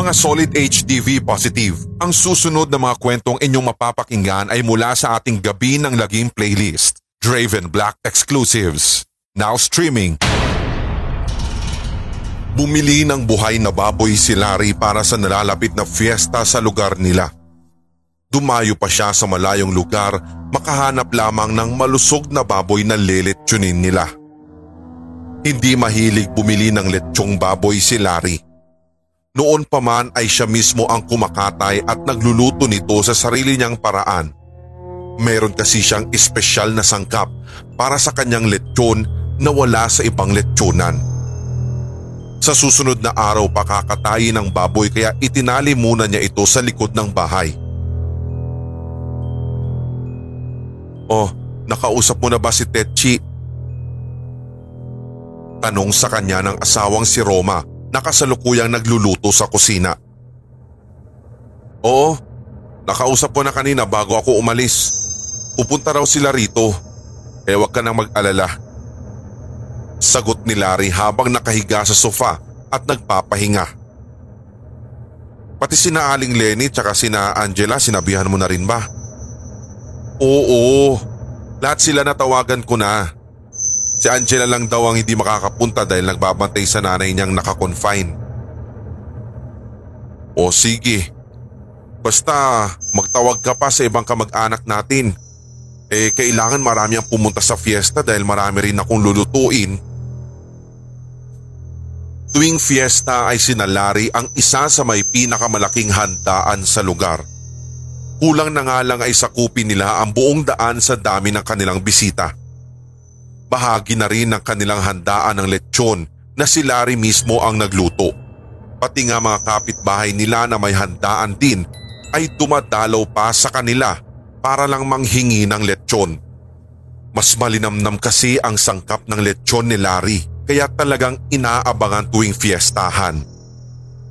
Mga solid HDV positive, ang susunod na mga kwentong inyong mapapakinggan ay mula sa ating Gabi ng Lagim playlist, Draven Black Exclusives. Now streaming. Bumili ng buhay na baboy si Larry para sa nalalapit na fiesta sa lugar nila. Dumayo pa siya sa malayong lugar makahanap lamang ng malusog na baboy na leletsyonin nila. Hindi mahilig bumili ng letsyong baboy si Larry noon pa man ay siya mismo ang kumakatay at nagluluto nito sa sarili niyang paraan. Meron kasi siyang espesyal na sangkap para sa kanyang lechon na wala sa ibang lechonan. Sa susunod na araw pakakatayin ng baboy kaya itinali muna niya ito sa likod ng bahay. Oh, nakausap mo na ba si Tetchi? Tanong sa kanya ng asawang si Roma nakasalukuyang nagluluto sa kusina. Oo, nakausap ko na kanina bago ako umalis. Pupunta raw sila rito. Eh wag ka nang mag-alala. Sagot ni Larry habang nakahiga sa sofa at nagpapahinga. Pati sina Aling Lenny tsaka sina Angela sinabihan mo na rin ba? Oo, lahat sila natawagan ko na. Si Angela lang daw ang hindi makakapunta dahil nagbabantay sa nanay niyang nakakonfine. O sige, basta magtawag ka pa sa ibang kamag-anak natin. Eh kailangan marami ang pumunta sa fiesta dahil marami rin akong lulutuin. Tuwing fiesta ay sinalari ang isa sa may pinakamalaking handaan sa lugar. Kulang na nga lang ay sakupin nila ang buong daan sa dami ng kanilang bisita bahagi na rin ng kanilang handaan ng lechon na si Larry mismo ang nagluto. Pati nga mga kapitbahay nila na may handaan din ay dumadalaw pa sa kanila para lang manghingi ng lechon. Mas malinamnam kasi ang sangkap ng lechon ni Larry kaya talagang inaabangan tuwing fiestahan.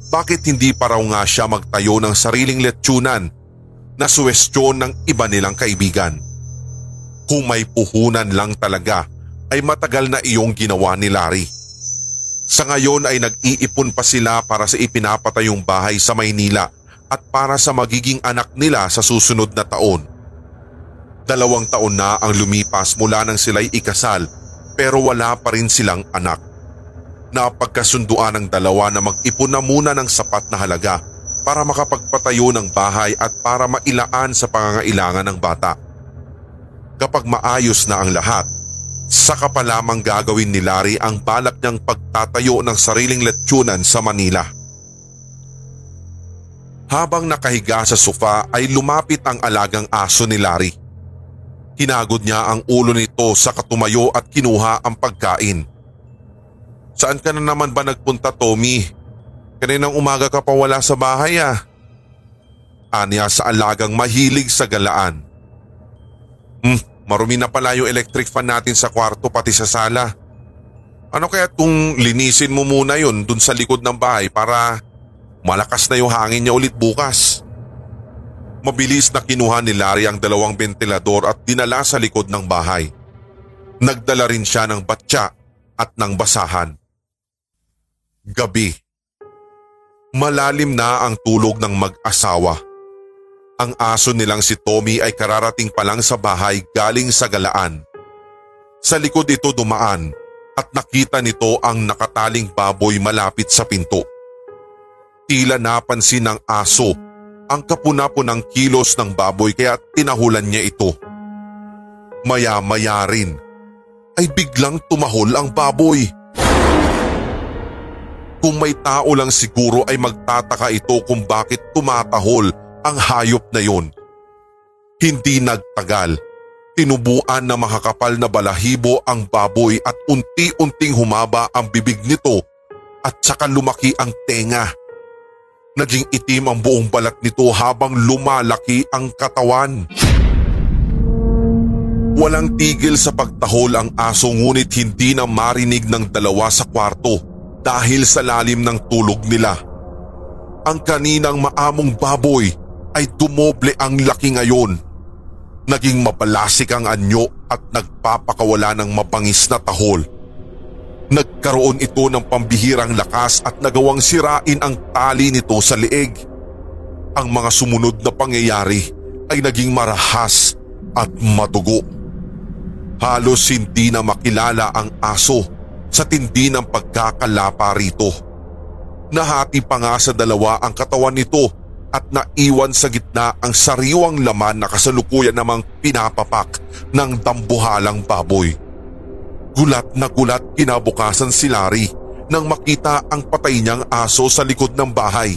Bakit hindi pa raw nga siya magtayo ng sariling lechonan na suwestyon ng iba nilang kaibigan? Kung may puhunan lang talaga ay matagal na iyong ginawa ni Larry. Sa ngayon ay nag-iipon pa sila para sa ipinapatayong bahay sa Maynila at para sa magiging anak nila sa susunod na taon. Dalawang taon na ang lumipas mula nang sila'y ikasal pero wala pa rin silang anak. Napagkasunduan ng dalawa na mag-ipon na muna ng sapat na halaga para makapagpatayo ng bahay at para mailaan sa pangangailangan ng bata. Kapag maayos na ang lahat, Saka pa lamang gagawin ni Larry ang balak niyang pagtatayo ng sariling letyunan sa Manila. Habang nakahiga sa sofa ay lumapit ang alagang aso ni Larry. Hinagod niya ang ulo nito sa katumayo at kinuha ang pagkain. Saan ka na naman ba nagpunta Tommy? Kaninang umaga ka pa wala sa bahay ah. Anya sa alagang mahilig sa galaan. Hmm, Marumi na pala yung electric fan natin sa kwarto pati sa sala. Ano kaya kung linisin mo muna yun dun sa likod ng bahay para malakas na yung hangin niya ulit bukas? Mabilis na kinuha ni Larry ang dalawang ventilador at dinala sa likod ng bahay. Nagdala rin siya ng batya at ng basahan. Gabi. Malalim na ang tulog ng mag-asawa. Ang aso nilang si Tommy ay kararating pa lang sa bahay galing sa galaan. Sa likod ito dumaan at nakita nito ang nakataling baboy malapit sa pinto. Tila napansin ng aso ang kapunapo ng kilos ng baboy kaya tinahulan niya ito. Maya-maya rin ay biglang tumahol ang baboy. Kung may tao lang siguro ay magtataka ito kung bakit tumatahol ang hayop na yun. Hindi nagtagal. Tinubuan na makakapal na balahibo ang baboy at unti-unting humaba ang bibig nito at saka lumaki ang tenga. Naging itim ang buong balat nito habang lumalaki ang katawan. Walang tigil sa pagtahol ang aso ngunit hindi na marinig ng dalawa sa kwarto dahil sa lalim ng tulog nila. Ang kaninang maamong baboy ay dumoble ang laki ngayon. Naging mabalasik ang anyo at nagpapakawala ng mabangis na tahol. Nag Nagkaroon ito ng pambihirang lakas at nagawang sirain ang tali nito sa leeg. Ang mga sumunod na pangyayari ay naging marahas at madugo. Halos hindi na makilala ang aso sa tindi ng pagkakalapa rito. Nahati pa nga sa dalawa ang katawan nito at naiwan sa gitna ang sariwang laman na kasalukuyan namang pinapapak ng dambuhalang baboy. Gulat na gulat kinabukasan si Larry nang makita ang patay niyang aso sa likod ng bahay.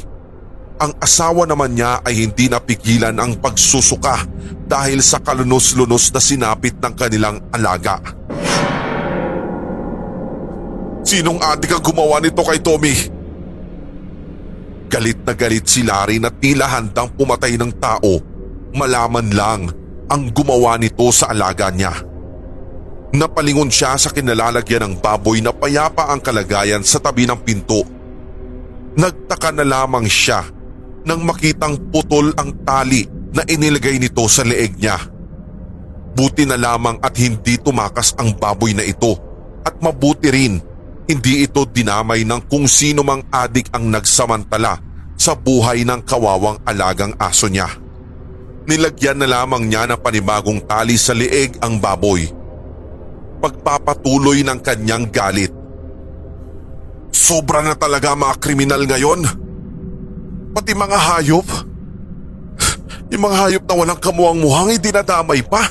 Ang asawa naman niya ay hindi napigilan ang pagsusuka dahil sa kalunos-lunos na sinapit ng kanilang alaga. Sinong adik ang gumawa nito kay Tommy? Galit na galit si Larry na tila handang pumatay ng tao malaman lang ang gumawa nito sa alaga niya. Napalingon siya sa kinalalagyan ng baboy na payapa ang kalagayan sa tabi ng pinto. Nagtaka na lamang siya nang makitang putol ang tali na inilagay nito sa leeg niya. Buti na lamang at hindi tumakas ang baboy na ito at mabuti rin hindi ito dinamay ng kung sino mang adik ang nagsamantala sa buhay ng kawawang alagang aso niya. Nilagyan na lamang niya ng panibagong tali sa leeg ang baboy. Pagpapatuloy ng kanyang galit. Sobra na talaga mga kriminal ngayon. Pati mga hayop. Yung mga hayop na walang kamuang muhang ay dinadamay pa.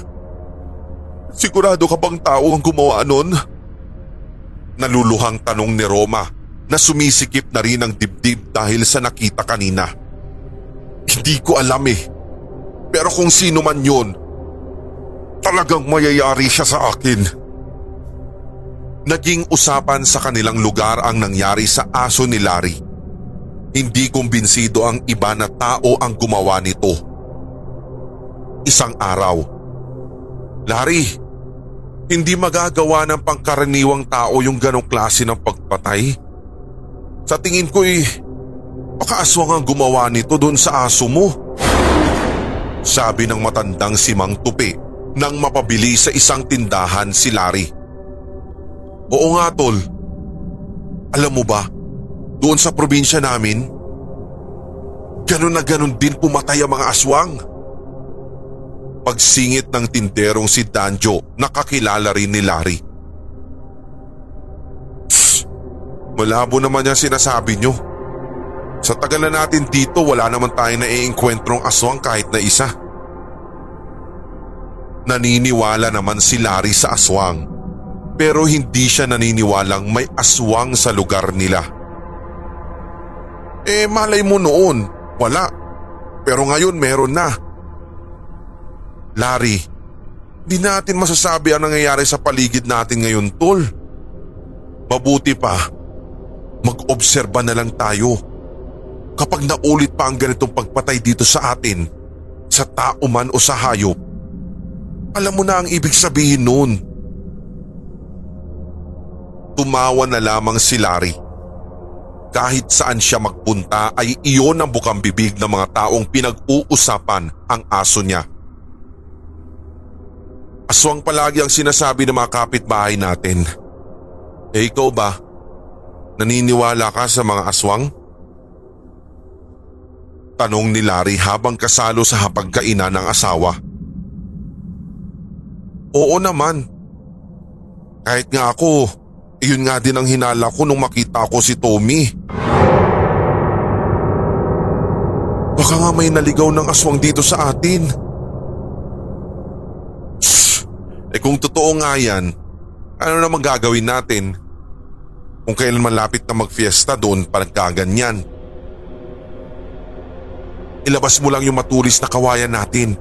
Sigurado ka bang tao ang gumawa nun? Naluluhang tanong ni Roma na sumisikip na rin ang dibdib dahil sa nakita kanina. Hindi ko alam eh. Pero kung sino man yun, talagang mayayari siya sa akin. Naging usapan sa kanilang lugar ang nangyari sa aso ni Larry. Hindi kumbinsido ang iba na tao ang gumawa nito. Isang araw. Larry, hindi magagawa ng pangkaraniwang tao yung ganong klase ng pagpatay. Sa tingin ko eh, baka aswang ang gumawa nito doon sa aso mo. Sabi ng matandang si Mang Tupi nang mapabili sa isang tindahan si Larry. Oo nga tol. Alam mo ba, doon sa probinsya namin, ganun na ganun din pumatay ang mga aswang. Pagsingit ng tinderong si Danjo, nakakilala rin ni Larry. Psst, malabo naman yan sinasabi nyo. Sa tagal na natin dito wala naman tayo na iinkwentrong aswang kahit na isa. Naniniwala naman si Larry sa aswang pero hindi siya naniniwalang may aswang sa lugar nila. Eh malay mo noon, wala. Pero ngayon meron na. Larry, di natin masasabi ang nangyayari sa paligid natin ngayon tol. Mabuti pa, mag-obserba na lang tayo. Kapag naulit pa ang ganitong pagpatay dito sa atin, sa tao man o sa hayop, alam mo na ang ibig sabihin noon. Tumawa na lamang si Larry. Kahit saan siya magpunta ay iyon ang bukang bibig ng mga taong pinag-uusapan ang aso niya. Aswang palagi ang sinasabi ng mga kapitbahay natin. Eh ikaw ba? Naniniwala ka sa mga aswang? Tanong ni Larry habang kasalo sa hapagkainan ng asawa. Oo naman. Kahit nga ako, iyon nga din ang hinala ko nung makita ko si Tommy. Baka nga may naligaw ng aswang dito sa atin. Shh! Eh kung totoo nga yan, ano naman gagawin natin? Kung kailan malapit na magfiesta doon para kaganyan. Ilabas mo lang yung matulis na kawayan natin.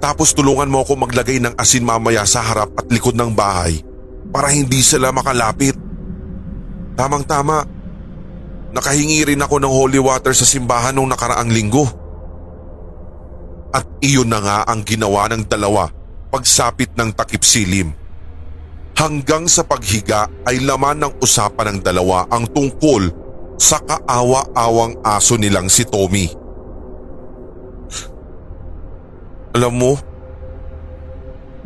Tapos tulungan mo ako maglagay ng asin mamaya sa harap at likod ng bahay para hindi sila makalapit. Tamang tama, nakahingi rin ako ng holy water sa simbahan nung nakaraang linggo. At iyon na nga ang ginawa ng dalawa pagsapit ng takip silim. Hanggang sa paghiga ay laman ng usapan ng dalawa ang tungkol sa kaawa-awang aso nilang si Tommy. Alam mo,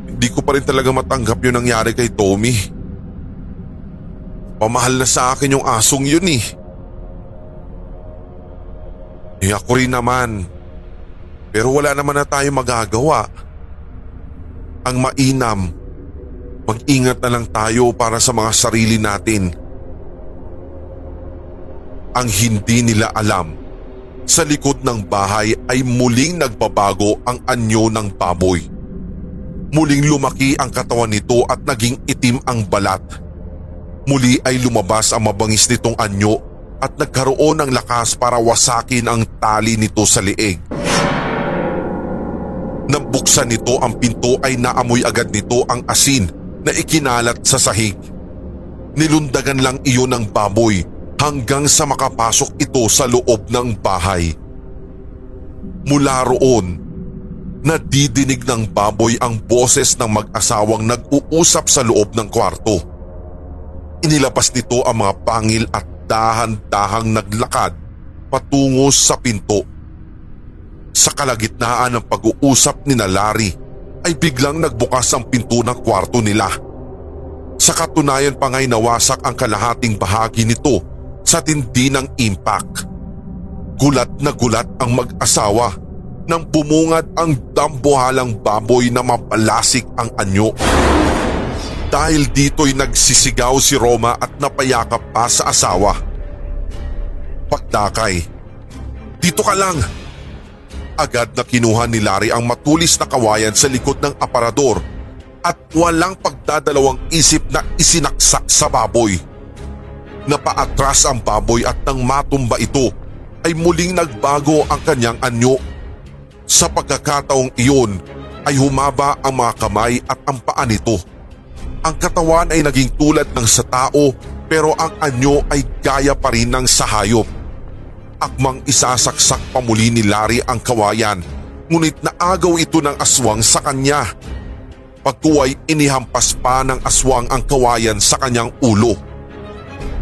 hindi ko pa rin talaga matanggap yung nangyari kay Tommy. Pamahal na sa akin yung asong yun eh. Eh ako rin naman. Pero wala naman na tayo magagawa. Ang mainam, mag-ingat na lang tayo para sa mga sarili natin. Ang hindi nila alam, sa likod ng bahay ay muling nagbabago ang anyo ng baboy. Muling lumaki ang katawan nito at naging itim ang balat. Muli ay lumabas ang mabangis nitong anyo at nagkaroon ng lakas para wasakin ang tali nito sa liig. Nang buksan nito ang pinto ay naamoy agad nito ang asin na ikinalat sa sahig. Nilundagan lang iyon ng baboy hanggang sa makapasok ito sa loob ng bahay. Mula roon, nadidinig ng baboy ang boses ng mag-asawang nag-uusap sa loob ng kwarto. Inilabas nito ang mga pangil at dahan-dahang naglakad patungo sa pinto. Sa kalagitnaan ng pag-uusap ni Larry ay biglang nagbukas ang pinto ng kwarto nila. Sa katunayan pa nga'y nawasak ang kalahating bahagi nito sa tindi ng impact. Gulat na gulat ang mag-asawa nang bumungad ang dambuhalang baboy na mapalasik ang anyo. Dahil dito'y nagsisigaw si Roma at napayakap pa sa asawa. Pagdakay, dito ka lang! Agad na kinuha ni Larry ang matulis na kawayan sa likod ng aparador at walang pagdadalawang isip na isinaksak sa baboy. Napaatras ang baboy at nang matumba ito ay muling nagbago ang kanyang anyo. Sa pagkakataong iyon ay humaba ang mga kamay at ang paa nito. Ang katawan ay naging tulad ng sa tao pero ang anyo ay gaya pa rin ng sa hayop. Akmang isasaksak pa muli ni Larry ang kawayan ngunit naagaw ito ng aswang sa kanya. Pagkuway inihampas pa ng aswang ang kawayan sa kanyang ulo.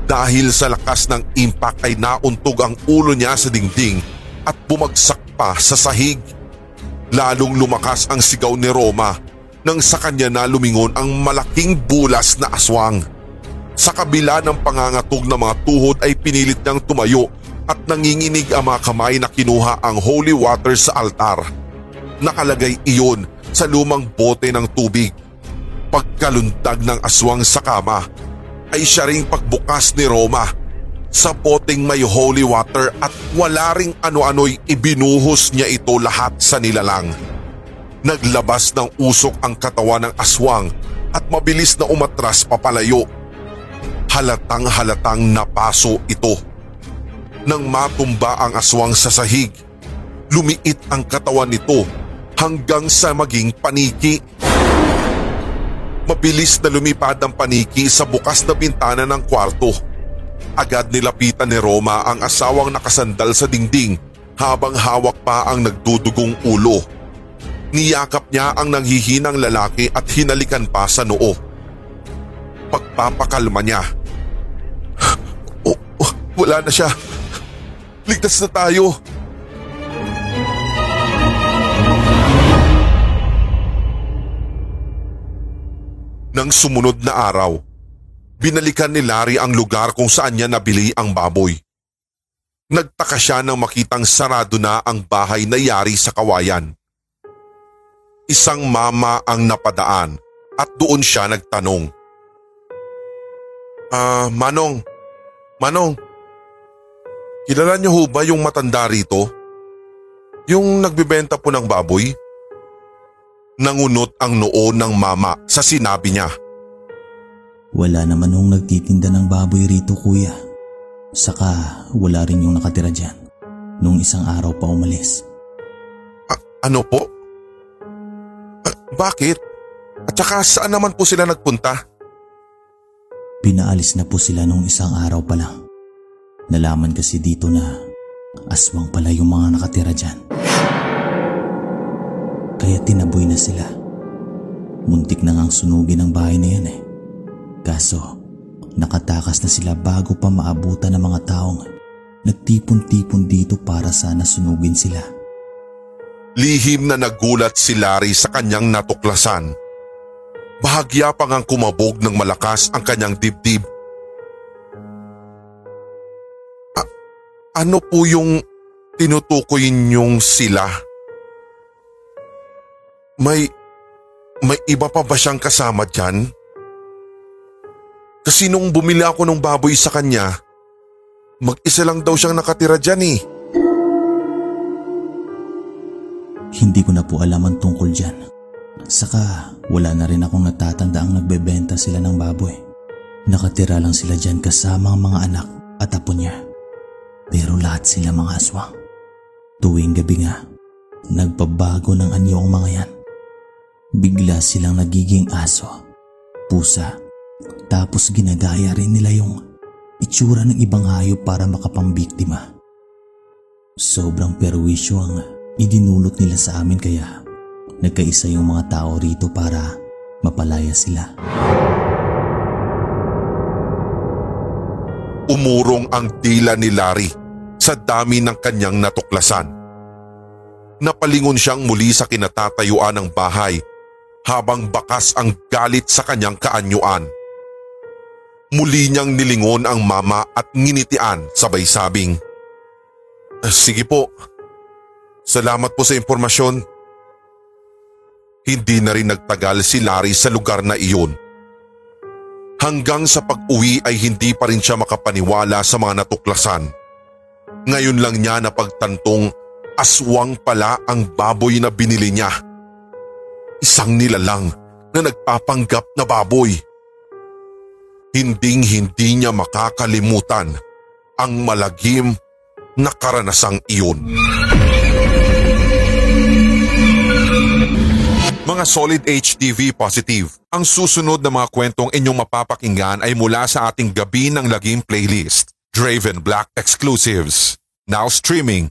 Dahil sa lakas ng impact ay nauntog ang ulo niya sa dingding at bumagsak pa sa sahig. Lalong lumakas ang sigaw ni Roma nang sa kanya na lumingon ang malaking bulas na aswang. Sa kabila ng pangangatog ng mga tuhod ay pinilit niyang tumayo at nanginginig ang mga kamay na kinuha ang holy water sa altar. Nakalagay iyon sa lumang bote ng tubig. Pagkalundag ng aswang sa kama ay siya ring pagbukas ni Roma sa boteng may holy water at wala ring ano-ano'y ibinuhos niya ito lahat sa nilalang. Naglabas ng usok ang katawan ng aswang at mabilis na umatras papalayo. Halatang halatang napaso ito. Nang matumba ang aswang sa sahig, lumiit ang katawan nito hanggang sa maging paniki. Mabilis na lumipad ang paniki sa bukas na bintana ng kwarto. Agad nilapitan ni Roma ang asawang nakasandal sa dingding habang hawak pa ang nagdudugong ulo. Niyakap niya ang nanghihinang lalaki at hinalikan pa sa noo. Pagpapakalma niya. Oh, oh, wala na siya. Ligtas na tayo. Nang sumunod na araw, binalikan ni Larry ang lugar kung saan niya nabili ang baboy. Nagtaka siya nang makitang sarado na ang bahay na yari sa kawayan. Isang mama ang napadaan at doon siya nagtanong. Ah, Manong, Manong, kilala niyo ho ba yung matanda rito? Yung nagbibenta po ng baboy? Nangunot ang noo ng mama sa sinabi niya. Wala naman nung nagtitinda ng baboy rito kuya. Saka wala rin yung nakatira dyan. Nung isang araw pa umalis. A- ano po? Ah, bakit? At saka saan naman po sila nagpunta? Pinaalis na po sila nung isang araw pa lang. Nalaman kasi dito na aswang pala yung mga nakatira dyan. Kaya tinaboy na sila. Muntik na ngang sunugin ang bahay na yan eh. Kaso, nakatakas na sila bago pa maabutan ng mga taong nagtipon-tipon dito para sana sunugin sila. Lihim na nagulat si Larry sa kanyang natuklasan. Bahagya pa ngang kumabog ng malakas ang kanyang dibdib. Ano po yung tinutukoy niyong sila? May, may iba pa ba siyang kasama dyan? Kasi nung bumili ako ng baboy sa kanya, mag-isa lang daw siyang nakatira dyan eh. Hindi ko na po alam ang tungkol dyan. Saka wala na rin akong natatanda ang nagbebenta sila ng baboy. Nakatira lang sila dyan kasama ang mga anak at apo niya. Pero lahat sila mga aswang. Tuwing gabi nga, nagpabago ng anyo ang mga yan. Bigla silang nagiging aso, pusa, tapos ginagaya rin nila yung itsura ng ibang hayop para makapambiktima. Sobrang perwisyo ang idinulot nila sa amin kaya nagkaisa yung mga tao rito para mapalaya sila. Umurong ang dila ni Larry sa dami ng kanyang natuklasan. Napalingon siyang muli sa kinatatayuan ng bahay habang bakas ang galit sa kanyang kaanyuan. Muli niyang nilingon ang mama at nginitian sabay sabing, "Ah, Sige po, salamat po sa impormasyon. Hindi na rin nagtagal si Larry sa lugar na iyon. Hanggang sa pag-uwi ay hindi pa rin siya makapaniwala sa mga natuklasan. Ngayon lang niya napagtantong aswang pala ang baboy na binili niya. Isang nilalang na nagpapanggap na baboy. Hinding hindi niya makakalimutan ang malagim na karanasang iyon. Mga Solid HTV Positive, ang susunod na mga kwentong inyong mapapakinggan ay mula sa ating Gabi ng Lagim playlist, Draven Black Exclusives. Now streaming.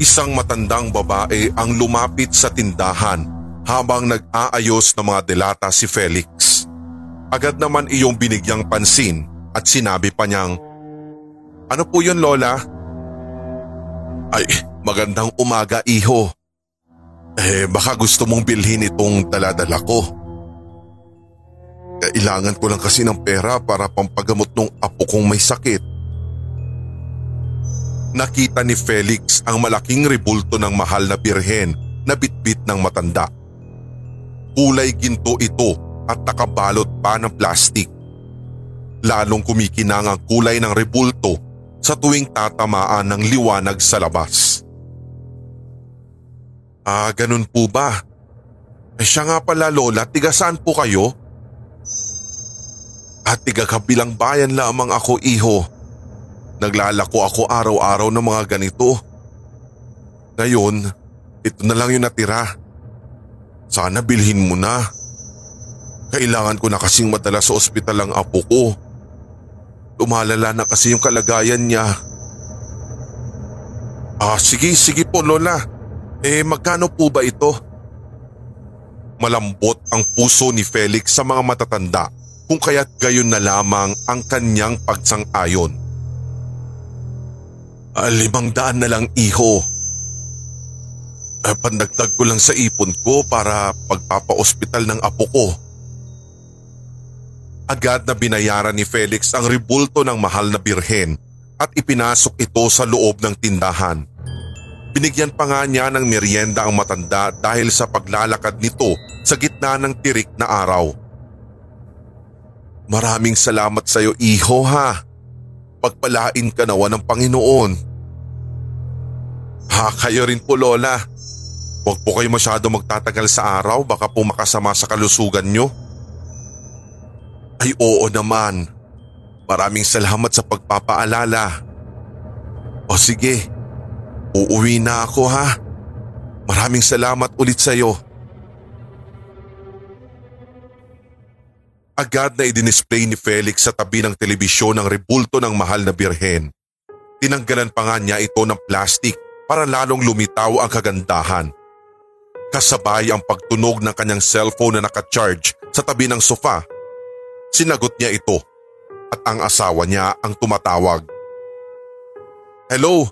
Isang matandang babae ang lumapit sa tindahan habang nag-aayos ng mga delata si Felix. Agad naman iyong binigyang pansin at sinabi pa niyang, Ano po yun Lola? Ay, magandang umaga iho. Eh baka gusto mong bilhin itong daladala ko. Kailangan ko lang kasi ng pera para pampagamot ng apo kong may sakit. Nakita ni Felix ang malaking rebulto ng mahal na birhen na bitbit ng matanda. Kulay ginto ito at nakabalot pa ng plastik. Lalong kumikinang ang kulay ng rebulto sa tuwing tatamaan ng liwanag sa labas. Ah, ganun po ba? Eh siya nga pala lola, tiga saan po kayo? At tiga kabilang bayan lamang ako iho. Naglalako ako araw-araw ng mga ganito. Ngayon, ito na lang yung natira. Sana bilhin mo na. Kailangan ko na kasing madala sa ospital ang apo ko. Lumalala na kasi yung kalagayan niya. Ah, sige, sige po lola. Eh magkano po ba ito? Malambot ang puso ni Felix sa mga matatanda kung kaya't gayon na lamang ang kanyang pagsang-ayon. Limang daan na lang iho. Ah, pandagdag ko lang sa ipon ko para pagpapa-ospital ng apo ko. Agad na binayaran ni Felix ang rebulto ng mahal na birhen at ipinasok ito sa loob ng tindahan. Binigyan pa nga niya ng merienda ang matanda dahil sa paglalakad nito sa gitna ng tirik na araw. Maraming salamat sa iyo iho ha. Pagpalain ka nawa ng Panginoon. Ha kayo rin po lola. Huwag po kayo masyado magtatagal sa araw baka po makasama sa kalusugan nyo. Ay oo naman. Maraming salamat sa pagpapaalala. O sige, uuwi na ako ha. Maraming salamat ulit sa iyo. Agad na idinisplay ni Felix sa tabi ng telebisyon ang rebulto ng mahal na birhen. Tinanggalan pa nga niya ito ng plastik para lalong lumitaw ang kagandahan. Kasabay ang pagtunog ng kanyang cellphone na nakacharge sa tabi ng sofa. Sinagot niya ito at ang asawa niya ang tumatawag. Hello?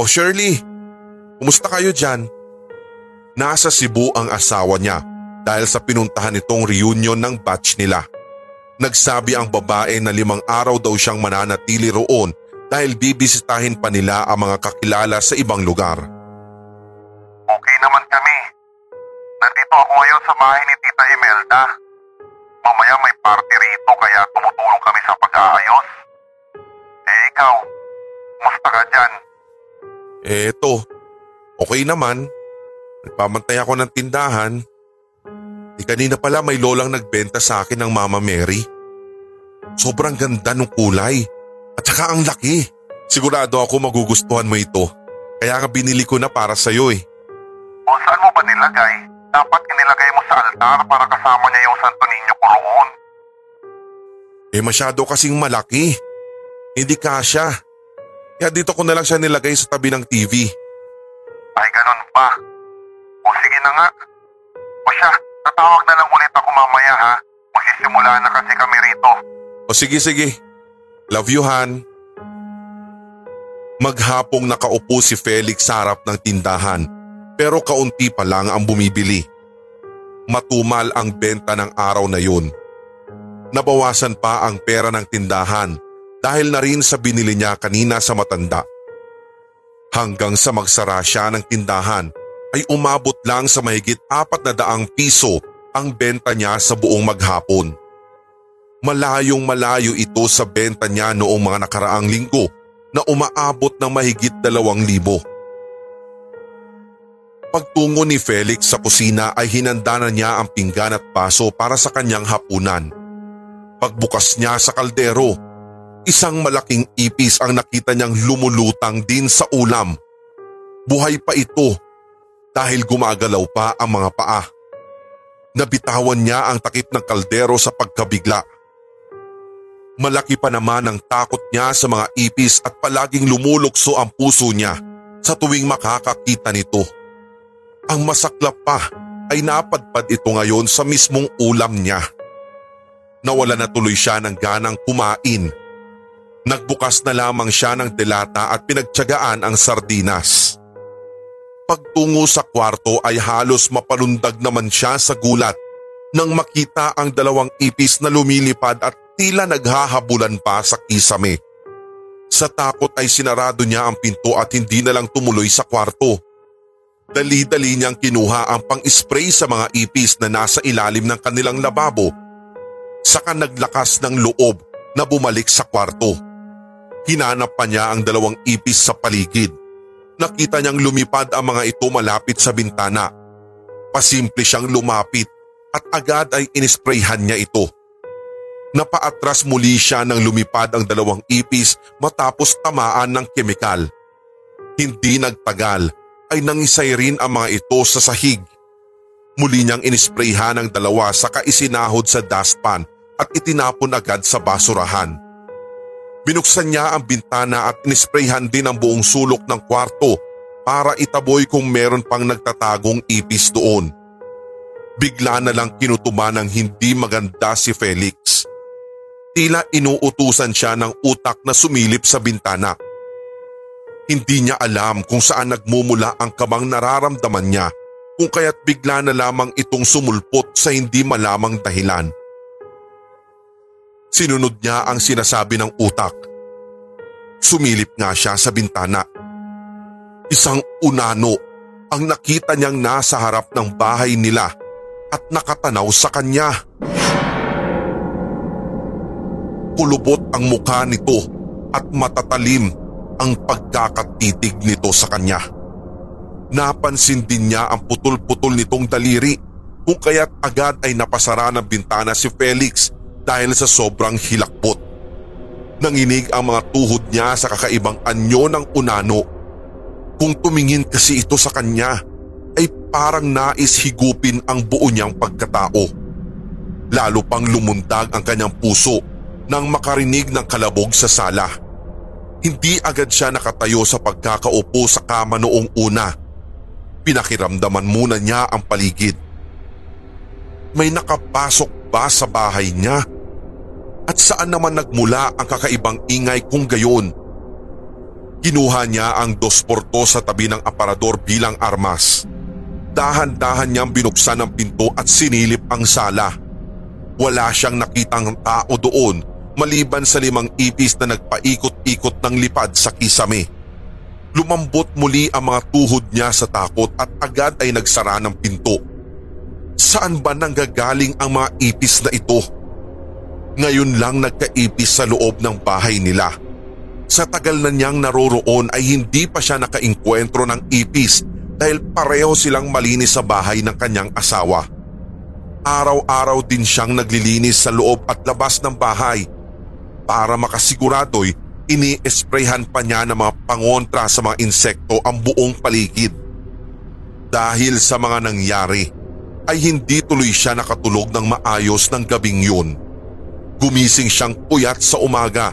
O Shirley? Kumusta kayo dyan? Nasa Cebu ang asawa niya dahil sa pinuntahan nitong reunion ng batch nila. Nagsabi ang babae na limang araw daw siyang mananatili roon dahil bibisitahin pa nila ang mga kakilala sa ibang lugar. Okay naman kami. Nandito ako ngayon sa bahay ni Tita Imelda. Mamaya may party rito kaya tumutulong kami sa pag-aayos. Eh ikaw, kumusta ka dyan? Eh eto, okay naman. Nagpamantay ako ng tindahan. Kanina pala may lolang nagbenta sa akin ng Mama Mary. Sobrang ganda ng kulay. At saka ang laki. Sigurado ako magugustuhan mo ito. Kaya nga binili ko na para sa'yo eh. O saan mo ba nilagay? Dapat inilagay mo sa altar para kasama niya yung Santo Niño ko roon. Eh masyado kasing malaki. Hindi kasya. Kaya dito ko na lang siya nilagay sa tabi ng TV. Ay ganun pa. O sige na nga. O siya, tatawag na lang ulit ako mamaya ha. Magsisimula na kasi kami rito. O sige sige. Love you Han. Maghapong nakaupo si Felix sa harap ng tindahan pero kaunti pa lang ang bumibili. Matumal ang benta ng araw na yun. Nabawasan pa ang pera ng tindahan dahil na rin sa binili niya kanina sa matanda. Hanggang sa magsara siya ng tindahan ay umabot lang sa mahigit apat na daang piso ang benta niya sa buong maghapon. Malayong malayo ito sa benta niya noong mga nakaraang linggo na umaabot ng mahigit dalawang libo. Pagtungo ni Felix sa kusina ay hinanda na niya ang pinggan at baso para sa kanyang hapunan. Pagbukas niya sa kaldero, isang malaking ipis ang nakita niyang lumulutang din sa ulam. Buhay pa ito dahil gumagalaw pa ang mga paa. Nabitawan niya ang takip ng kaldero sa pagkabigla. Malaki pa naman ang takot niya sa mga ipis at palaging lumulukso ang puso niya sa tuwing makakakita nito. Ang masaklap pa ay napadpad ito ngayon sa mismong ulam niya. Nawala na tuloy siya ng ganang kumain. Nagbukas na lamang siya ng delata at pinagtyagaan ang sardinas. Pagtungo sa kwarto ay halos mapalundag naman siya sa gulat nang makita ang dalawang ipis na lumilipad at tila naghahabulan pa sa kisame. Sa takot ay sinarado niya ang pinto at hindi na lang tumuloy sa kwarto. Dali-dali niyang kinuha ang pang-spray sa mga ipis na nasa ilalim ng kanilang lababo. Saka naglakas ng loob na bumalik sa kwarto. Hinanap pa niya ang dalawang ipis sa paligid. Nakita niyang lumipad ang mga ito malapit sa bintana. Pasimple siyang lumapit at agad ay inisprayhan niya ito. Napaatras muli siya nang lumipad ang dalawang ipis matapos tamaan ng kemikal. Hindi nagtagal ay nangisay rin ang mga ito sa sahig. Muli niyang inisprayhan ang dalawa saka isinahod sa dustpan at itinapon agad sa basurahan. Binuksan niya ang bintana at inisprayhan din ang buong sulok ng kwarto para itaboy kung meron pang nagtatagong ipis doon. Bigla na lang kinutuba ng hindi maganda si Felix. Tila inuutusan siya ng utak na sumilip sa bintana. Hindi niya alam kung saan nagmumula ang kamang nararamdaman niya kung kaya't bigla na lamang itong sumulpot sa hindi malamang dahilan. Sinunod niya ang sinasabi ng utak. Sumilip nga siya sa bintana. Isang unano ang nakita niyang nasa harap ng bahay nila at nakatanaw sa kanya. Kulubot ang mukha nito at matatalim ang pagkakatitig nito sa kanya. Napansin din niya ang putol-putol nitong daliri kung kaya't agad ay napasara ng bintana si Felix dahil sa sobrang hilakbot. Nanginig ang mga tuhod niya sa kakaibang anyo ng unano. Kung tumingin kasi ito sa kanya, ay parang nais higupin ang buo niyang pagkatao. Lalo pang lumundag ang kanyang puso nang makarinig ng kalabog sa sala. Hindi agad siya nakatayo sa pagkakaupo sa kama noong una. Pinakiramdaman muna niya ang paligid. May nakapasok ba sa bahay niya? At saan naman nagmula ang kakaibang ingay kung gayon? Kinuha niya ang dos porto sa tabi ng aparador bilang armas. Dahan-dahan niyang binuksan ang pinto at sinilip ang sala. Wala siyang nakitang tao doon maliban sa limang ipis na nagpaikot-ikot ng lipad sa kisame. Lumambot muli ang mga tuhod niya sa takot at agad ay nagsara ng pinto. Saan ba nanggagaling ang mga ipis na ito? Ngayon lang nagkaipis sa loob ng bahay nila. Sa tagal na niyang naroroon ay hindi pa siya nakainkwentro ng ipis dahil pareho silang malinis sa bahay ng kanyang asawa. Araw-araw din siyang naglilinis sa loob at labas ng bahay para makasigurado'y ini-sprayhan pa niya ng mga pangontra sa mga insekto ang buong paligid. Dahil sa mga nangyari, ay hindi tuloy siya nakatulog ng maayos ng gabing yun. Gumising siyang puyat sa umaga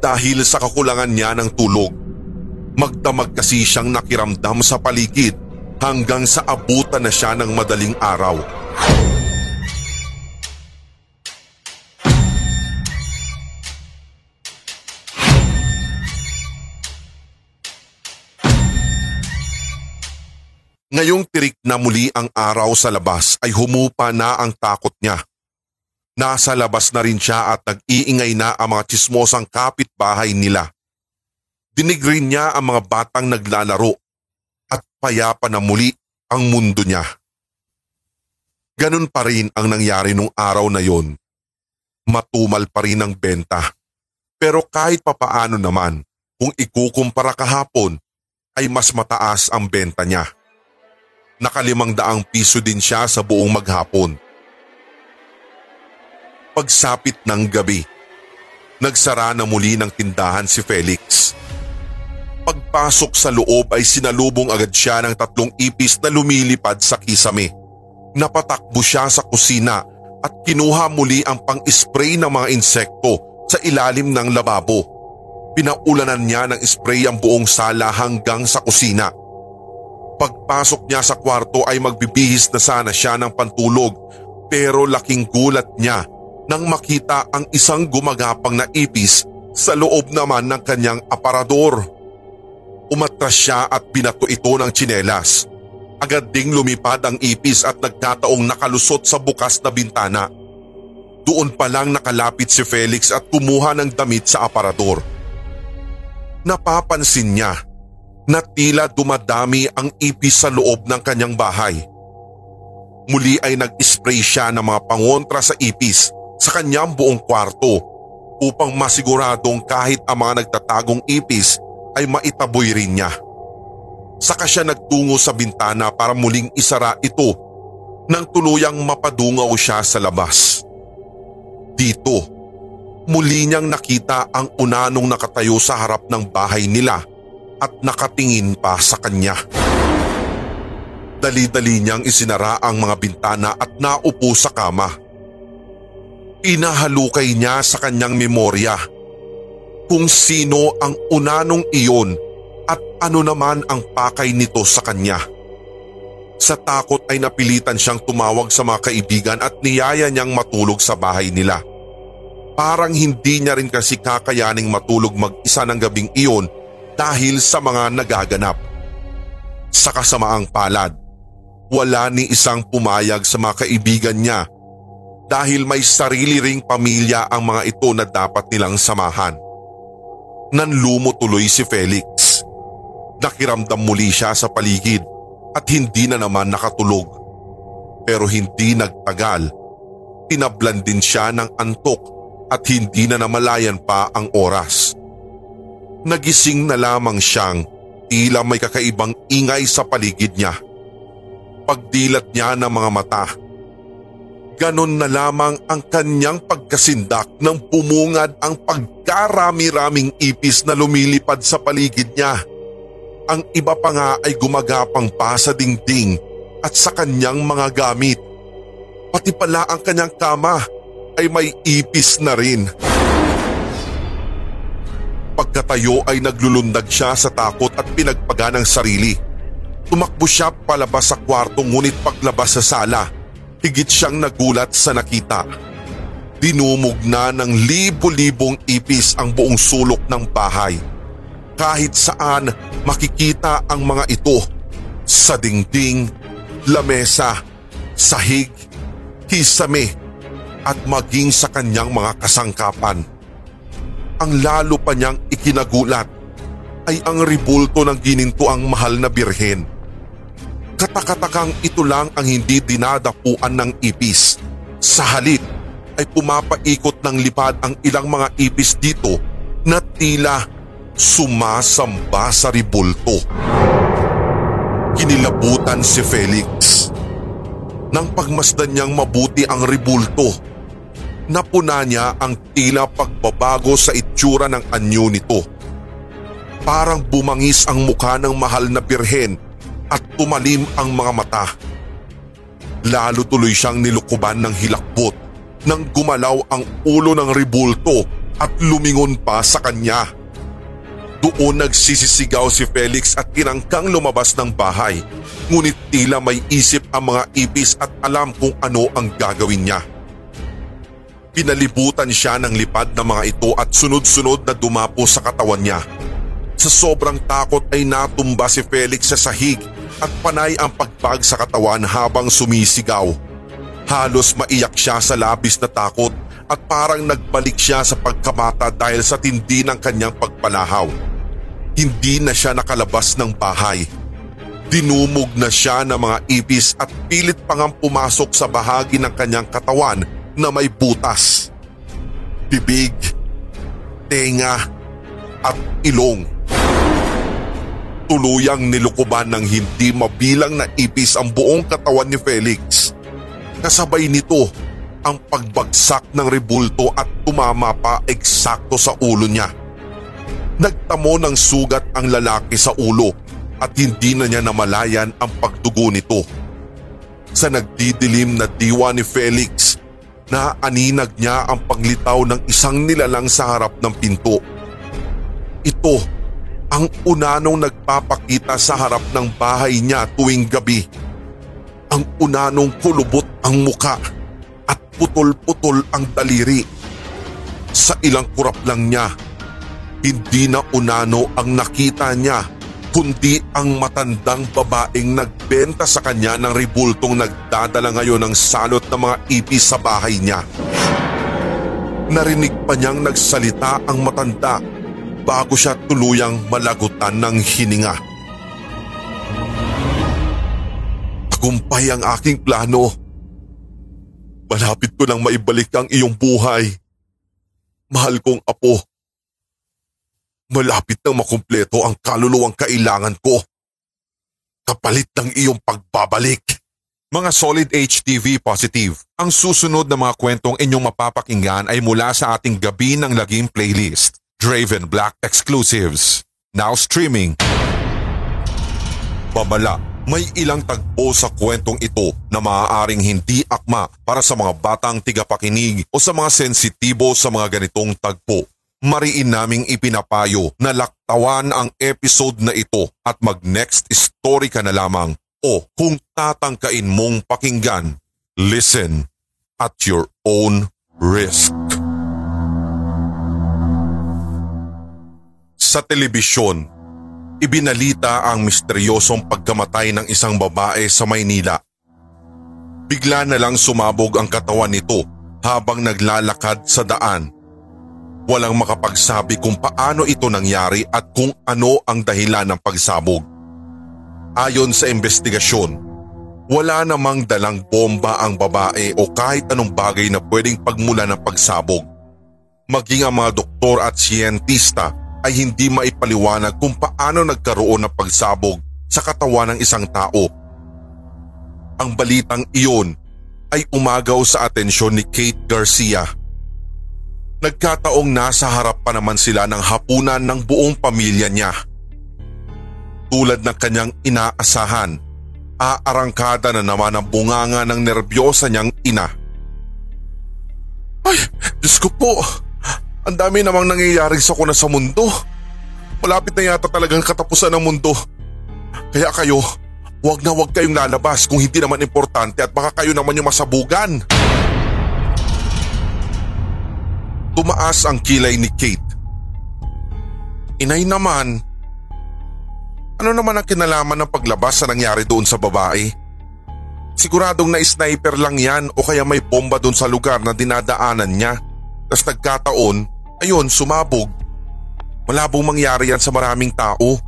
dahil sa kakulangan niya ng tulog. Magdamag kasi siyang nakiramdam sa paligid hanggang sa abutan na siya ng madaling araw. Ngayong tirik na muli ang araw sa labas ay humupa na ang takot niya. Nasa labas na rin siya at nag-iingay na ang mga chismosang kapitbahay nila. Dinig rin niya ang mga batang naglalaro at payapa na muli ang mundo niya. Ganun pa rin ang nangyari nung araw na yon. Matumal pa rin ang benta. Pero kahit papaano naman, kung ikukumpara kahapon, ay mas mataas ang benta niya nakalimang daang piso din siya sa buong maghapon. Pagsapit ng gabi, nagsara na muli ng tindahan si Felix. Pagpasok sa loob ay sinalubong agad siya ng tatlong ipis na lumilipad sa kisame. Napatakbo siya sa kusina at kinuha muli ang pang-spray ng mga insekto sa ilalim ng lababo. Pinaulanan niya ng spray ang buong sala hanggang sa kusina. Pagpasok niya sa kwarto ay magbibihis na sana siya ng pantulog pero laking gulat niya nang makita ang isang gumagapang na ipis sa loob naman ng kanyang aparador. Umatras siya at binato ito ng tsinelas. Agad ding lumipad ang ipis at nagkataong nakalusot sa bukas na bintana. Doon pa lang nakalapit si Felix at kumuha ng damit sa aparador. Napapansin niya na tila dumadami ang ipis sa loob ng kanyang bahay. Muli ay nag-spray siya ng mga pangontra sa ipis sa kanyang buong kwarto upang masiguradong kahit ang mga nagtatagong ipis ay maitaboy rin niya. Saka siya nagtungo sa bintana para muling isara ito nang tuluyang mapadungaw siya sa labas. Dito, muli niyang nakita ang unanong nakatayo sa harap ng bahay nila at nakatingin pa sa kanya. Dali-dali niyang isinara ang mga bintana at naupo sa kama. Inahalukay niya sa kanyang memorya kung sino ang unanong iyon at ano naman ang pakay nito sa kanya. Sa takot ay napilitan siyang tumawag sa mga kaibigan at niyaya niyang matulog sa bahay nila. Parang hindi niya rin kasi kakayaning matulog mag-isa ng gabing iyon dahil sa mga nagaganap. Sa kasamaang palad, wala ni isang pumayag sa mga kaibigan niya dahil may sarili ring pamilya ang mga ito na dapat nilang samahan. Nanlumo tuloy si Felix. Nakiramdam muli siya sa paligid at hindi na naman nakatulog. Pero hindi nagtagal. Tinablan din siya ng antok at hindi na namalayan pa ang oras. Nagising na lamang siyang tila may kakaibang ingay sa paligid niya. Pagdilat niya ng mga mata, ganon na lamang ang kanyang pagkasindak nang bumungad ang pagkarami-raming ipis na lumilipad sa paligid niya. Ang iba pa nga ay gumagapang pa sa dingding at sa kanyang mga gamit. Pati pala ang kanyang kama ay may ipis na rin. Pagkatayo ay naglulundag siya sa takot at pinagpaga ng sarili. Tumakbo siya palabas sa kwarto ngunit paglabas sa sala, higit siyang nagulat sa nakita. Dinumog na ng libo-libong ipis ang buong sulok ng bahay. Kahit saan makikita ang mga ito. Sa dingding, lamesa, sahig, hisame, at maging sa kanyang mga kasangkapan. Ang lalo pa niyang ikinagulat ay ang ribulto ng gininto mahal na birhen. Katakatakang ito lang ang hindi dinadapuan ng ipis. Sa halip ay pumapaikot ng lipad ang ilang mga ipis dito na tila sumasamba sa ribulto. Kinilabutan si Felix. Nang pagmasdan niyang mabuti ang ribulto, napuna niya ang tila pagbabago sa itsura ng anyo nito. Parang bumangis ang mukha ng mahal na birhen at tumalim ang mga mata. Lalo tuloy siyang nilukuban ng hilakbot nang gumalaw ang ulo ng ribulto at lumingon pa sa kanya. Doon nagsisisigaw si Felix at tinangkang lumabas ng bahay. Ngunit tila may isip ang mga ipis at alam kung ano ang gagawin niya. Pinalibutan siya ng lipad ng mga ito at sunod-sunod na dumapo sa katawan niya. Sa sobrang takot ay natumba si Felix sa sahig at panay ang pagpag sa katawan habang sumisigaw. Halos maiyak siya sa labis na takot at parang nagbalik siya sa pagkamata dahil sa tindi ng kanyang pagpalahaw. Hindi na siya nakalabas ng bahay. Dinumog na siya ng mga ipis at pilit pang pumasok sa bahagi ng kanyang katawan na may butas. Bibig, tenga at ilong. Tuluyang nilukuban ng hindi mabilang na ipis ang buong katawan ni Felix. Kasabay nito ang pagbagsak ng rebulto at tumama pa eksakto sa ulo niya. Nagtamo ng sugat ang lalaki sa ulo at hindi na niya namalayan ang pagdugo nito. Sa nagdidilim na diwa ni Felix, naaninag niya ang paglitaw ng isang nilalang sa harap ng pinto. Ito ang unanong nagpapakita sa harap ng bahay niya tuwing gabi. Ang unanong kulubot ang muka at putol-putol ang daliri. Sa ilang kurap lang niya, hindi na unano ang nakita niya kundi ang matandang babaeng nagbenta sa kanya ng ribultong nagdadala ngayon ng salot ng mga ipis sa bahay niya. Narinig pa niyang nagsalita ang matanda bago siya tuluyang malagutan ng hininga. Tagumpay ang aking plano. Malapit ko nang maibalik ang iyong buhay. Mahal kong apo. Malapit nang makumpleto ang kaluluwang kailangan ko. Kapalit ng iyong pagbabalik. Mga Solid HTV Positive, ang susunod na mga kwentong inyong mapapakinggan ay mula sa ating Gabi ng Lagim playlist. Draven Black Exclusives. Now streaming. Babala, may ilang tagpo sa kwentong ito na maaaring hindi akma para sa mga batang tigapakinig o sa mga sensitibo sa mga ganitong tagpo. Mariin naming ipinapayo na laktawan ang episode na ito at mag next story ka na lamang o kung tatangkain mong pakinggan, listen at your own risk. Sa telebisyon, ibinalita ang misteryosong pagkamatay ng isang babae sa Maynila. Bigla na lang sumabog ang katawan nito habang naglalakad sa daan. Walang makapagsabi kung paano ito nangyari at kung ano ang dahilan ng pagsabog. Ayon sa investigasyon, wala namang dalang bomba ang babae o kahit anong bagay na pwedeng pagmula ng pagsabog. Maging ang mga doktor at siyentista ay hindi maipaliwanag kung paano nagkaroon ng pagsabog sa katawan ng isang tao. Ang balitang iyon ay umagaw sa atensyon ni Kate Garcia. Nagkataong nasa harap pa naman sila ng hapunan ng buong pamilya niya. Tulad ng kanyang inaasahan, aarangkada na naman ang bunganga ng nerbyosa niyang ina. Ay, Diyos ko po! Ang dami namang nangyayari sa kuna sa mundo. Malapit na yata talagang katapusan ng mundo. Kaya kayo, huwag na huwag kayong lalabas kung hindi naman importante at baka kayo naman yung masabugan. Tumaas ang kilay ni Kate. Inay naman, ano naman ang kinalaman ng paglabas sa nangyari doon sa babae? Siguradong na sniper lang yan o kaya may bomba doon sa lugar na dinadaanan niya. Tapos nagkataon, ayun, sumabog. Malabong mangyari yan sa maraming tao.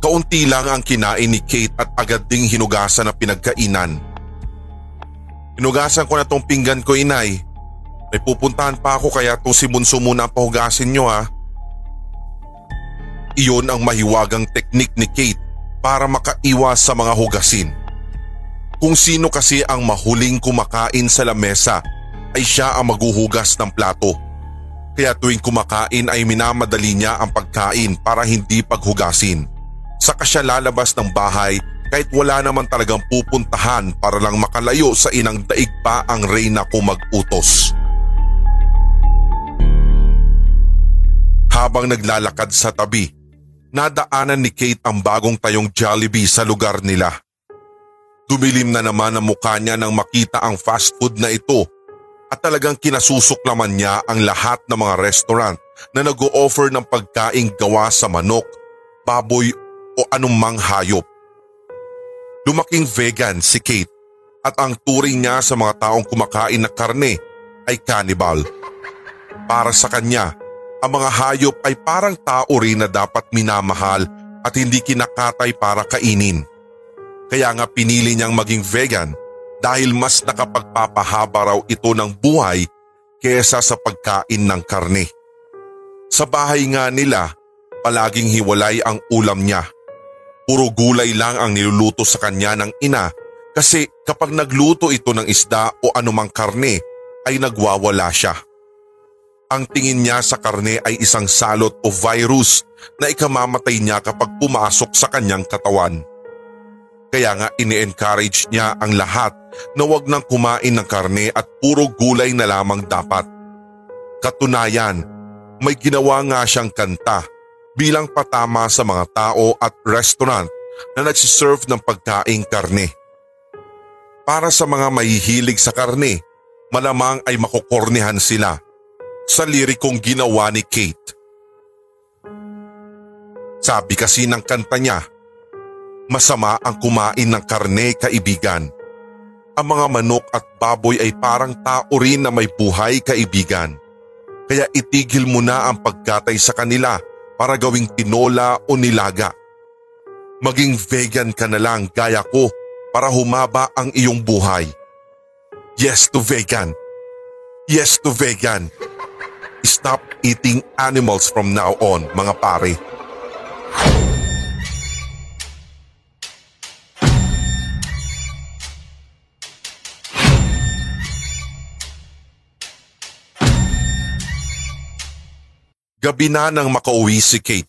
Kaunti lang ang kinain ni Kate at agad ding hinugasan ang pinagkainan. Hinugasan ko na tong pinggan ko inay. May pupuntahan pa ako kaya to si Bunso muna ang pahugasin nyo ha. Iyon ang mahiwagang teknik ni Kate para makaiwas sa mga hugasin. Kung sino kasi ang mahuling kumakain sa lamesa ay siya ang maghuhugas ng plato. Kaya tuwing kumakain ay minamadali niya ang pagkain para hindi paghugasin. Saka siya lalabas ng bahay kahit wala naman talagang pupuntahan para lang makalayo sa inang daig pa ang reyna ko mag-utos. Habang naglalakad sa tabi, nadaanan ni Kate ang bagong tayong Jollibee sa lugar nila. Dumilim na naman ang mukha niya nang makita ang fast food na ito at talagang kinasusuklaman niya ang lahat ng mga restaurant na nag-o-offer ng pagkaing gawa sa manok, baboy o anumang hayop. Lumaking vegan si Kate at ang turing niya sa mga taong kumakain na karne ay cannibal. Para sa kanya, ang mga hayop ay parang tao rin na dapat minamahal at hindi kinakatay para kainin. Kaya nga pinili niyang maging vegan dahil mas nakapagpapahaba raw ito ng buhay kesa sa pagkain ng karne. Sa bahay nga nila, palaging hiwalay ang ulam niya. Puro gulay lang ang niluluto sa kanya ng ina kasi kapag nagluto ito ng isda o anumang karne ay nagwawala siya. Ang tingin niya sa karne ay isang salot o virus na ikamamatay niya kapag pumasok sa kanyang katawan. Kaya nga ini-encourage niya ang lahat na wag nang kumain ng karne at puro gulay na lamang dapat. Katunayan, may ginawa nga siyang kanta bilang patama sa mga tao at restaurant na nagsiserve ng pagkaing karne. Para sa mga mahihilig sa karne, malamang ay makukornehan sila sa lirikong ginawa ni Kate. Sabi kasi ng kanta niya, Masama ang kumain ng karne kaibigan. Ang mga manok at baboy ay parang tao rin na may buhay kaibigan. Kaya itigil mo na ang pagkatay sa kanila para gawing tinola o nilaga. Maging vegan ka na lang gaya ko para humaba ang iyong buhay. Yes to vegan. Yes to vegan. Stop eating animals from now on mga pare. Gabi na nang makauwi si Kate.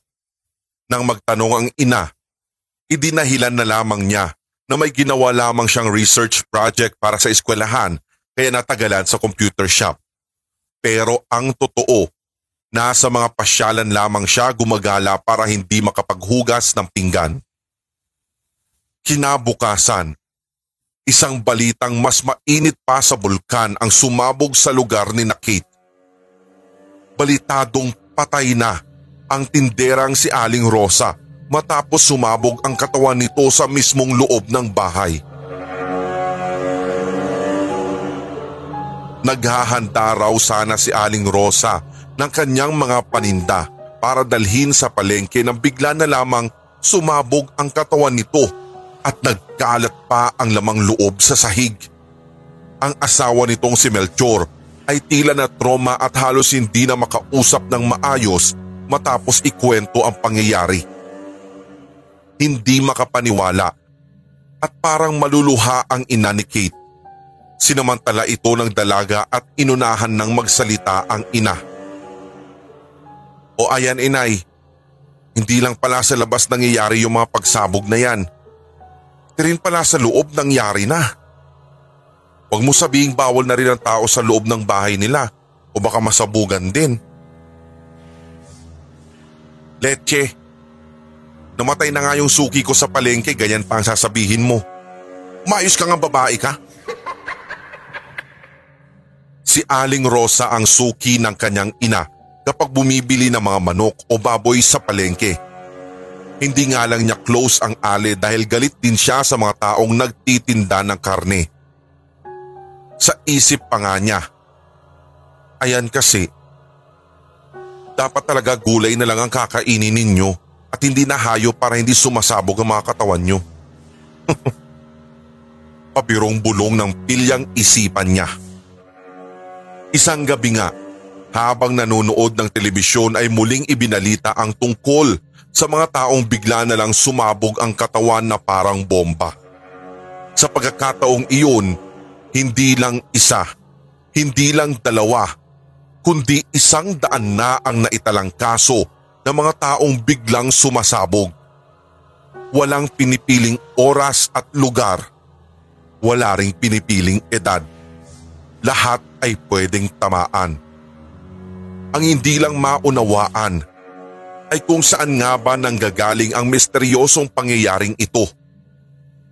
Nang magtanong ang ina, idinahilan na lamang niya na may ginawa lamang siyang research project para sa eskwelahan kaya natagalan sa computer shop. Pero ang totoo, nasa mga pasyalan lamang siya gumagala para hindi makapaghugas ng pinggan. Kinabukasan, isang balitang mas mainit pa sa bulkan ang sumabog sa lugar ni na Kate. Balitadong patay na ang tinderang si Aling Rosa matapos sumabog ang katawan nito sa mismong loob ng bahay. Naghahanda raw sana si Aling Rosa ng kanyang mga paninda para dalhin sa palengke nang bigla na lamang sumabog ang katawan nito at nagkalat pa ang lamang loob sa sahig. Ang asawa nitong si Melchor ay tila na trauma at halos hindi na makausap ng maayos matapos ikwento ang pangyayari. Hindi makapaniwala at parang maluluha ang ina ni Kate. Sinamantala ito ng dalaga at inunahan ng magsalita ang ina. O ayan inay, hindi lang pala sa labas nangyayari yung mga pagsabog na yan. Rin pala sa loob nangyari na. Huwag mo sabihing bawal na rin ang tao sa loob ng bahay nila o baka masabugan din. Leche, namatay na nga yung suki ko sa palengke ganyan pa ang sasabihin mo. Maayos ka nga babae ka? Si Aling Rosa ang suki ng kanyang ina kapag bumibili ng mga manok o baboy sa palengke. Hindi nga lang niya close ang ale dahil galit din siya sa mga taong nagtitinda ng karne. Sa isip pa nga niya. Ayan kasi, dapat talaga gulay na lang ang kakainin ninyo at hindi na hayop para hindi sumasabog ang mga katawan nyo. Pabirong bulong ng pilyang isipan niya. Isang gabi nga, habang nanonood ng telebisyon ay muling ibinalita ang tungkol sa mga taong bigla na lang sumabog ang katawan na parang bomba. Sa pagkakataong iyon, hindi lang isa, hindi lang dalawa, kundi isang daan na ang naitalang kaso ng mga taong biglang sumasabog. Walang pinipiling oras at lugar. Wala ring pinipiling edad. Lahat ay pwedeng tamaan. Ang hindi lang maunawaan ay kung saan nga ba nanggagaling ang misteryosong pangyayaring ito.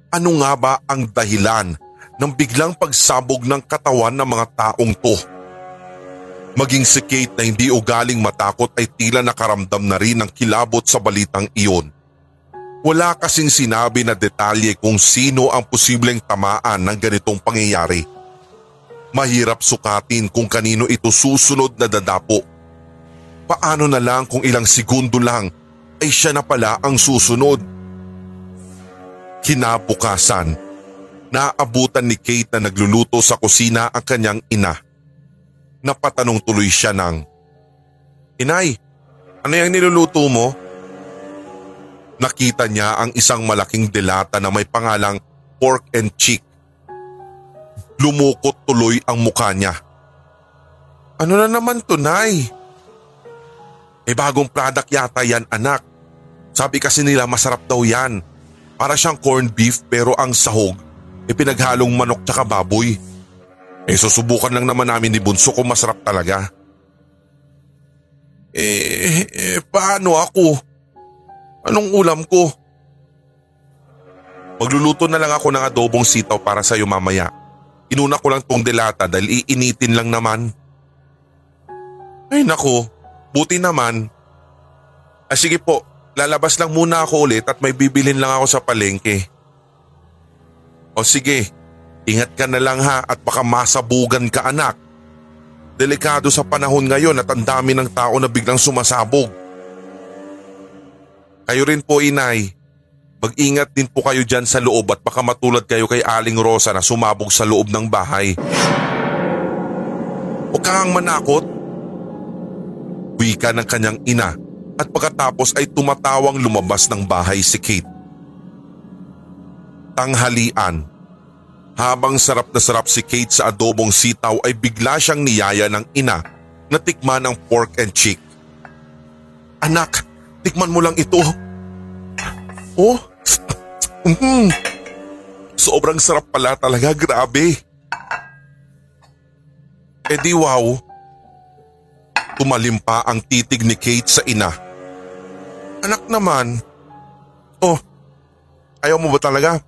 Ano nga ba ang dahilan ng biglang pagsabog ng katawan ng mga taong to? Maging si Kate na hindi ugaling matakot ay tila nakaramdam na rin ng kilabot sa balitang iyon. Wala kasing sinabi na detalye kung sino ang posibleng tamaan ng ganitong pangyayari. Mahirap sukatin kung kanino ito susunod na dadapo. Paano na lang kung ilang segundo lang ay siya na pala ang susunod? Kinabukasan, naabutan ni Kate na nagluluto sa kusina ang kanyang ina. Napatanong tuloy siya ng, Inay, ano yung niluluto mo? Nakita niya ang isang malaking delata na may pangalang pork and chick. Lumukot tuloy ang mukha niya. Ano na naman to, Nay? Eh bagong product yata yan anak. Sabi kasi nila masarap daw yan. Para siyang corned beef pero ang sahog e pinaghalong manok tsaka baboy. Eh susubukan lang naman namin ni Bunso kung masarap talaga. Eh, eh paano ako? Anong ulam ko? Magluluto na lang ako ng adobong sitaw para sa iyo mamaya. Inuna ko lang tong delata dahil iinitin lang naman. Ay nako, buti naman. Ah sige po, lalabas lang muna ako ulit at may bibilin lang ako sa palengke. O sige, ingat ka na lang ha at baka masabugan ka anak. Delikado sa panahon ngayon at ang dami ng tao na biglang sumasabog. Kayo rin po inay, mag-ingat din po kayo dyan sa loob at baka matulad kayo kay Aling Rosa na sumabog sa loob ng bahay. Huwag kang manakot. Wika ng kanyang ina at pagkatapos ay tumatawang lumabas ng bahay si Kate. Tanghalian. Habang sarap na sarap si Kate sa adobong sitaw ay bigla siyang niyaya ng ina na tikman ang pork and chick. Anak, tikman mo lang ito. Oh, mm, sobrang sarap pala talaga, grabe. E di wow, tumalim pa ang titig ni Kate sa ina. Anak naman, oh, ayaw mo ba talaga?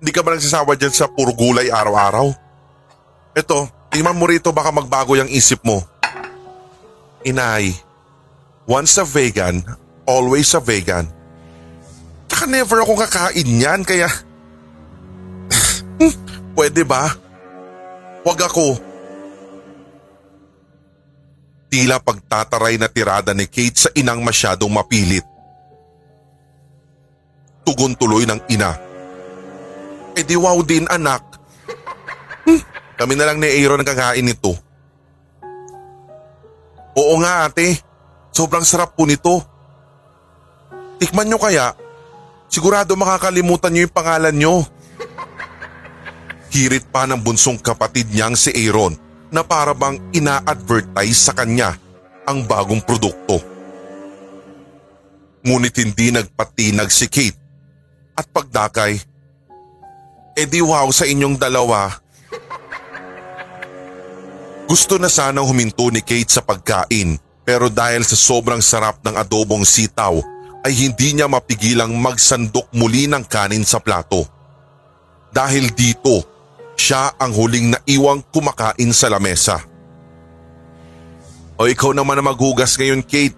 Hindi ka ba nagsasawa dyan sa puro gulay araw-araw? Ito, tingnan mo rito baka magbago yung isip mo. Inay, once a vegan, always a vegan. Tsaka never akong kakain yan kaya... Pwede ba? Huwag ako. Tila pagtataray na tirada ni Kate sa inang masyadong mapilit. Tugon tuloy ng ina. Eh di wow din anak. Hmm, kami na lang ni Aaron ang kakain nito. Oo nga ate, sobrang sarap po nito. Tikman nyo kaya, sigurado makakalimutan nyo yung pangalan nyo. Hirit pa ng bunsong kapatid niyang si Aaron na para bang ina-advertise sa kanya ang bagong produkto. Ngunit hindi nagpatinag si Kate at pagdakay E wow sa inyong dalawa. Gusto na sanang huminto ni Kate sa pagkain pero dahil sa sobrang sarap ng adobong sitaw ay hindi niya mapigilang magsandok muli ng kanin sa plato. Dahil dito, siya ang huling naiwang kumakain sa lamesa. O ikaw naman na maghugas ngayon Kate.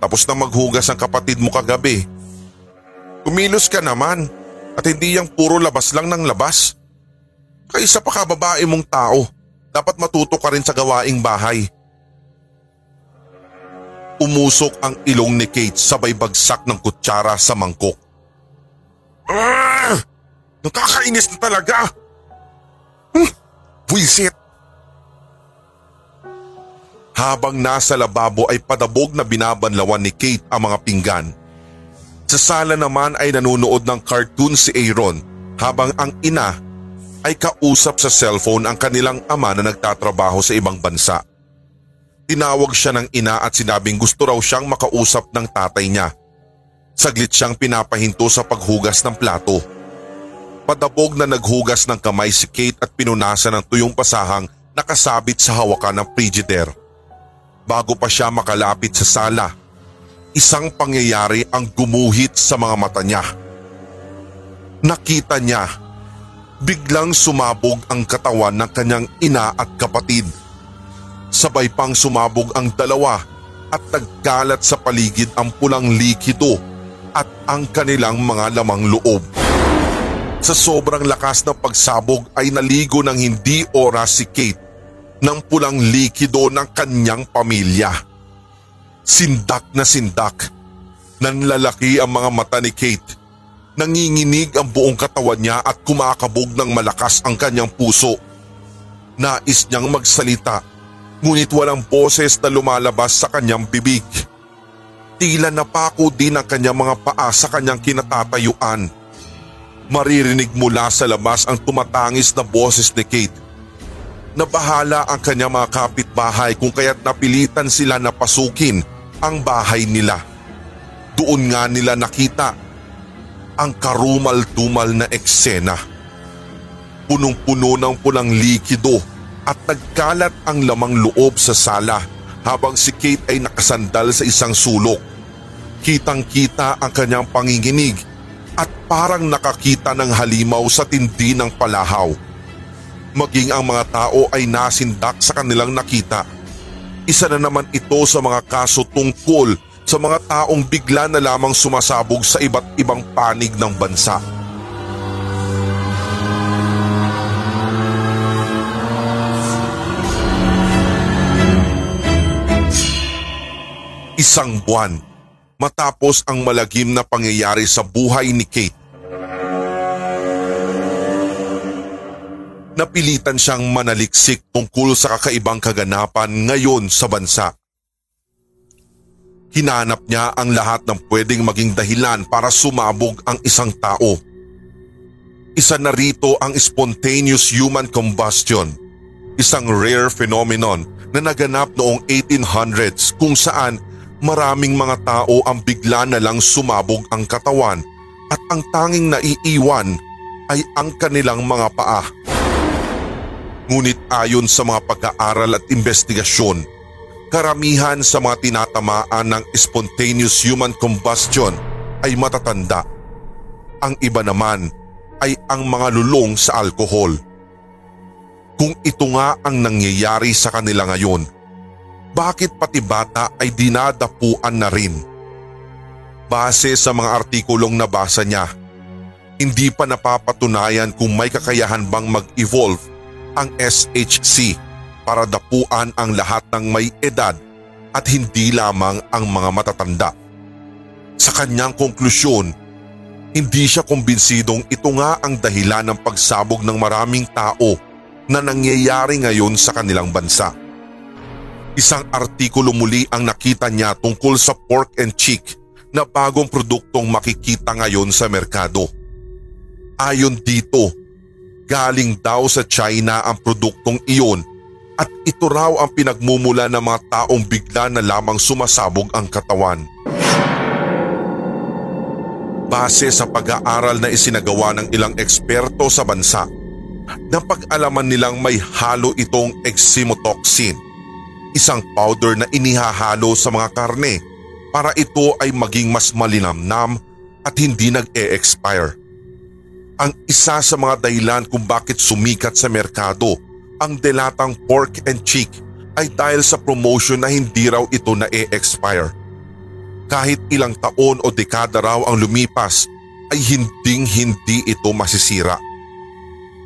Tapos na maghugas ang kapatid mo kagabi. Kumilos ka naman at hindi yung puro labas lang ng labas. Kaysa pa ka babae mong tao, dapat matuto ka rin sa gawaing bahay. Umusok ang ilong ni Kate sabay bagsak ng kutsara sa mangkok. Ah! Nakakainis na talaga! Hmm, Buisit! Habang nasa lababo ay padabog na binabanlawan ni Kate ang mga pinggan. Sa sala naman ay nanonood ng cartoon si Aaron habang ang ina ay kausap sa cellphone ang kanilang ama na nagtatrabaho sa ibang bansa. Tinawag siya ng ina at sinabing gusto raw siyang makausap ng tatay niya. Saglit siyang pinapahinto sa paghugas ng plato. Padabog na naghugas ng kamay si Kate at pinunasan ng tuyong pasahang nakasabit sa hawakan ng frigidaire. Bago pa siya makalapit sa sala, isang pangyayari ang gumuhit sa mga mata niya. Nakita niya, biglang sumabog ang katawan ng kanyang ina at kapatid. Sabay pang sumabog ang dalawa at nagkalat sa paligid ang pulang likido at ang kanilang mga lamang loob. Sa sobrang lakas ng pagsabog ay naligo ng hindi oras si Kate ng pulang likido ng kanyang pamilya. Sindak na sindak. Nanlalaki ang mga mata ni Kate. Nanginginig ang buong katawan niya at kumakabog ng malakas ang kanyang puso. Nais niyang magsalita ngunit walang boses na lumalabas sa kanyang bibig. Tila napako din ang kanyang mga paa sa kanyang kinatatayuan. Maririnig mula sa labas ang tumatangis na boses ni Kate. Nabahala ang kanyang mga kapitbahay kung kaya't napilitan sila na pasukin ang bahay nila. Doon nga nila nakita ang karumal-tumal na eksena. Punong-puno ng pulang likido at nagkalat ang lamang loob sa sala habang si Kate ay nakasandal sa isang sulok. Kitang-kita ang kanyang panginginig at parang nakakita ng halimaw sa tindi ng palahaw. Maging ang mga tao ay nasindak sa kanilang nakita. Isa na naman ito sa mga kaso tungkol sa mga taong bigla na lamang sumasabog sa iba't ibang panig ng bansa. Isang buwan matapos ang malagim na pangyayari sa buhay ni Kate. Napilitan siyang manaliksik tungkol sa kakaibang kaganapan ngayon sa bansa. Hinanap niya ang lahat ng pwedeng maging dahilan para sumabog ang isang tao. Isa na rito ang spontaneous human combustion, isang rare phenomenon na naganap noong 1800s kung saan maraming mga tao ang bigla na lang sumabog ang katawan at ang tanging naiiwan ay ang kanilang mga paa. Ngunit ayon sa mga pag-aaral at investigasyon, karamihan sa mga tinatamaan ng spontaneous human combustion ay matatanda. Ang iba naman ay ang mga lulong sa alkohol. Kung ito nga ang nangyayari sa kanila ngayon, bakit pati bata ay dinadapuan na rin? Base sa mga artikulong nabasa niya, hindi pa napapatunayan kung may kakayahan bang mag-evolve ang SHC para dapuan ang lahat ng may edad at hindi lamang ang mga matatanda. Sa kanyang konklusyon, hindi siya kumbinsidong ito nga ang dahilan ng pagsabog ng maraming tao na nangyayari ngayon sa kanilang bansa. Isang artikulo muli ang nakita niya tungkol sa pork and chick na bagong produktong makikita ngayon sa merkado. Ayon dito, galing daw sa China ang produktong iyon at ito raw ang pinagmumula ng mga taong bigla na lamang sumasabog ang katawan. Base sa pag-aaral na isinagawa ng ilang eksperto sa bansa, napag-alaman nilang may halo itong eximotoxin, isang powder na inihahalo sa mga karne para ito ay maging mas malinamnam at hindi nag-e-expire. Ang isa sa mga dahilan kung bakit sumikat sa merkado ang delatang pork and chick ay dahil sa promotion na hindi raw ito na-e-expire. Kahit ilang taon o dekada raw ang lumipas, ay hinding hindi ito masisira.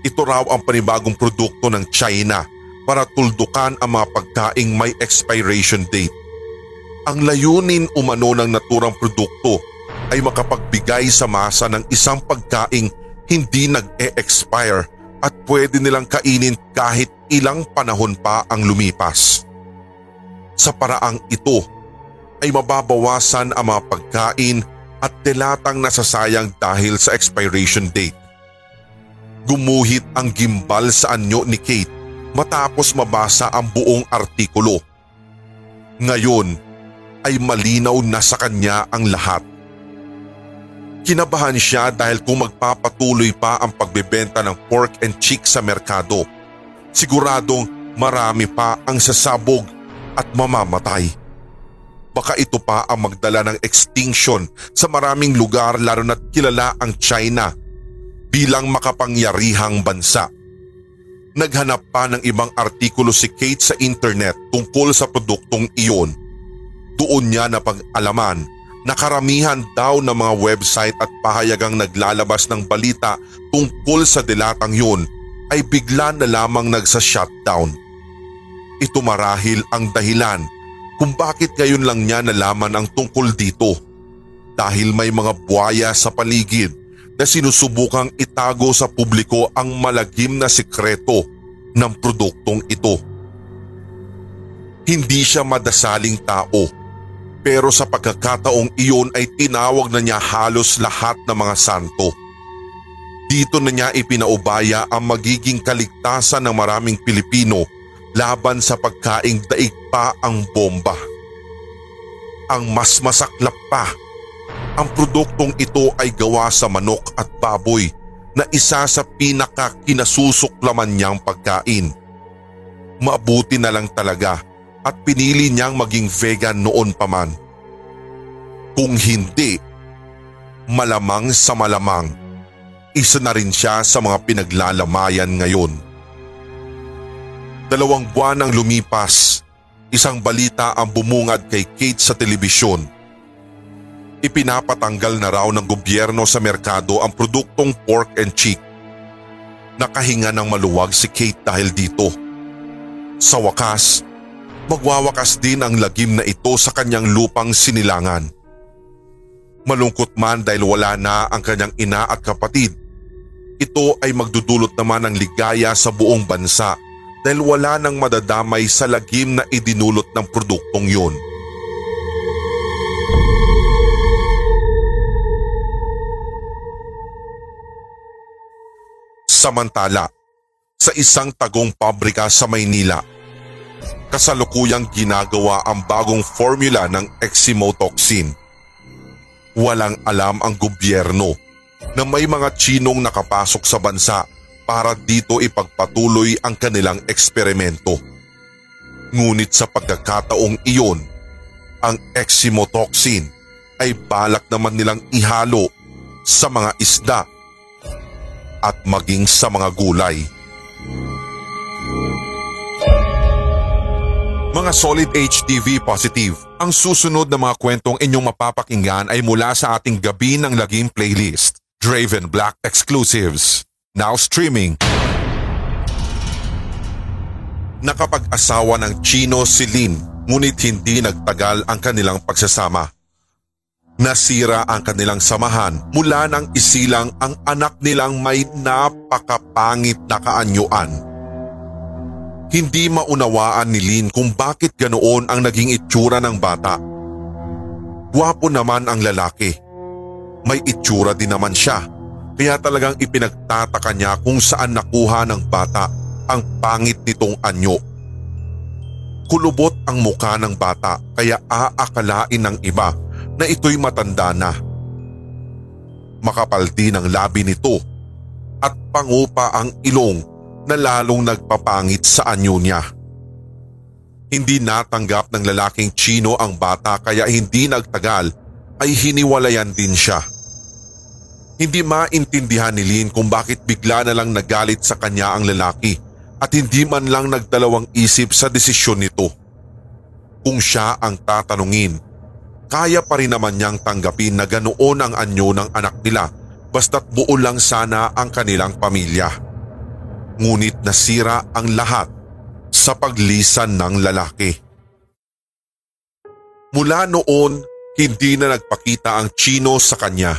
Ito raw ang panibagong produkto ng China para tuldukan ang mga pagkaing may expiration date. Ang layunin umano ng naturang produkto ay makapagbigay sa masa ng isang pagkaing hindi nag-e-expire at pwede nilang kainin kahit ilang panahon pa ang lumipas. Sa paraang ito ay mababawasan ang mga pagkain at telatang nasasayang dahil sa expiration date. Gumuhit ang gimbal sa anyo ni Kate matapos mabasa ang buong artikulo. Ngayon ay malinaw na sa kanya ang lahat. Kinabahan siya dahil kung magpapatuloy pa ang pagbebenta ng pork and chick sa merkado, siguradong marami pa ang sasabog at mamamatay. Baka ito pa ang magdala ng extinction sa maraming lugar lalo na't kilala ang China bilang makapangyarihang bansa. Naghanap pa ng ibang artikulo si Kate sa internet tungkol sa produktong iyon. Doon niya napag-alaman na karamihan daw ng mga website at pahayagang naglalabas ng balita tungkol sa dilatang yun ay bigla na lamang nagsa-shutdown. Ito marahil ang dahilan kung bakit ngayon lang niya nalaman ang tungkol dito. Dahil may mga buwaya sa paligid na sinusubukang itago sa publiko ang malagim na sikreto ng produktong ito. Hindi siya madasaling tao pero sa pagkakataong iyon ay tinawag na niya halos lahat ng mga santo. Dito na niya ipinaubaya ang magiging kaligtasan ng maraming Pilipino laban sa pagkaing daig pa ang bomba. Ang mas masaklap pa, ang produktong ito ay gawa sa manok at baboy na isa sa pinaka-kinasusuklaman niyang pagkain. Mabuti na lang talaga at pinili niyang maging vegan noon pa man. Kung hindi, malamang sa malamang, isa na rin siya sa mga pinaglalamayan ngayon. Dalawang buwan ang lumipas, isang balita ang bumungad kay Kate sa telebisyon. Ipinapatanggal na raw ng gobyerno sa merkado ang produktong pork and chick. Nakahinga ng maluwag si Kate dahil dito. Sa wakas, magwawakas din ang lagim na ito sa kanyang lupang sinilangan. Malungkot man dahil wala na ang kanyang ina at kapatid. Ito ay magdudulot naman ng ligaya sa buong bansa dahil wala nang madadamay sa lagim na idinulot ng produktong yun. Samantala, sa isang tagong pabrika sa Maynila, kasalukuyang ginagawa ang bagong formula ng eximotoxin. Walang alam ang gobyerno na may mga Chinong nakapasok sa bansa para dito ipagpatuloy ang kanilang eksperimento. Ngunit sa pagkakataong iyon, ang eximotoxin ay balak naman nilang ihalo sa mga isda at maging sa mga gulay. Mga Solid HDV Positive, ang susunod na mga kwentong inyong mapapakinggan ay mula sa ating Gabi ng Lagim playlist, Draven Black Exclusives. Now streaming. Nakapag-asawa ng Chino si Lin ngunit hindi nagtagal ang kanilang pagsasama. Nasira ang kanilang samahan mula nang isilang ang anak nilang may napakapangit na kaanyuan. Hindi maunawaan ni Lin kung bakit ganoon ang naging itsura ng bata. Gwapo naman ang lalaki. May itsura din naman siya. Kaya talagang ipinagtataka niya kung saan nakuha ng bata ang pangit nitong anyo. Kulubot ang muka ng bata kaya aakalain ng iba na ito'y matanda na. Makapal din ang labi nito at pangupa ang ilong na lalong nagpapangit sa anyo niya. Hindi natanggap ng lalaking Chino ang bata kaya hindi nagtagal ay hiniwalayan din siya. Hindi maintindihan ni Lin kung bakit bigla na lang nagalit sa kanya ang lalaki at hindi man lang nagdalawang isip sa desisyon nito. Kung siya ang tatanungin, kaya pa rin naman niyang tanggapin na ganoon ang anyo ng anak nila basta't buo lang sana ang kanilang pamilya. Ngunit nasira ang lahat sa paglisan ng lalaki. Mula noon, hindi na nagpakita ang Chino sa kanya.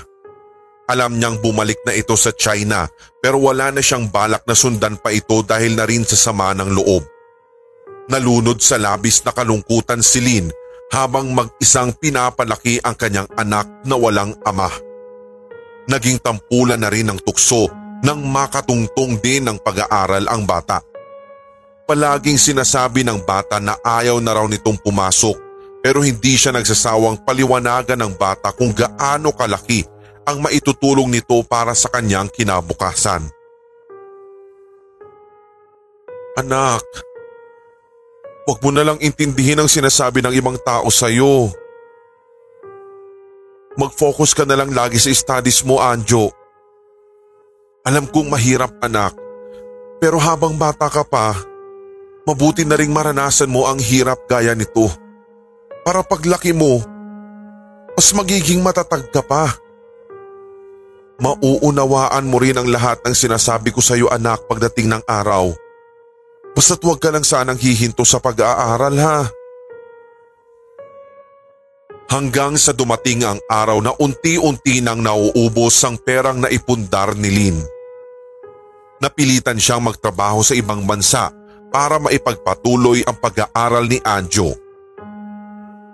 Alam niyang bumalik na ito sa China pero wala na siyang balak na sundan pa ito dahil na rin sa sama ng loob. Nalunod sa labis na kalungkutan si Lin habang mag-isang pinapalaki ang kanyang anak na walang ama. Naging tampulan na rin ng tukso nang makatungtong din ng pag-aaral ang bata. Palaging sinasabi ng bata na ayaw na raw nitong pumasok pero hindi siya nagsasawang paliwanagan ng bata kung gaano kalaki ang maitutulong nito para sa kanyang kinabukasan. Anak, Huwag mo na lang intindihin ang sinasabi ng ibang tao sa iyo. Mag-focus ka na lang lagi sa studies mo, Anjo. Alam kong mahirap anak, pero habang bata ka pa, mabuti na ring maranasan mo ang hirap gaya nito. Para paglaki mo, mas magiging matatag ka pa. Mauunawaan mo rin ang lahat ng sinasabi ko sa iyo anak pagdating ng araw. Basta't huwag ka lang sanang hihinto sa pag-aaral ha. Hanggang sa dumating ang araw na unti-unti nang nauubos ang perang naipundar ni Lin. Napilitan siyang magtrabaho sa ibang bansa para maipagpatuloy ang pag-aaral ni Anjo.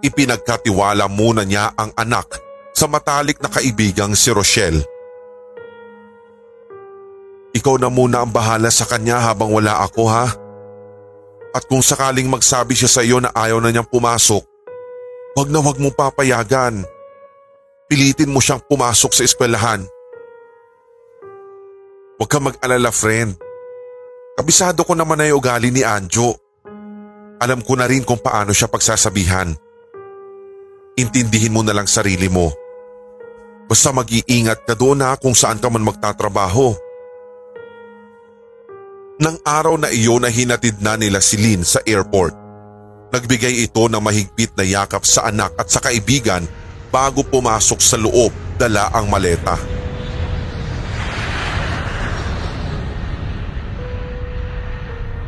Ipinagkatiwala muna niya ang anak sa matalik na kaibigang si Rochelle. Ikaw na muna ang bahala sa kanya habang wala ako ha. At kung sakaling magsabi siya sa iyo na ayaw na niyang pumasok, wag na wag mong papayagan. Pilitin mo siyang pumasok sa eskwelahan. Huwag kang mag-alala friend. Kabisado ko naman na yung ugali ni Anjo. Alam ko na rin kung paano siya pagsasabihan. Intindihin mo na lang sarili mo. Basta mag-iingat ka doon na kung saan ka man magtatrabaho. Nang araw na iyon na hinatid na nila si Lynn sa airport. Nagbigay ito ng mahigpit na yakap sa anak at sa kaibigan bago pumasok sa loob dala ang maleta.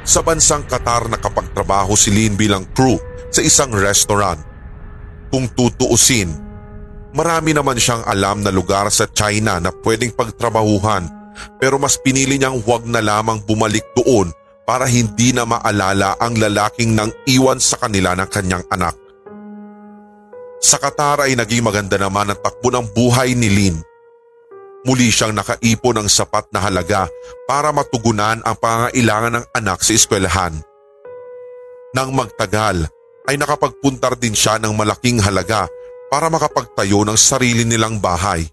Sa bansang Qatar nakapagtrabaho si Lynn bilang crew sa isang restaurant. Kung tutuusin, marami naman siyang alam na lugar sa China na pwedeng pagtrabahuhan pero mas pinili niyang huwag na lamang bumalik doon para hindi na maalala ang lalaking nang iwan sa kanila ng kanyang anak. Sa Qatar ay naging maganda naman ang takbo ng buhay ni Lynn. Muli siyang nakaipon ng sapat na halaga para matugunan ang pangailangan ng anak sa eskwelahan. Nang magtagal ay nakapagpuntar din siya ng malaking halaga para makapagtayo ng sarili nilang bahay.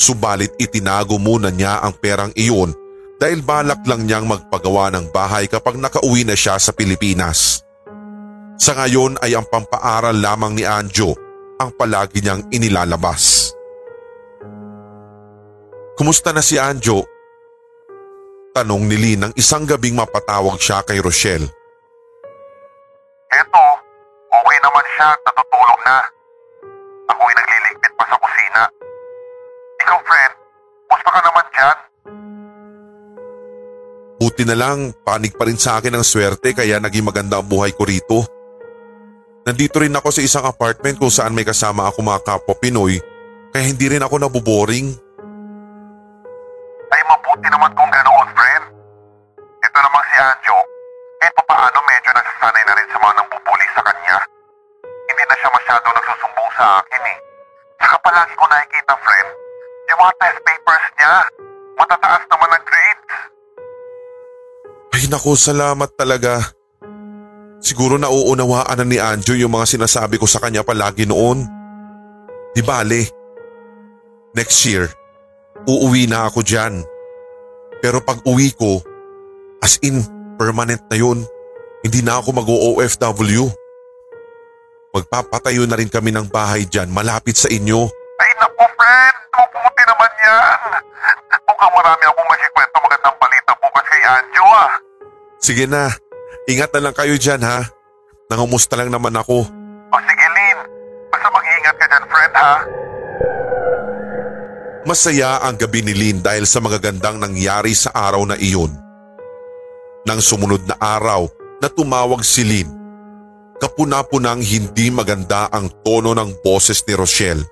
Subalit itinago muna niya ang perang iyon dahil balak lang niyang magpagawa ng bahay kapag nakauwi na siya sa Pilipinas. Sa ngayon ay ang pampaaral lamang ni Anjo ang palagi niyang inilalabas. Kumusta na si Anjo? Tanong ni Lee nang isang gabing mapatawag siya kay Rochelle. Eto, okay naman siya at natutulog na. Ako'y nagliligpit pa sa kusina. Ikaw, friend, musta ka naman dyan? Buti na lang, panig pa rin sa akin ang swerte kaya naging maganda ang buhay ko rito. Nandito rin ako sa isang apartment kung saan may kasama ako mga kapwa Pinoy kaya hindi rin ako nabuboring. Mabuti naman kung ganoon, friend. Ito namang si Anjo, kahit pa paano medyo nasasanay na rin sa mga nambubuli sa kanya. Hindi na siya masyado nagsusumbong sa akin eh. Saka palagi ko nakikita, friend, yung mga test papers niya. Matataas naman ang grades. Ay naku, salamat talaga. Siguro nauunawaan na ni Anjo yung mga sinasabi ko sa kanya palagi noon. Di bale, next year, uuwi na ako dyan. Pero pag uwi ko, as in permanent na yun, hindi na ako mag-OFW. Magpapatayo na rin kami ng bahay dyan malapit sa inyo. Ay naku, friend, mabuti naman yan. Mukhang marami akong masikwento magandang balita bukas kay Anjo ah. Sige na, ingat na lang kayo dyan ha. Nangumusta lang naman ako. O sige, Lynn. Basta mag-iingat ka dyan, friend ha. Masaya ang gabi ni Lynn dahil sa mga gandang nangyari sa araw na iyon. Nang sumunod na araw na tumawag si Lynn, kapuna-punang hindi maganda ang tono ng boses ni Rochelle.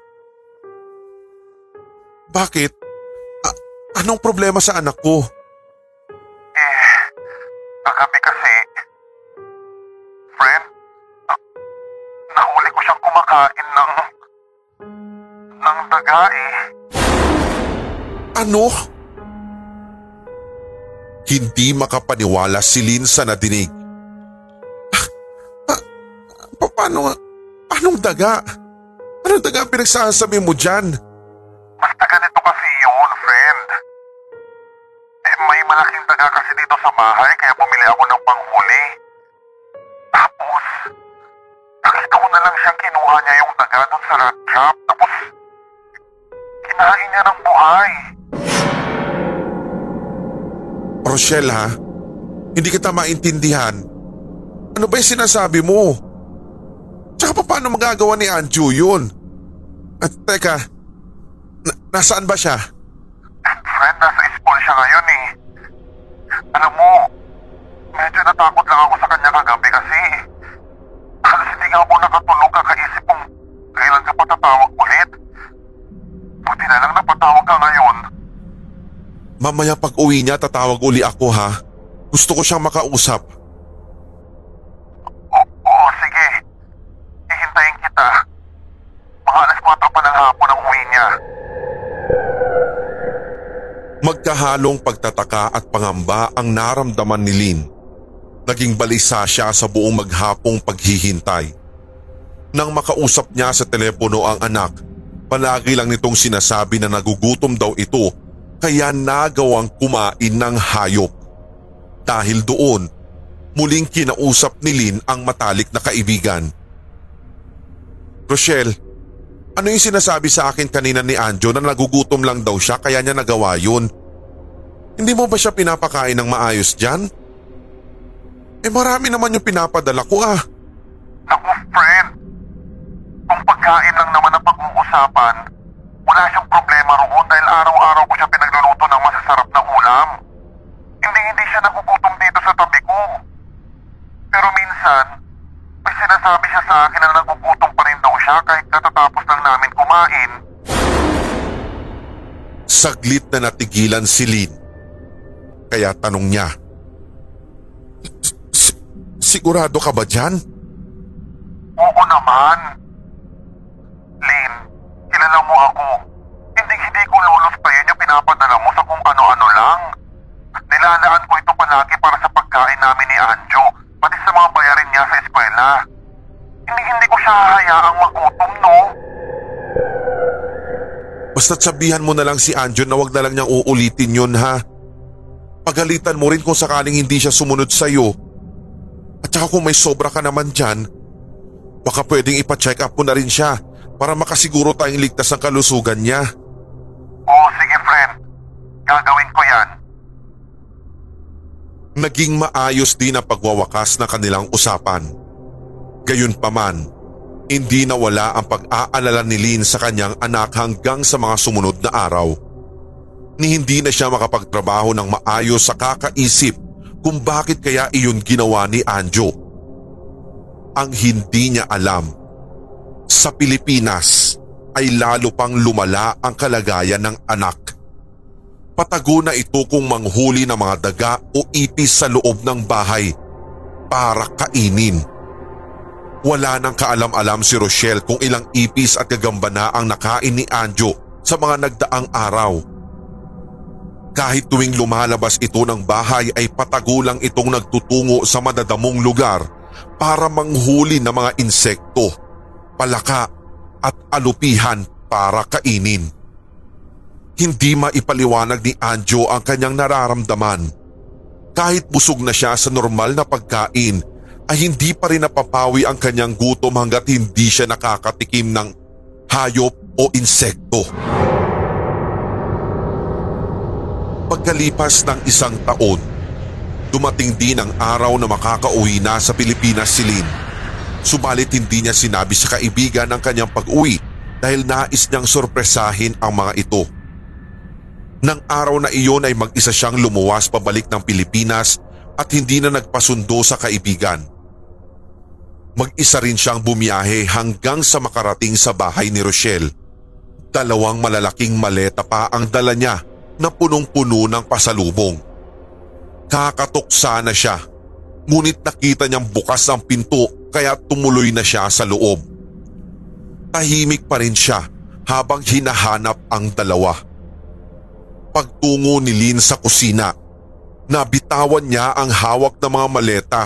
Bakit? A- anong problema sa anak ko? Eh, kagabi kasi, friend, na- nahuli ko siyang kumakain ng, ng daga eh. Ano? Hindi makapaniwala si Lynn sa nadinig. Ah, ah, pa- paano nga? Anong daga? Anong daga pinagsasabi mo dyan? Basta ganito kasi yun, friend. Eh, may malaking daga kasi dito sa bahay kaya bumili ako ng panghuli. Tapos, nakita ko na lang siyang kinuha niya yung daga doon sa rat shop. Tapos, kinain niya ng buhay. Rochelle ha? Hindi kita maintindihan. Ano ba yung sinasabi mo? Tsaka pa paano magagawa ni Anju yun? At teka, na- nasaan ba siya? Friend, nasa school siya ngayon eh. Alam mo, medyo natakot lang ako sa kanya kagabi kasi halos hindi nga ako nakatulog kakaisip kung kailan ka patatawag Mamaya pag uwi niya tatawag uli ako ha. Gusto ko siyang makausap. O, oo, sige. Hihintayin kita. Mga alas 4 pa ng hapon ang uwi niya. Magkahalong pagtataka at pangamba ang naramdaman ni Lynn. Naging balisa siya sa buong maghapong paghihintay. Nang makausap niya sa telepono ang anak, palagi lang nitong sinasabi na nagugutom daw ito kaya nagawang kumain ng hayop. Dahil doon, muling kinausap ni Lynn ang matalik na kaibigan. Rochelle, ano yung sinasabi sa akin kanina ni Anjo na nagugutom lang daw siya kaya niya nagawa yun? Hindi mo ba siya pinapakain ng maayos dyan? Eh marami naman yung pinapadala ko ah. Naku, friend. Kung pagkain lang naman ang pag-uusapan, wala siyang problema roon dahil araw-araw ko siya pinagluluto ng masasarap na ulam. Hindi hindi siya nagugutom dito sa tabi ko. Pero minsan, may sinasabi siya sa akin na nagugutom pa rin daw siya kahit katatapos lang namin kumain. Saglit na natigilan si Lynn. Kaya tanong niya. "Si- Sigurado ka ba dyan? Oo naman. Kilala mo ako. Hindi hindi ko lulustayin yung pinapadala mo sa kung ano-ano lang. Nilalaan ko ito palagi para sa pagkain namin ni Anjo, pati sa mga bayarin niya sa eskwela. Hindi hindi ko siya hahayaang magutom, no? Basta't sabihan mo na lang si Anjo na wag na lang niyang uulitin yun ha. Pagalitan mo rin kung sakaling hindi siya sumunod sa'yo. At saka kung may sobra ka naman dyan, baka pwedeng ipa-check up mo na rin siya para makasiguro tayong ligtas ang kalusugan niya. Oo, sige friend. Gagawin ko yan. Naging maayos din ang pagwawakas ng kanilang usapan. Gayunpaman, hindi nawala ang pag-aalala ni Lynn sa kanyang anak hanggang sa mga sumunod na araw. Ni hindi na siya makapagtrabaho ng maayos sa kakaisip kung bakit kaya iyon ginawa ni Anjo. Ang hindi niya alam, sa Pilipinas ay lalo pang lumala ang kalagayan ng anak. Patago na ito kung manghuli ng mga daga o ipis sa loob ng bahay para kainin. Wala nang kaalam-alam si Rochelle kung ilang ipis at gagamba na ang nakain ni Anjo sa mga nagdaang araw. Kahit tuwing lumalabas ito ng bahay ay patago lang itong nagtutungo sa madadamong lugar para manghuli ng mga insekto, palaka at alupihan para kainin. Hindi maipaliwanag ni Anjo ang kanyang nararamdaman. Kahit busog na siya sa normal na pagkain ay hindi pa rin napapawi ang kanyang gutom hanggat hindi siya nakakatikim ng hayop o insekto. Pagkalipas ng isang taon, dumating din ang araw na makakauwi na sa Pilipinas si Lynn. Subalit hindi niya sinabi sa kaibigan ang kanyang pag-uwi dahil nais niyang sorpresahin ang mga ito. Nang araw na iyon ay mag-isa siyang lumuwas pabalik ng Pilipinas at hindi na nagpasundo sa kaibigan. Mag-isa rin siyang bumiyahe hanggang sa makarating sa bahay ni Rochelle. Dalawang malalaking maleta pa ang dala niya na punong-puno ng pasalubong. Kakatok sana siya, ngunit nakita niyang bukas ang pinto kaya tumuloy na siya sa loob. Tahimik pa rin siya habang hinahanap ang dalawa. Pagtungo ni Lynn sa kusina, nabitawan niya ang hawak ng mga maleta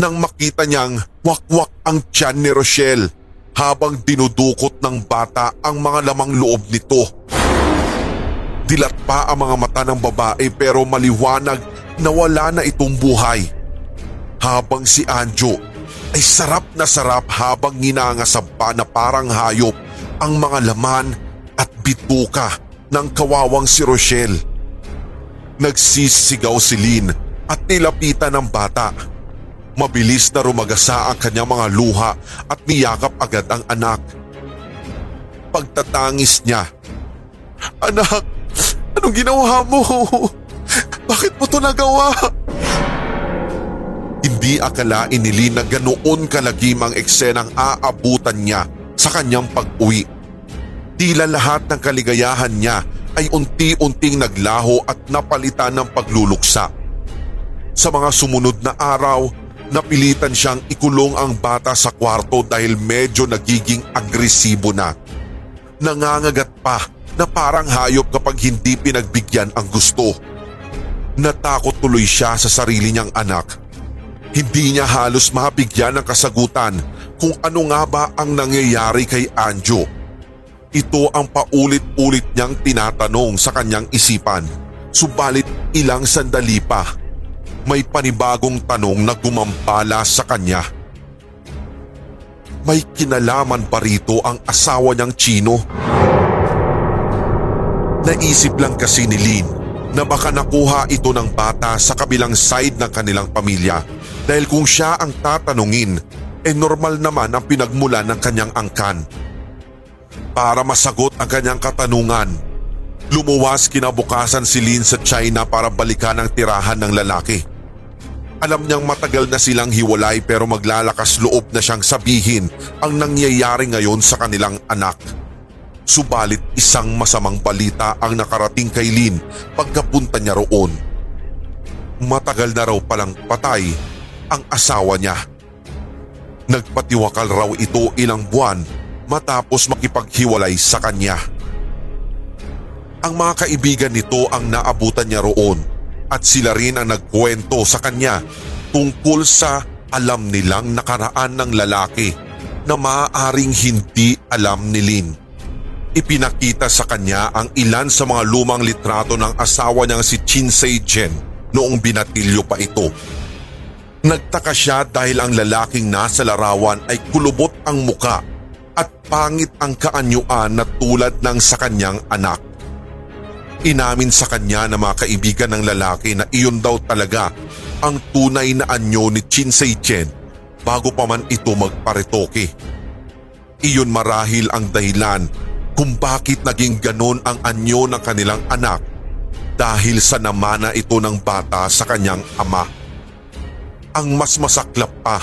nang makita niyang wakwak ang tiyan ni Rochelle habang dinudukot ng bata ang mga lamang loob nito. Dilat pa ang mga mata ng babae pero maliwanag na wala na itong buhay. Habang si Anjo ay sarap na sarap habang nginangasab pa na parang hayop ang mga laman at bituka ng kawawang si Rochelle. Nagsisigaw si Lynn at nilapitan ng bata. Mabilis na rumagasa ang kanyang mga luha at niyakap agad ang anak. Pagtatangis niya, Anak, anong ginawa mo? Bakit mo to nagawa? Hindi akalain ni Lynn na ganoon kalagim ang eksenang aabutan niya sa kanyang pag-uwi. Tila lahat ng kaligayahan niya ay unti-unting naglaho at napalitan ng pagluluksa. Sa mga sumunod na araw, napilitan siyang ikulong ang bata sa kwarto dahil medyo nagiging agresibo na. Nangangagat pa na parang hayop kapag hindi pinagbigyan ang gusto. Natakot tuloy siya sa sarili niyang anak. Hindi niya halos mabigyan ng kasagutan kung ano nga ba ang nangyayari kay Anjo. Ito ang paulit-ulit niyang tinatanong sa kanyang isipan. Subalit ilang sandali pa, may panibagong tanong na gumambala sa kanya. May kinalaman pa rito ang asawa niyang Chino? Naisip lang kasi ni Lynn na baka nakuha ito ng bata sa kabilang side ng kanilang pamilya dahil kung siya ang tatanungin, eh normal naman ang pinagmulan ng kanyang angkan. Para masagot ang kanyang katanungan, lumuwas kinabukasan si Lin sa China para balikan ang tirahan ng lalaki. Alam niyang matagal na silang hiwalay pero maglalakas loob na siyang sabihin ang nangyayari ngayon sa kanilang anak. Subalit isang masamang balita ang nakarating kay Lin pagkapunta niya roon. Matagal na raw palang patay ang asawa niya. Nagpatiwakal raw ito ilang buwan matapos makipaghiwalay sa kanya. Ang mga kaibigan nito ang naabutan niya roon at sila rin ang nagkwento sa kanya tungkol sa alam nilang nakaraan ng lalaki na maaaring hindi alam ni Lin. Ipinakita sa kanya ang ilan sa mga lumang litrato ng asawa niyang si Chinsei Jen noong binatilyo pa ito. Nagtaka siya dahil ang lalaking nasa larawan ay kulubot ang muka at pangit ang kaanyuan na tulad ng sa kanyang anak. Inamin sa kanya ng mga kaibigan ng lalaki na iyon daw talaga ang tunay na anyo ni Chinsei Chen bago pa man ito magparetoke. Iyon marahil ang dahilan kung bakit naging ganon ang anyo ng kanilang anak dahil sa namana ito ng bata sa kanyang ama. Ang mas masaklap pa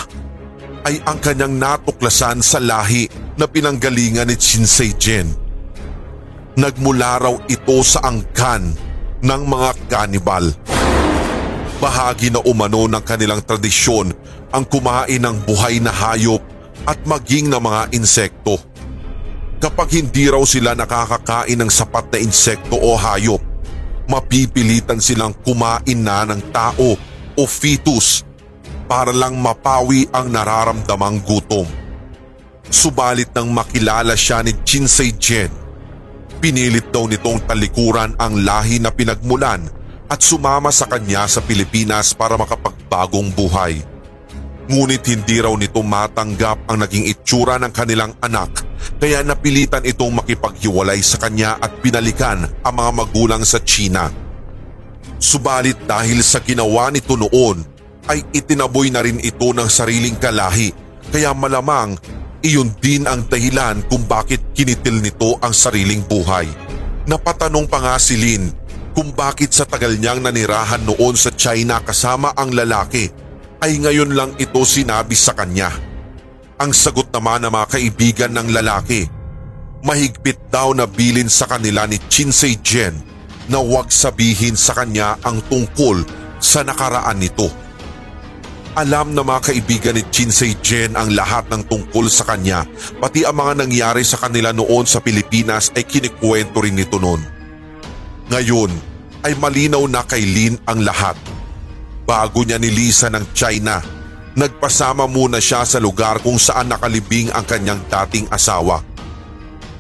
ay ang kanyang natuklasan sa lahi na pinanggalingan ni Shinsei Jin. Nagmula raw ito sa angkan ng mga kanibal. Bahagi na umano ng kanilang tradisyon ang kumain ng buhay na hayop at maging ng mga insekto. Kapag hindi raw sila nakakakain ng sapat na insekto o hayop, mapipilitan silang kumain na ng tao o fetus para lang mapawi ang nararamdamang gutom. Subalit nang makilala siya ni Jinsei Jen, pinilit daw nitong talikuran ang lahi na pinagmulan at sumama sa kanya sa Pilipinas para makapagbagong buhay. Ngunit hindi raw nito matanggap ang naging itsura ng kanilang anak kaya napilitan itong makipaghiwalay sa kanya at pinalikan ang mga magulang sa China. Subalit dahil sa ginawa nito noon ay itinaboy na rin ito ng sariling kalahi kaya malamang iyon din ang dahilan kung bakit kinitil nito ang sariling buhay. Napatanong pa nga si Lin kung bakit sa tagal niyang nanirahan noon sa China kasama ang lalaki ay ngayon lang ito sinabi sa kanya. Ang sagot naman ng mga kaibigan ng lalaki, mahigpit daw na bilin sa kanila ni Chinsei Jen na huwag sabihin sa kanya ang tungkol sa nakaraan nito. Alam na mga kaibigan ni Chinsei Jen ang lahat ng tungkol sa kanya, pati ang mga nangyari sa kanila noon sa Pilipinas ay kinikwento rin nito noon. Ngayon ay malinaw na kay Lin ang lahat. Bago niya nilisa ng China, nagpasama muna siya sa lugar kung saan nakalibing ang kanyang dating asawa.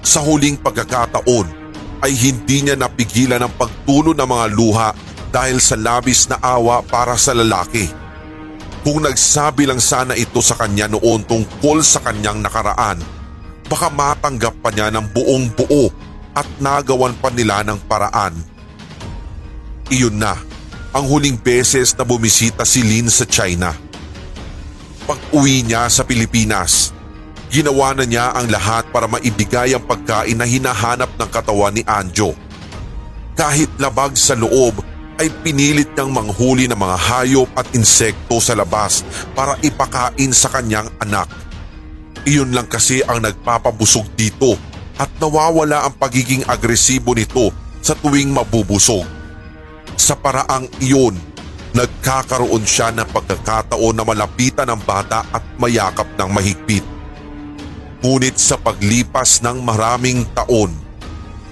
Sa huling pagkakataon ay hindi niya napigilan ang pagtulo ng mga luha dahil sa labis na awa para sa lalaki. Kung nagsabi lang sana ito sa kanya noon tungkol sa kanyang nakaraan, baka matanggap pa niya ng buong buo at nagawan pa nila ng paraan. Iyon na ang huling beses na bumisita si Lin sa China. Pag uwi niya sa Pilipinas, ginawa na niya ang lahat para maibigay ang pagkain na hinahanap ng katawan ni Anjo. Kahit labag sa loob ay pinilit niyang manghuli ng mga hayop at insekto sa labas para ipakain sa kanyang anak. Iyon lang kasi ang nagpapabusog dito at nawawala ang pagiging agresibo nito sa tuwing mabubusog. Sa paraang iyon, nagkakaroon siya ng pagkakataon na malapitan ng bata at mayakap ng mahigpit. Ngunit sa paglipas ng maraming taon,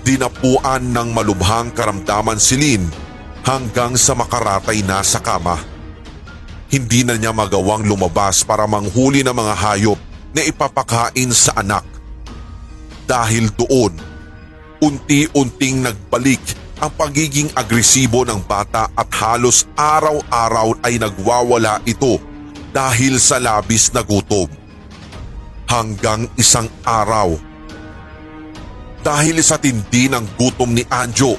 dinapuan ng malubhang karamdaman si Lin hanggang sa makaratay na sa kama. Hindi na niya magawang lumabas para manghuli ng mga hayop na ipapakain sa anak dahil doon, unti-unting nagbalik ang pagiging agresibo ng bata at halos araw-araw ay nagwawala ito dahil sa labis na gutom. Hanggang isang araw. Dahil sa tindi ng gutom ni Anjo,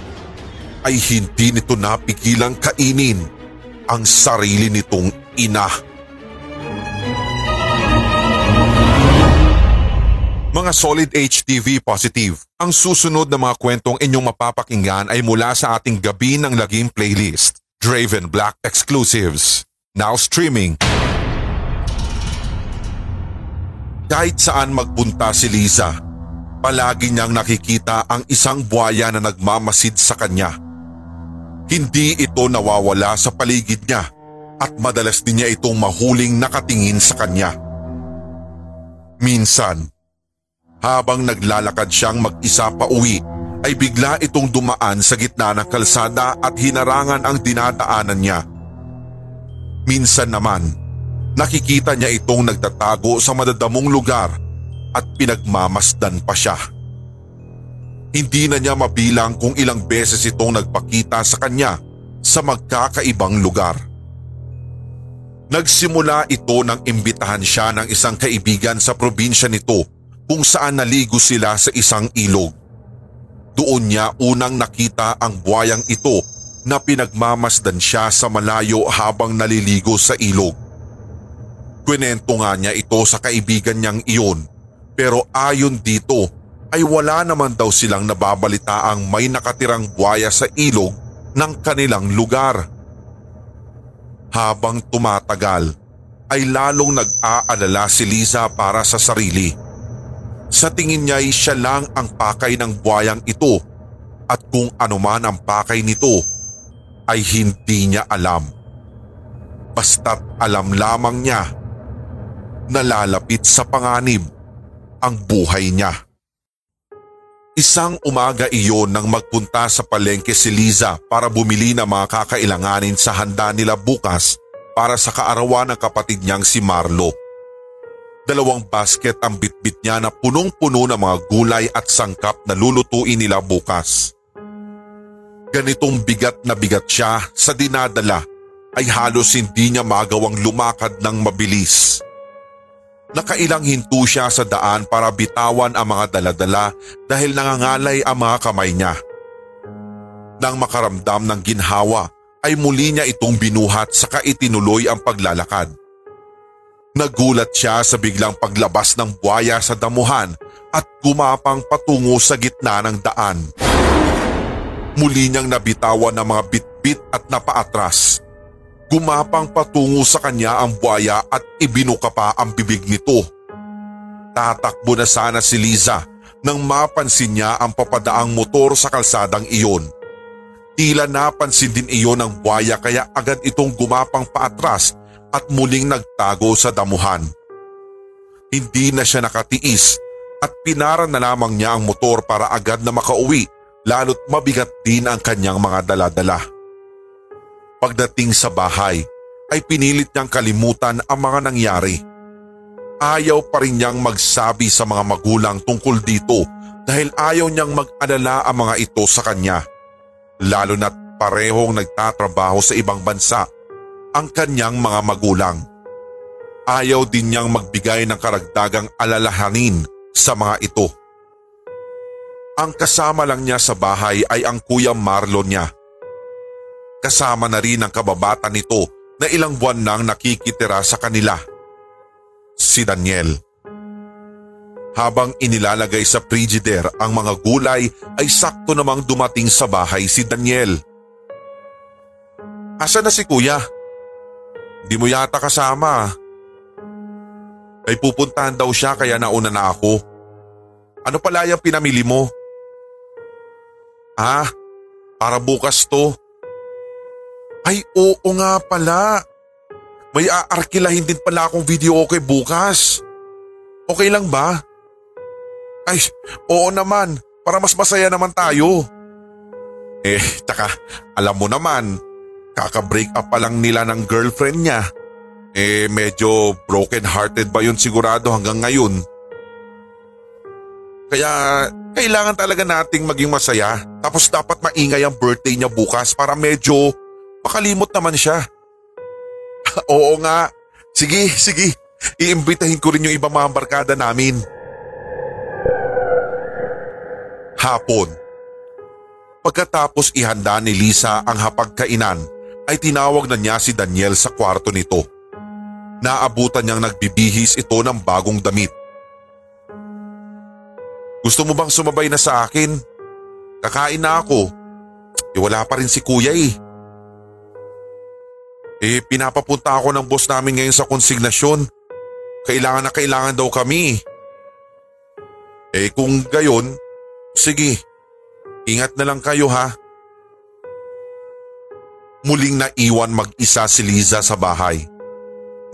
ay hindi nito napigilang kainin ang sarili nitong ina. Mga Solid HTV Positive, ang susunod na mga kwentong inyong mapapakinggan ay mula sa ating Gabi ng Lagim playlist, Draven Black Exclusives. Now streaming. Kahit saan magpunta si Lisa, palagi niyang nakikita ang isang buhaya na nagmamasid sa kanya. Hindi ito nawawala sa paligid niya at madalas din niya itong mahuling nakatingin sa kanya. Minsan, habang naglalakad siyang mag-isa pa uwi, ay bigla itong dumaan sa gitna ng kalsada at hinarangan ang dinadaanan niya. Minsan naman, nakikita niya itong nagtatago sa madadamong lugar at pinagmamasdan pa siya. Hindi na niya mabilang kung ilang beses itong nagpakita sa kanya sa magkakaibang lugar. Nagsimula ito nang imbitahan siya ng isang kaibigan sa probinsya nito kung saan naligo sila sa isang ilog. Doon niya unang nakita ang buwayang ito na pinagmamasdan siya sa malayo habang naliligo sa ilog. Kwento nga niya ito sa kaibigan niyang iyon pero ayon dito ay wala naman daw silang nababalitaang may nakatirang buwaya sa ilog ng kanilang lugar. Habang tumatagal ay lalong nag-aalala si Liza para sa sarili. Sa tingin niya ay siya lang ang pakay ng buwayang ito at kung anuman ang pakay nito ay hindi niya alam. Basta't alam lamang niya na lalapit sa panganib ang buhay niya. Isang umaga iyon nang magpunta sa palengke si Liza para bumili ng mga kakailanganin sa handa nila bukas para sa kaarawan ng kapatid niyang si Marlo. Dalawang basket ang bitbit niya na punong-puno ng mga gulay at sangkap na lulutuin nila bukas. Ganitong bigat na bigat siya sa dinadala ay halos hindi niya magawang lumakad ng mabilis. Nakailang hinto siya sa daan para bitawan ang mga daladala dahil nangangalay ang mga kamay niya. Nang makaramdam ng ginhawa ay muli niya itong binuhat saka itinuloy ang paglalakad. Nagulat siya sa biglang paglabas ng buhaya sa damuhan at gumapang patungo sa gitna ng daan. Muli niyang nabitawan ng mga bitbit at napaatras. Gumapang patungo sa kanya ang buhaya at ibinuka pa ang bibig nito. Tatakbo na sana si Liza nang mapansin niya ang papadaang motor sa kalsadang iyon. Tila napansin din iyon ng buhaya kaya agad itong gumapang paatras at muling nagtago sa damuhan. Hindi na siya nakatiis at pinara na lamang niya ang motor para agad na makauwi lalo't mabigat din ang kanyang mga daladala. Pagdating sa bahay ay pinilit niyang kalimutan ang mga nangyari. Ayaw pa rin niyang magsabi sa mga magulang tungkol dito dahil ayaw niyang mag-alala ang mga ito sa kanya. Lalo na't parehong nagtatrabaho sa ibang bansa ang kanyang mga magulang. Ayaw din niyang magbigay ng karagdagang alalahanin sa mga ito. Ang kasama lang niya sa bahay ay ang kuya Marlon niya. Kasama na rin ang kababata nito na ilang buwan nang nakikitira sa kanila. Si Daniel. Habang inilalagay sa frigider ang mga gulay ay sakto namang dumating sa bahay si Daniel. Asa na si kuya? Di mo yata kasama. Ay pupuntahan daw siya kaya nauna na ako. Ano pala yung pinamili mo? Ah, para bukas to. Ay oo nga pala. May aarkilahin din pala akong video okay bukas. Okay lang ba? Ay, oo naman. Para mas masaya naman tayo. Eh, taka, alam mo naman, kaka-break up pa lang nila ng girlfriend niya. Eh, medyo broken hearted ba yun sigurado hanggang ngayon? Kaya kailangan talaga nating maging masaya tapos dapat maingay ang birthday niya bukas para medyo makalimot naman siya. Oo nga. Sige, sige. Iimbitahin ko rin yung ibang mga barkada namin. Hapon. Pagkatapos ihanda ni Lisa ang hapagkainan ay tinawag na niya si Daniel sa kwarto nito. Naabutan niyang nagbibihis ito ng bagong damit. Gusto mo bang sumabay na sa akin? Kakain na ako. Eh wala pa rin si kuya eh. Eh pinapapunta ako ng boss namin ngayon sa konsignasyon. Kailangan na kailangan daw kami. Eh kung gayon, sige. Ingat na lang kayo ha. Muling naiwan mag-isa si Liza sa bahay.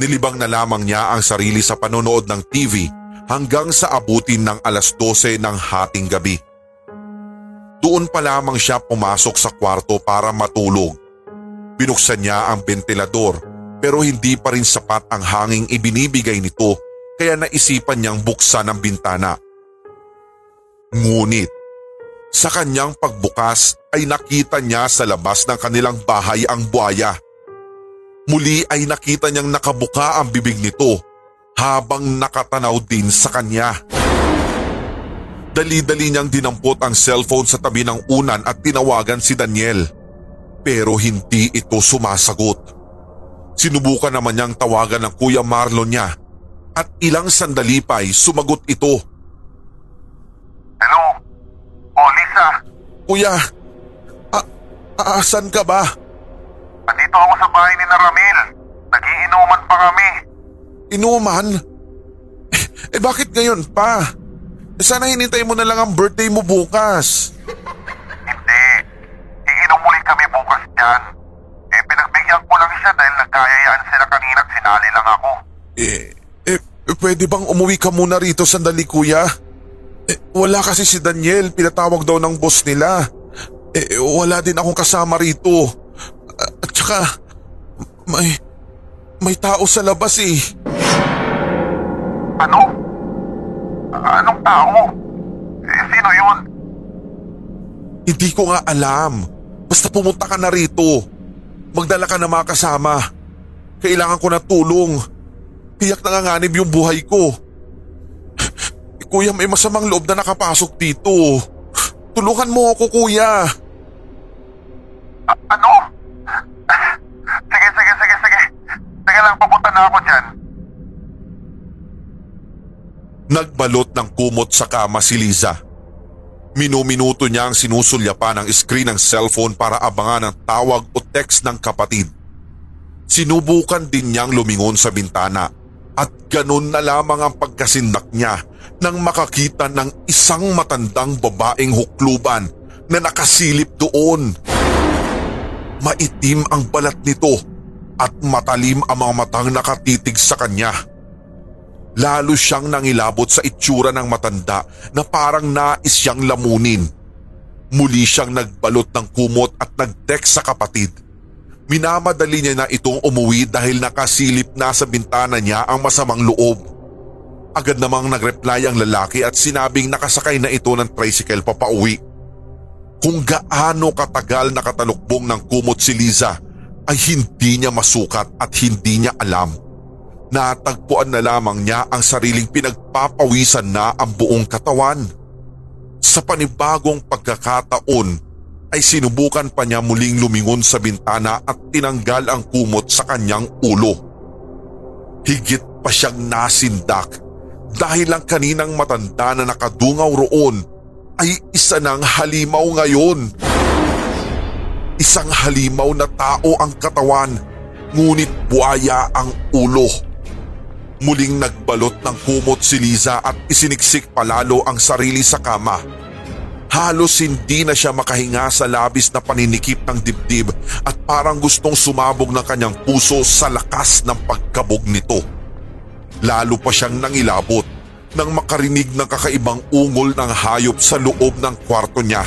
Nilibang na lamang niya ang sarili sa panonood ng TV hanggang sa abutin ng alas 12 ng hating gabi. Doon pa lamang siya pumasok sa kwarto para matulog. Binuksan niya ang ventilador pero hindi pa rin sapat ang hanging ibinibigay nito kaya naisipan niyang buksan ang bintana. Ngunit sa kanyang pagbukas ay nakita niya sa labas ng kanilang bahay ang buhaya. Muli ay nakita niyang nakabuka ang bibig nito habang nakatanaw din sa kanya. Dali-dali niyang dinampot ang cellphone sa tabi ng unan at tinawagan si Daniel. Pero hindi ito sumasagot. Sinubukan naman niyang tawagan ng Kuya Marlon niya at ilang sandali pa ay sumagot ito. Hello? Oh, Lisa. Kuya, a- aasan ka ba? Andito ako sa bahay ni Naramil. Nagiinuman pa kami. Inuman? Eh, eh bakit ngayon pa? Eh, sana hinintay mo na lang ang birthday mo bukas. Ulit kami bukas dyan. Eh, pinagbigyan ko lang siya dahil nagkayayaan sila kanina at sinali lang ako. Eh, eh, pwede bang umuwi ka muna rito sandali kuya? Eh, wala kasi si Daniel, pinatawag daw ng boss nila. Eh, wala din akong kasama rito. At saka, may, may tao sa labas eh. Ano? Anong tao? Eh, sino yun? Hindi ko nga alam. Basta pumunta ka na rito. Magdala ka ng mga kasama. Kailangan ko na tulong. Tiyak nanganganib yung buhay ko. Eh, kuya, may masamang loob na nakapasok dito. Tulungan mo ako, kuya. A- ano? Sige, sige, sige, sige. Sige lang, papunta na ako dyan. Nagbalot ng kumot sa kama si Liza. Minuminuto niya ang sinusulyapan ng screen ng cellphone para abangan ang tawag o text ng kapatid. Sinubukan din niyang lumingon sa bintana at ganun na lamang ang pagkasindak niya nang makakita ng isang matandang babaeng hukluban na nakasilip doon. Maitim ang balat nito at matalim ang mga matang nakatitig sa kanya. Lalo siyang nangilabot sa itsura ng matanda na parang nais siyang lamunin. Muli siyang nagbalot ng kumot at nag-text sa kapatid. Minamadali niya na itong umuwi dahil nakasilip na sa bintana niya ang masamang loob. Agad namang nagreply ang lalaki at sinabing nakasakay na ito ng tricycle papauwi. Kung gaano katagal nakatalukbong ng kumot si Liza ay hindi niya masukat at hindi niya alam. Natagpuan na lamang niya ang sariling pinagpapawisan na ang buong katawan. Sa panibagong pagkakataon ay sinubukan pa niya muling lumingon sa bintana at tinanggal ang kumot sa kanyang ulo. Higit pa siyang nasindak dahil ang kaninang matanda na nakadungaw roon ay isa ng halimaw ngayon. Isang halimaw na tao ang katawan, ngunit buaya ang ulo. Muling nagbalot ng kumot si Liza at isiniksik palalo ang sarili sa kama. Halos hindi na siya makahinga sa labis na paninikip ng dibdib at parang gustong sumabog ng kanyang puso sa lakas ng pagkabog nito. Lalo pa siyang nangilabot nang makarinig ng kakaibang ungol ng hayop sa loob ng kwarto niya.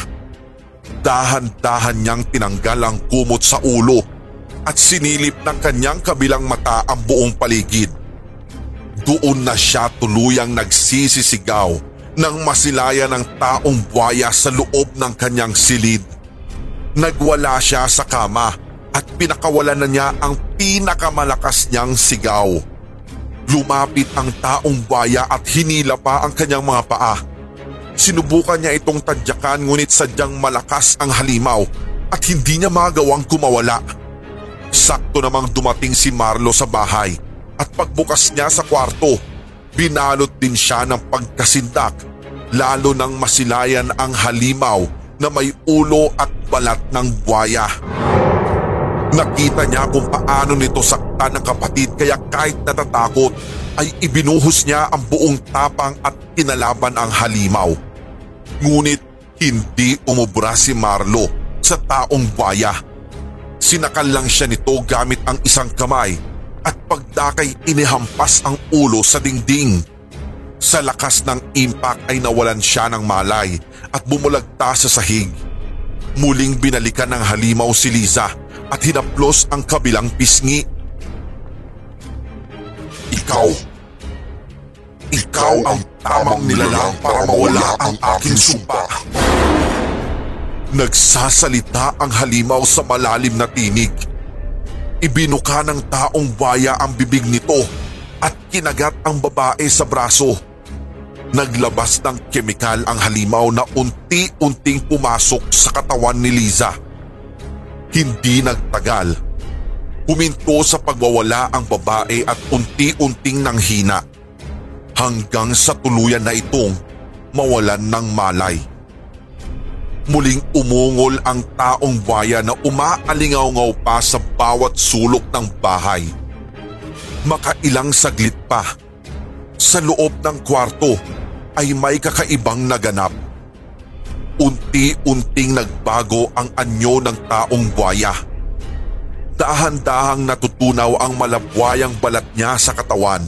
Dahan-dahan niyang tinanggal ang kumot sa ulo at sinilip ng kanyang kabilang mata ang buong paligid. Doon na siya tuluyang nagsisisigaw nang masilaya ng taong buhaya sa loob ng kanyang silid. Nagwala siya sa kama at pinakawalan na niya ang pinakamalakas niyang sigaw. Lumapit ang taong buhaya at hinila pa ang kanyang mga paa. Sinubukan niya itong tadyakan ngunit sadyang malakas ang halimaw at hindi niya magawang kumawala. Sakto namang dumating si Marlo sa bahay at pagbukas niya sa kwarto, binalot din siya ng pagkasindak lalo nang masilayan ang halimaw na may ulo at balat ng buwaya. Nakita niya kung paano nito saktan ng kapatid kaya kahit natatakot ay ibinuhos niya ang buong tapang at kinalaban ang halimaw. Ngunit hindi umubra si Marlo sa taong buwaya. Sinakal lang siya nito gamit ang isang kamay at pagdakay inihampas ang ulo sa dingding. Sa lakas ng impact ay nawalan siya ng malay at bumulagta sa sahig. Muling binalikan ng halimaw si Liza at hinaplos ang kabilang pisngi. Ikaw! Ikaw ang tamang nilalang para mawala ang aking sumpa. Nagsasalita ang halimaw sa malalim na tinig. Ibinuka ng taong baya ang bibig nito at kinagat ang babae sa braso. Naglabas ng kemikal ang halimaw na unti-unting pumasok sa katawan ni Liza. Hindi nagtagal. Huminto sa pagwawala ang babae at unti-unting nanghina. Hanggang sa tuluyan na itong mawalan ng malay. Muling umungol ang taong baya na umaalingaw-ngaw pa sa bawat sulok ng bahay. Makailang saglit pa, sa loob ng kwarto ay may kakaibang naganap. Unti-unting nagbago ang anyo ng taong buhaya. Dahan-dahang natutunaw ang malabwayang balat niya sa katawan.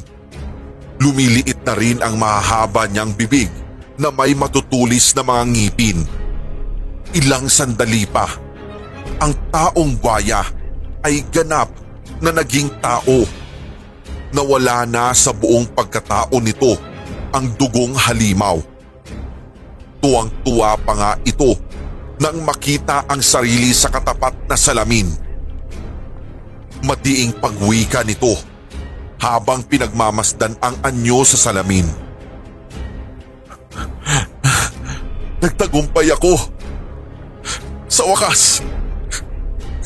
Lumiliit na rin ang mahahaba niyang bibig na may matutulis na mga ngipin. Ilang sandali pa, ang taong buhaya ay ganap na naging tao. Nawala na sa buong pagkatao nito ang dugong halimaw. Tuwang-tuwa pa nga ito nang makita ang sarili sa katapat na salamin. Matiing pagwika nito habang pinagmamasdan ang anyo sa salamin. Nagtagumpay ako. Sa wakas,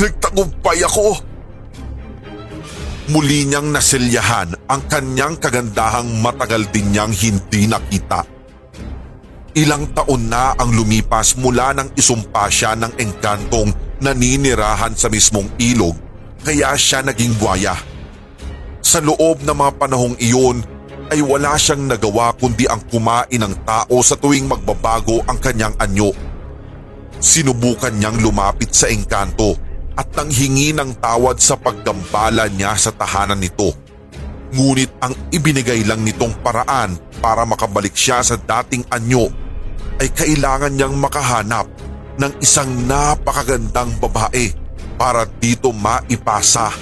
nagtagumpay ako. Muli niyang nasilyahan ang kanyang kagandahang matagal din niyang hindi nakita. Ilang taon na ang lumipas mula nang isumpa siya ng engkantong naninirahan sa mismong ilog kaya siya naging buwaya. Sa loob ng mga panahong iyon ay wala siyang nagawa kundi ang kumain ng tao sa tuwing magbabago ang kanyang anyo. Sinubukan niyang lumapit sa engkanto at nanghingi ng tawad sa paggambala niya sa tahanan nito. Ngunit ang ibinigay lang nitong paraan para makabalik siya sa dating anyo ay kailangan niyang makahanap ng isang napakagandang babae para dito maipasa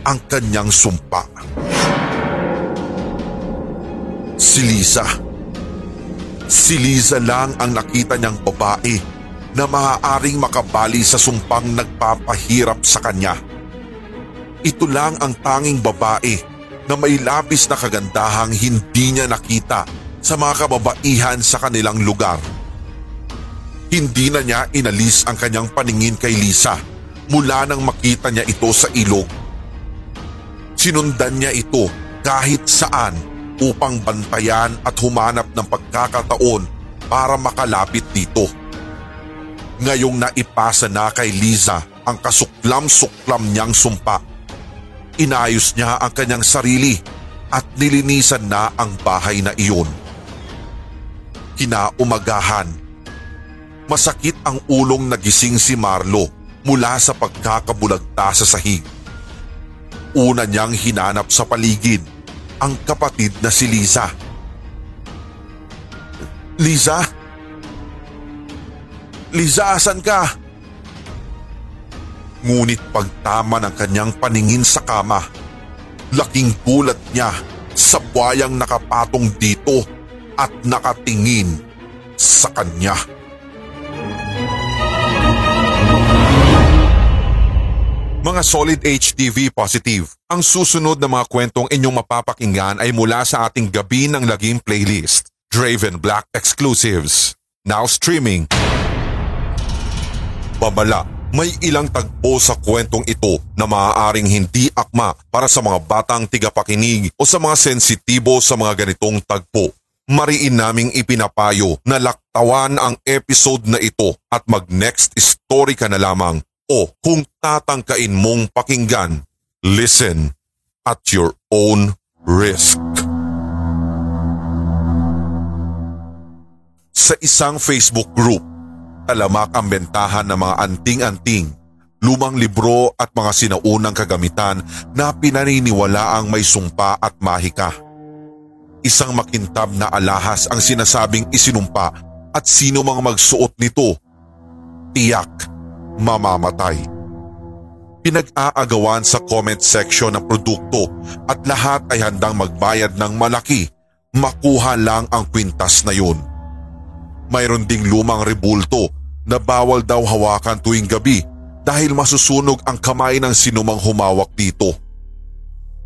ang kanyang sumpa. Si Liza. Si Liza lang ang nakita niyang babae na maaaring makabali sa sumpang nagpapahirap sa kanya. Ito lang ang tanging babae na may labis na kagandahang hindi niya nakita sa mga kababaihan sa kanilang lugar. Hindi na niya inalis ang kanyang paningin kay Lisa mula nang makita niya ito sa ilog. Sinundan niya ito kahit saan upang bantayan at humanap ng pagkakataon para makalapit dito. Ngayong naipasa na kay Liza ang kasuklam-suklam niyang sumpa. Inayos niya ang kanyang sarili at nilinisan na ang bahay na iyon. Kinaumagahan. Masakit ang ulong nagising si Marlo mula sa pagkakabulagta sa sahig. Una niyang hinanap sa paligid ang kapatid na si Liza. Liza? Liza, asan ka? Ngunit pagtama ng kanyang paningin sa kama, laking gulat niya sa buhayang nakapatong dito at nakatingin sa kanya. Mga Solid HTV Positive, ang susunod na mga kwentong inyong mapapakinggan ay mula sa ating Gabi ng Lagim playlist, Draven Black Exclusives. Now streaming. Babala, may ilang tagpo sa kwentong ito na maaaring hindi akma para sa mga batang tigapakinig o sa mga sensitibo sa mga ganitong tagpo. Mariin naming ipinapayo na laktawan ang episode na ito at mag next story ka na lamang o kung tatangkain mong pakinggan, listen at your own risk. Sa isang Facebook group, talamak ang bentahan ng mga anting-anting, lumang libro at mga sinaunang kagamitan na pinaniniwala ang may sumpa at mahika. Isang makintab na alahas ang sinasabing isinumpa at sino mang magsuot nito, tiyak mamamatay. Pinag-aagawan sa comment section ng produkto at lahat ay handang magbayad ng malaki, makuha lang ang kwintas na yun. Mayroon ding lumang rebulto na bawal daw hawakan tuwing gabi dahil masusunog ang kamay ng sinumang humawak dito.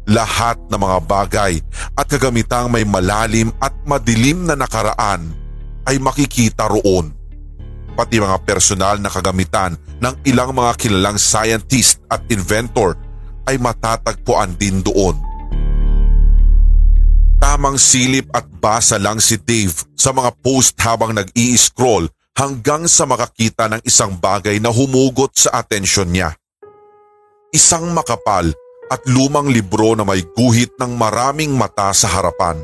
Lahat ng mga bagay at kagamitang may malalim at madilim na nakaraan ay makikita roon pati mga personal na kagamitan ng ilang mga kilalang scientist at inventor ay matatagpuan din doon. Tamang silip at basa lang si Dave sa mga post habang nag-i-scroll hanggang sa makakita ng isang bagay na humugot sa atensyon niya. Isang makapal at lumang libro na may guhit ng maraming mata sa harapan.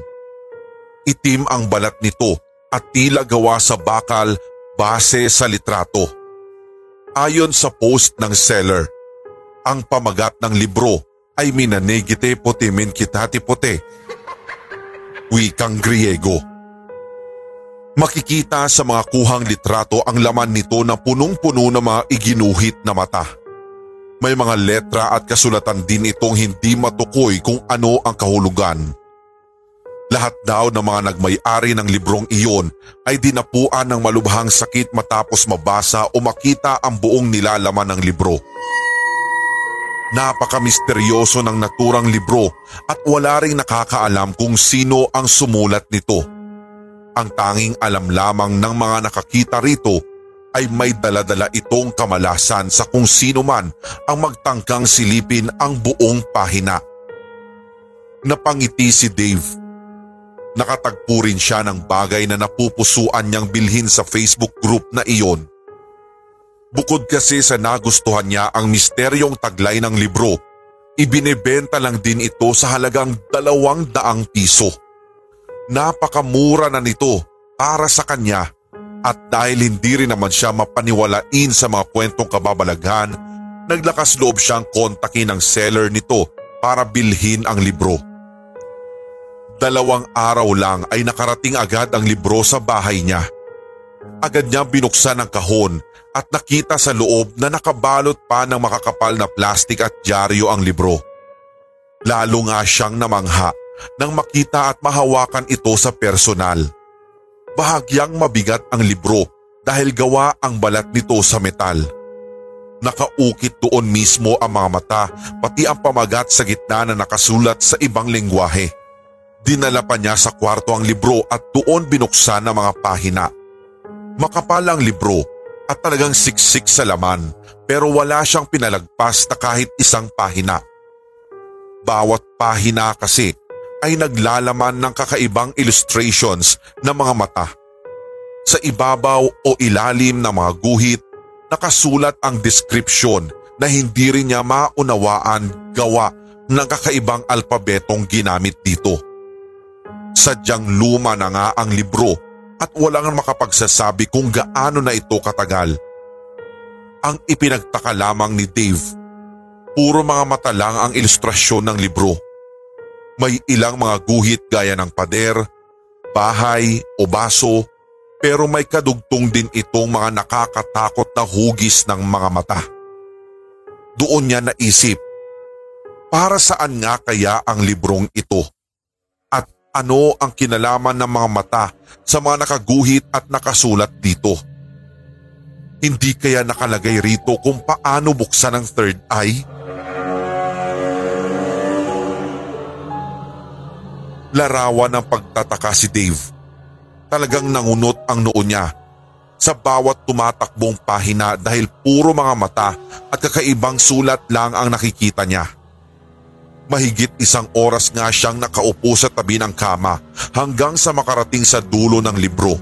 Itim ang balat nito at tila gawa sa bakal base sa litrato. Ayon sa post ng seller, ang pamagat ng libro ay minanegite pote min kitati pote. Wikang Griego. Makikita sa mga kuhang litrato ang laman nito na punong-puno ng mga iginuhit na mata. May mga letra at kasulatan din itong hindi matukoy kung ano ang kahulugan. Lahat daw ng mga nagmay-ari ng librong iyon ay dinapuan ng malubhang sakit matapos mabasa o makita ang buong nilalaman ng libro. Napaka-misteryoso ng naturang libro at wala ring nakakaalam kung sino ang sumulat nito. Ang tanging alam lamang ng mga nakakita rito ay may daladala itong kamalasan sa kung sino man ang magtangkang silipin ang buong pahina. Napangiti si Dave Nakatagpo rin siya ng bagay na napupusuan niyang bilhin sa Facebook group na iyon. Bukod kasi sa nagustuhan niya ang misteryong taglay ng libro, ibinebenta lang din ito sa halagang dalawang daang piso. Napakamura na nito para sa kanya at dahil hindi rin naman siya mapaniwalain sa mga kwentong kababalaghan, naglakas loob siyang kontakin ang seller nito para bilhin ang libro. Dalawang araw lang ay nakarating agad ang libro sa bahay niya. Agad niya binuksan ang kahon at nakita sa loob na nakabalot pa ng makakapal na plastik at dyaryo ang libro. Lalo nga siyang namangha nang makita at mahawakan ito sa personal. Bahagyang mabigat ang libro dahil gawa ang balat nito sa metal. Nakaukit doon mismo ang mga mata pati ang pamagat sa gitna na nakasulat sa ibang lengguwahe. Dinala pa niya sa kwarto ang libro at doon binuksan ang mga pahina. Makapal ang libro at talagang siksik sa laman pero wala siyang pinalagpas na kahit isang pahina. Bawat pahina kasi ay naglalaman ng kakaibang illustrations ng mga mata. Sa ibabaw o ilalim ng mga guhit, nakasulat ang description na hindi rin niya maunawaan gawa ng kakaibang alpabetong ginamit dito. Sadyang luma na nga ang libro at walang makapagsasabi kung gaano na ito katagal. Ang ipinagtaka lamang ni Dave, puro mga mata lang ang ilustrasyon ng libro. May ilang mga guhit gaya ng pader, bahay o baso pero may kadugtong din itong mga nakakatakot na hugis ng mga mata. Doon niya naisip, para saan nga kaya ang librong ito? Ano ang kinalaman ng mga mata sa mga nakaguhit at nakasulat dito. Hindi kaya nakalagay rito kung paano buksan ang third eye? Larawan ng pagtataka si Dave. Talagang nangunot ang noo niya sa bawat tumatakbong pahina dahil puro mga mata at kakaibang sulat lang ang nakikita niya. Mahigit isang oras nga siyang nakaupo sa tabi ng kama hanggang sa makarating sa dulo ng libro.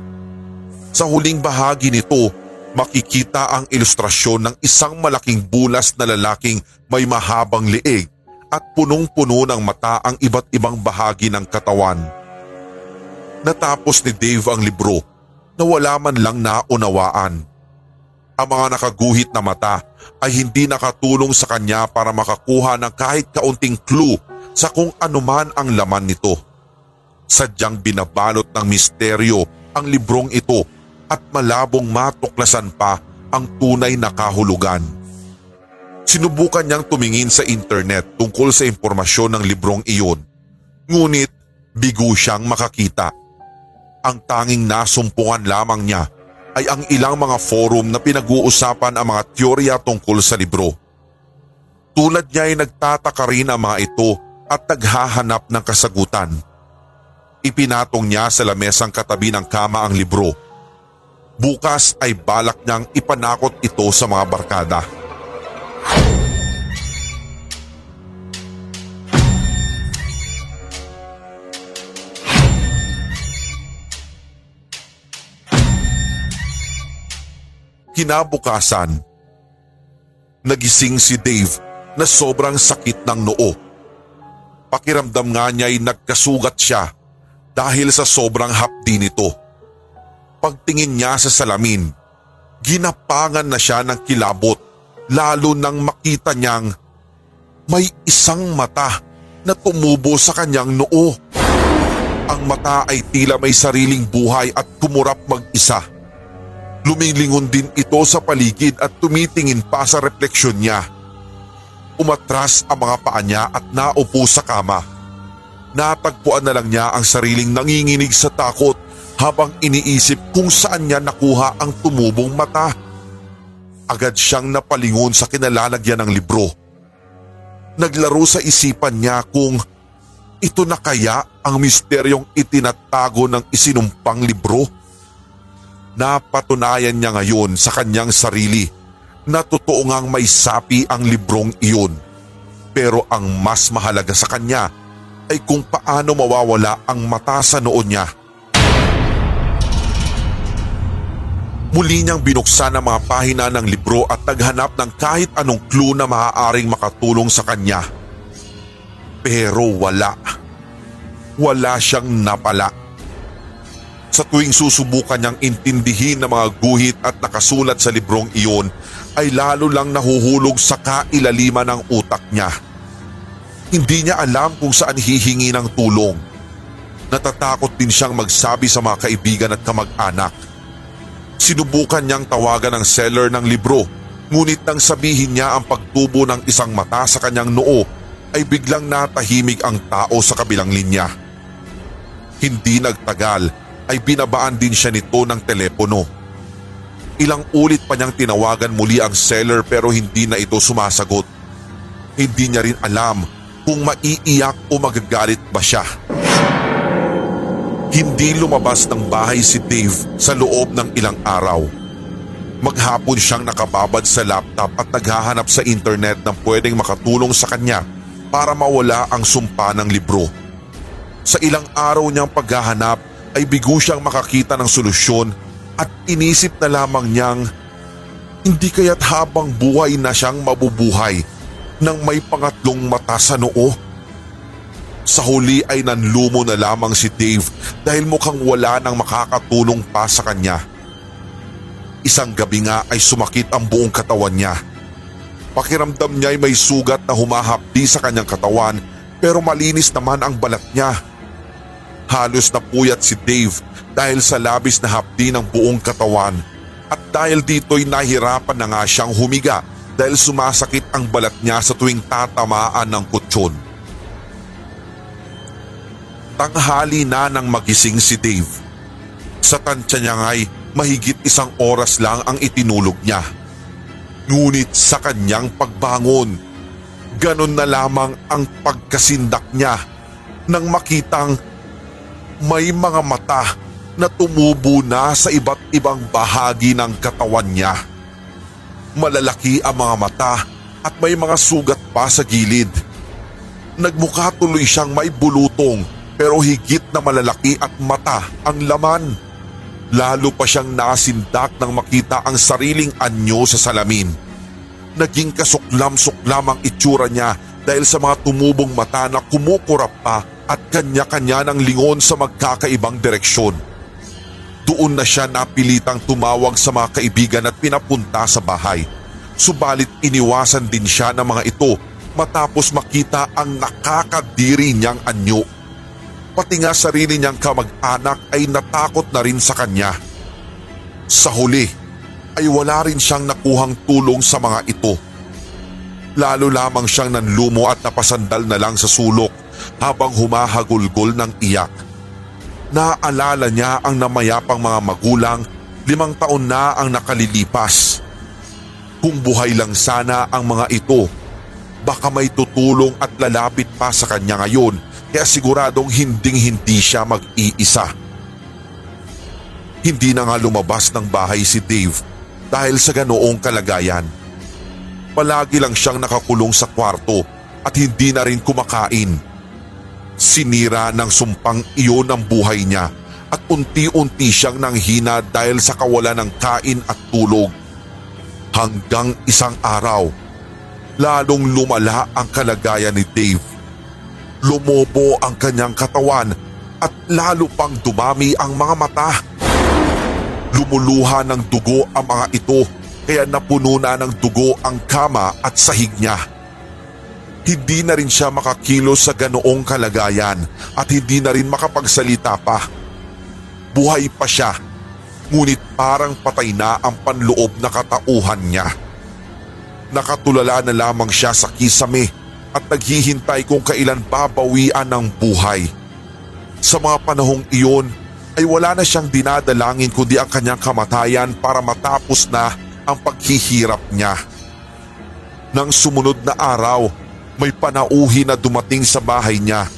Sa huling bahagi nito, makikita ang ilustrasyon ng isang malaking bulas na lalaking may mahabang liig at punong-puno ng mata ang iba't ibang bahagi ng katawan. Natapos ni Dave ang libro na wala man lang naunawaan. Ang mga nakaguhit na mata ay hindi nakatulong sa kanya para makakuha ng kahit kaunting clue sa kung anuman ang laman nito. Sadyang binabalot ng misteryo ang librong ito at malabong matuklasan pa ang tunay na kahulugan. Sinubukan niyang tumingin sa internet tungkol sa impormasyon ng librong iyon. Ngunit bigo siyang makakita. Ang tanging nasumpungan lamang niya ay ang ilang mga forum na pinag-uusapan ang mga teorya tungkol sa libro. Tulad niya ay nagtataka rin ang mga ito at naghahanap ng kasagutan. Ipinatong niya sa lamesang katabi ng kama ang libro. Bukas ay balak niyang ipanakot ito sa mga barkada. Kinabukasan, nagising si Dave na sobrang sakit ng noo. Pakiramdam nga niya ay nagkasugat siya dahil sa sobrang hapdi nito. Pagtingin niya sa salamin, ginapangan na siya ng kilabot lalo nang makita niyang may isang mata na tumubo sa kanyang noo. Ang mata ay tila may sariling buhay at kumurap mag-isa. Lumilingon din ito sa paligid at tumitingin pa sa refleksyon niya. Umatras ang mga paa niya at naupo sa kama. Natagpuan na lang niya ang sariling nanginginig sa takot habang iniisip kung saan niya nakuha ang tumubong mata. Agad siyang napalingon sa kinalalagyan ng libro. Naglaro sa isipan niya kung ito na kaya ang misteryong itinatago ng isinumpang libro. Napatunayan niya ngayon sa kanyang sarili na totoo ngang may sapi ang librong iyon. Pero ang mas mahalaga sa kanya ay kung paano mawawala ang mata sa noon niya. Muli niyang binuksan ang mga pahina ng libro at naghanap ng kahit anong clue na maaaring makatulong sa kanya. Pero wala. Wala siyang napala. Sa tuwing susubukan niyang intindihin ng mga guhit at nakasulat sa librong iyon ay lalo lang nahuhulog sa kailaliman ng utak niya. Hindi niya alam kung saan hihingi ng tulong. Natatakot din siyang magsabi sa mga kaibigan at kamag-anak. Sinubukan niyang tawagan ang seller ng libro ngunit nang sabihin niya ang pagtubo ng isang mata sa kanyang noo ay biglang natahimik ang tao sa kabilang linya. Hindi nagtagal ay binabaan din siya nito ng telepono. Ilang ulit pa niyang tinawagan muli ang seller pero hindi na ito sumasagot. Hindi niya rin alam kung maiiyak o magagalit ba siya. Hindi lumabas ng bahay si Dave sa loob ng ilang araw. Maghapon siyang nakababad sa laptop at naghahanap sa internet ng pwedeng makatulong sa kanya para mawala ang sumpa ng libro. Sa ilang araw niyang paghahanap ay bigo siyang makakita ng solusyon at inisip na lamang niyang hindi kaya't habang buhay na siyang mabubuhay nang may pangatlong mata sa noo. Sa huli ay nanlumo na lamang si Dave dahil mukhang wala nang makakatulong pa sa kanya. Isang gabi nga ay sumakit ang buong katawan niya. Pakiramdam niya ay may sugat na humahapdi sa kanyang katawan pero malinis naman ang balat niya. Halos napuyat si Dave dahil sa labis na hapdi ng buong katawan at dahil dito'y nahirapan na nga siyang humiga dahil sumasakit ang balat niya sa tuwing tatamaan ng kutsyon. Tanghali na nang magising si Dave. Sa tansya niya nga'y mahigit isang oras lang ang itinulog niya. Ngunit sa kanyang pagbangon, ganon na lamang ang pagkasindak niya nang makitang may mga mata na tumubo na sa iba't ibang bahagi ng katawan niya. Malalaki ang mga mata at may mga sugat pa sa gilid. Nagmukha tuloy siyang may bulutong pero higit na malalaki at mata ang laman. Lalo pa siyang nasindak nang makita ang sariling anyo sa salamin. Naging kasuklam-suklam ang itsura niya dahil sa mga tumubong mata na kumukurap pa at kanya-kanya ng lingon sa magkakaibang direksyon. Doon na siya napilitang tumawag sa mga kaibigan at pinapunta sa bahay. Subalit iniwasan din siya ng mga ito matapos makita ang nakakadiri niyang anyo. Pati nga sarili niyang kamag-anak ay natakot na rin sa kanya. Sa huli ay wala rin siyang nakuhang tulong sa mga ito. Lalo lamang siyang nanlumo at napasandal na lang sa sulok habang humahagulgol ng iyak. Naaalala niya ang namayapang mga magulang limang taon na ang nakalilipas. Kung buhay lang sana ang mga ito, baka may tutulong at lalapit pa sa kanya ngayon kaya siguradong hinding hindi siya mag-iisa. Hindi na nga lumabas ng bahay si Dave dahil sa ganoong kalagayan. Palagi lang siyang nakakulong sa kwarto at hindi na rin kumakain. Sinira ng sumpang iyon ang buhay niya at unti-unti siyang nanghina dahil sa kawalan ng kain at tulog. Hanggang isang araw, lalong lumala ang kalagayan ni Dave. Lumobo ang kanyang katawan at lalo pang dumami ang mga mata. Lumuluha ng dugo ang mga ito kaya napuno na ng dugo ang kama at sahig niya. Hindi na rin siya makakilos sa ganoong kalagayan at hindi na rin makapagsalita pa. Buhay pa siya, ngunit parang patay na ang panloob na katauhan niya. Nakatulala na lamang siya sa kisame at naghihintay kung kailan babawian ng buhay. Sa mga panahong iyon ay wala na siyang dinadalangin kundi ang kanyang kamatayan para matapos na ang paghihirap niya. Nang sumunod na araw, may panauhi na dumating sa bahay niya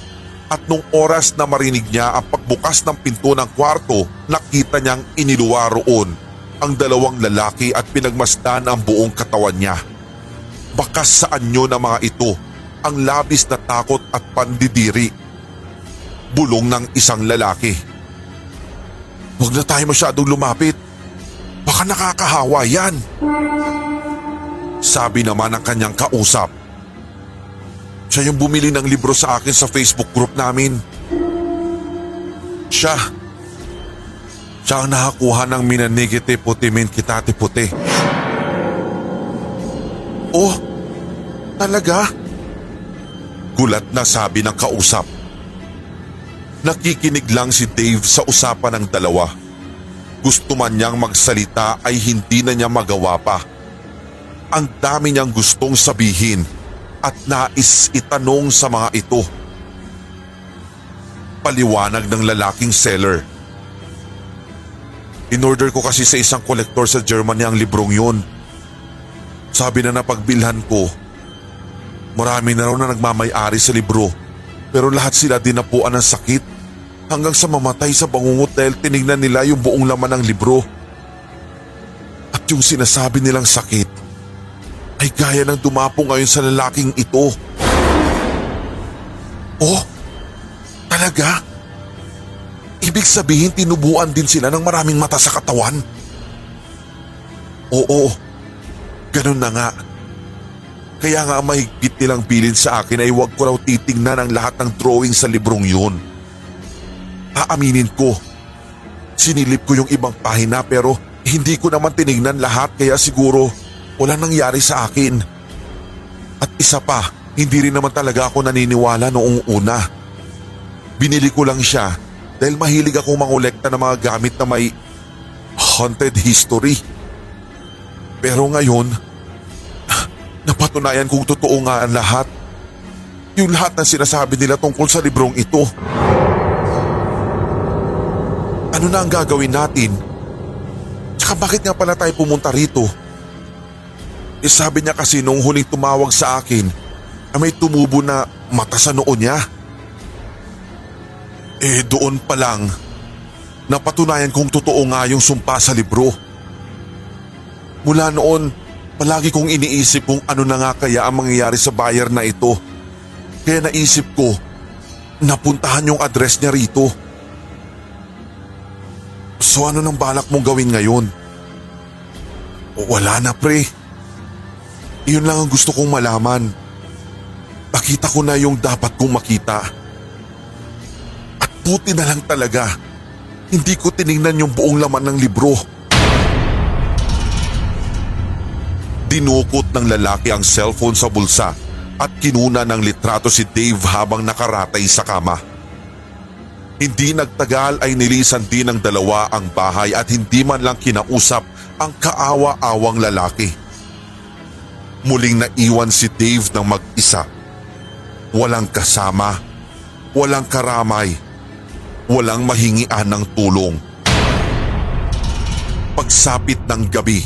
at nung oras na marinig niya ang pagbukas ng pinto ng kwarto, nakita niyang iniluwa roon ang dalawang lalaki at pinagmasdan ang buong katawan niya. Bakas sa anyo ng mga ito ang labis na takot at pandidiri. Bulong ng isang lalaki. Huwag na tayo masyadong lumapit. Baka nakakahawa yan. Sabi naman ng kanyang kausap. Siya yung bumili ng libro sa akin sa Facebook group namin. Siya. Siya ang nakakuha ng minanigite puti min kitati puti. Oh, talaga? Gulat na sabi ng kausap. Nakikinig lang si Dave sa usapan ng dalawa. Gusto man niyang magsalita ay hindi na niya magawa pa. Ang dami niyang gustong sabihin at nais itanong sa mga ito. Paliwanag ng lalaking seller. In-order ko kasi sa isang kolektor sa Germany ang librong yun. Sabi na napagbilhan ko, marami na raw na nagmamayari sa libro pero lahat sila dinapuan ng sakit hanggang sa mamatay sa bangungot dahil tinignan nila yung buong laman ng libro. At yung sinasabi nilang sakit ay gaya ng dumapo ngayon sa lalaking ito. Oh, talaga? Ibig sabihin tinubuan din sila ng maraming mata sa katawan? Oo, ganun na nga. Kaya nga mahigpit nilang bilin sa akin ay huwag ko raw titingnan ang lahat ng drawing sa librong yun. Aaminin ko, sinilip ko yung ibang pahina pero hindi ko naman tinignan lahat kaya siguro wala nangyari sa akin. At isa pa, hindi rin naman talaga ako naniniwala noong una. Binili ko lang siya dahil mahilig akong mangolekta ng mga gamit na may haunted history. Pero ngayon, napatunayan kong totoo nga ang lahat. Yung lahat ng sinasabi nila tungkol sa librong ito. Ano na ang gagawin natin? Tsaka bakit nga pala tayo pumunta rito? Eh sabi niya kasi nung huling tumawag sa akin na may tumubo na mata sa noo niya. Eh doon pa lang, napatunayan kong totoo nga yung sumpa sa libro. Mula noon, palagi kong iniisip kung ano na nga kaya ang mangyayari sa buyer na ito. Kaya naisip ko, napuntahan yung address niya rito. So ano nang balak mong gawin ngayon? Wala na pre. Iyon lang ang gusto kong malaman. Pakita ko na yung dapat kong makita. At puti na lang talaga. Hindi ko tiningnan yung buong laman ng libro. Dinukot ng lalaki ang cellphone sa bulsa at kinuna ng litrato si Dave habang nakaratay sa kama. Hindi nagtagal ay nilisan din ng dalawa ang bahay at hindi man lang kinausap ang kaawa-awang lalaki. Muling naiwan si Dave ng mag-isa. Walang kasama, walang karamay, walang mahingian ng tulong. Pagsapit ng gabi,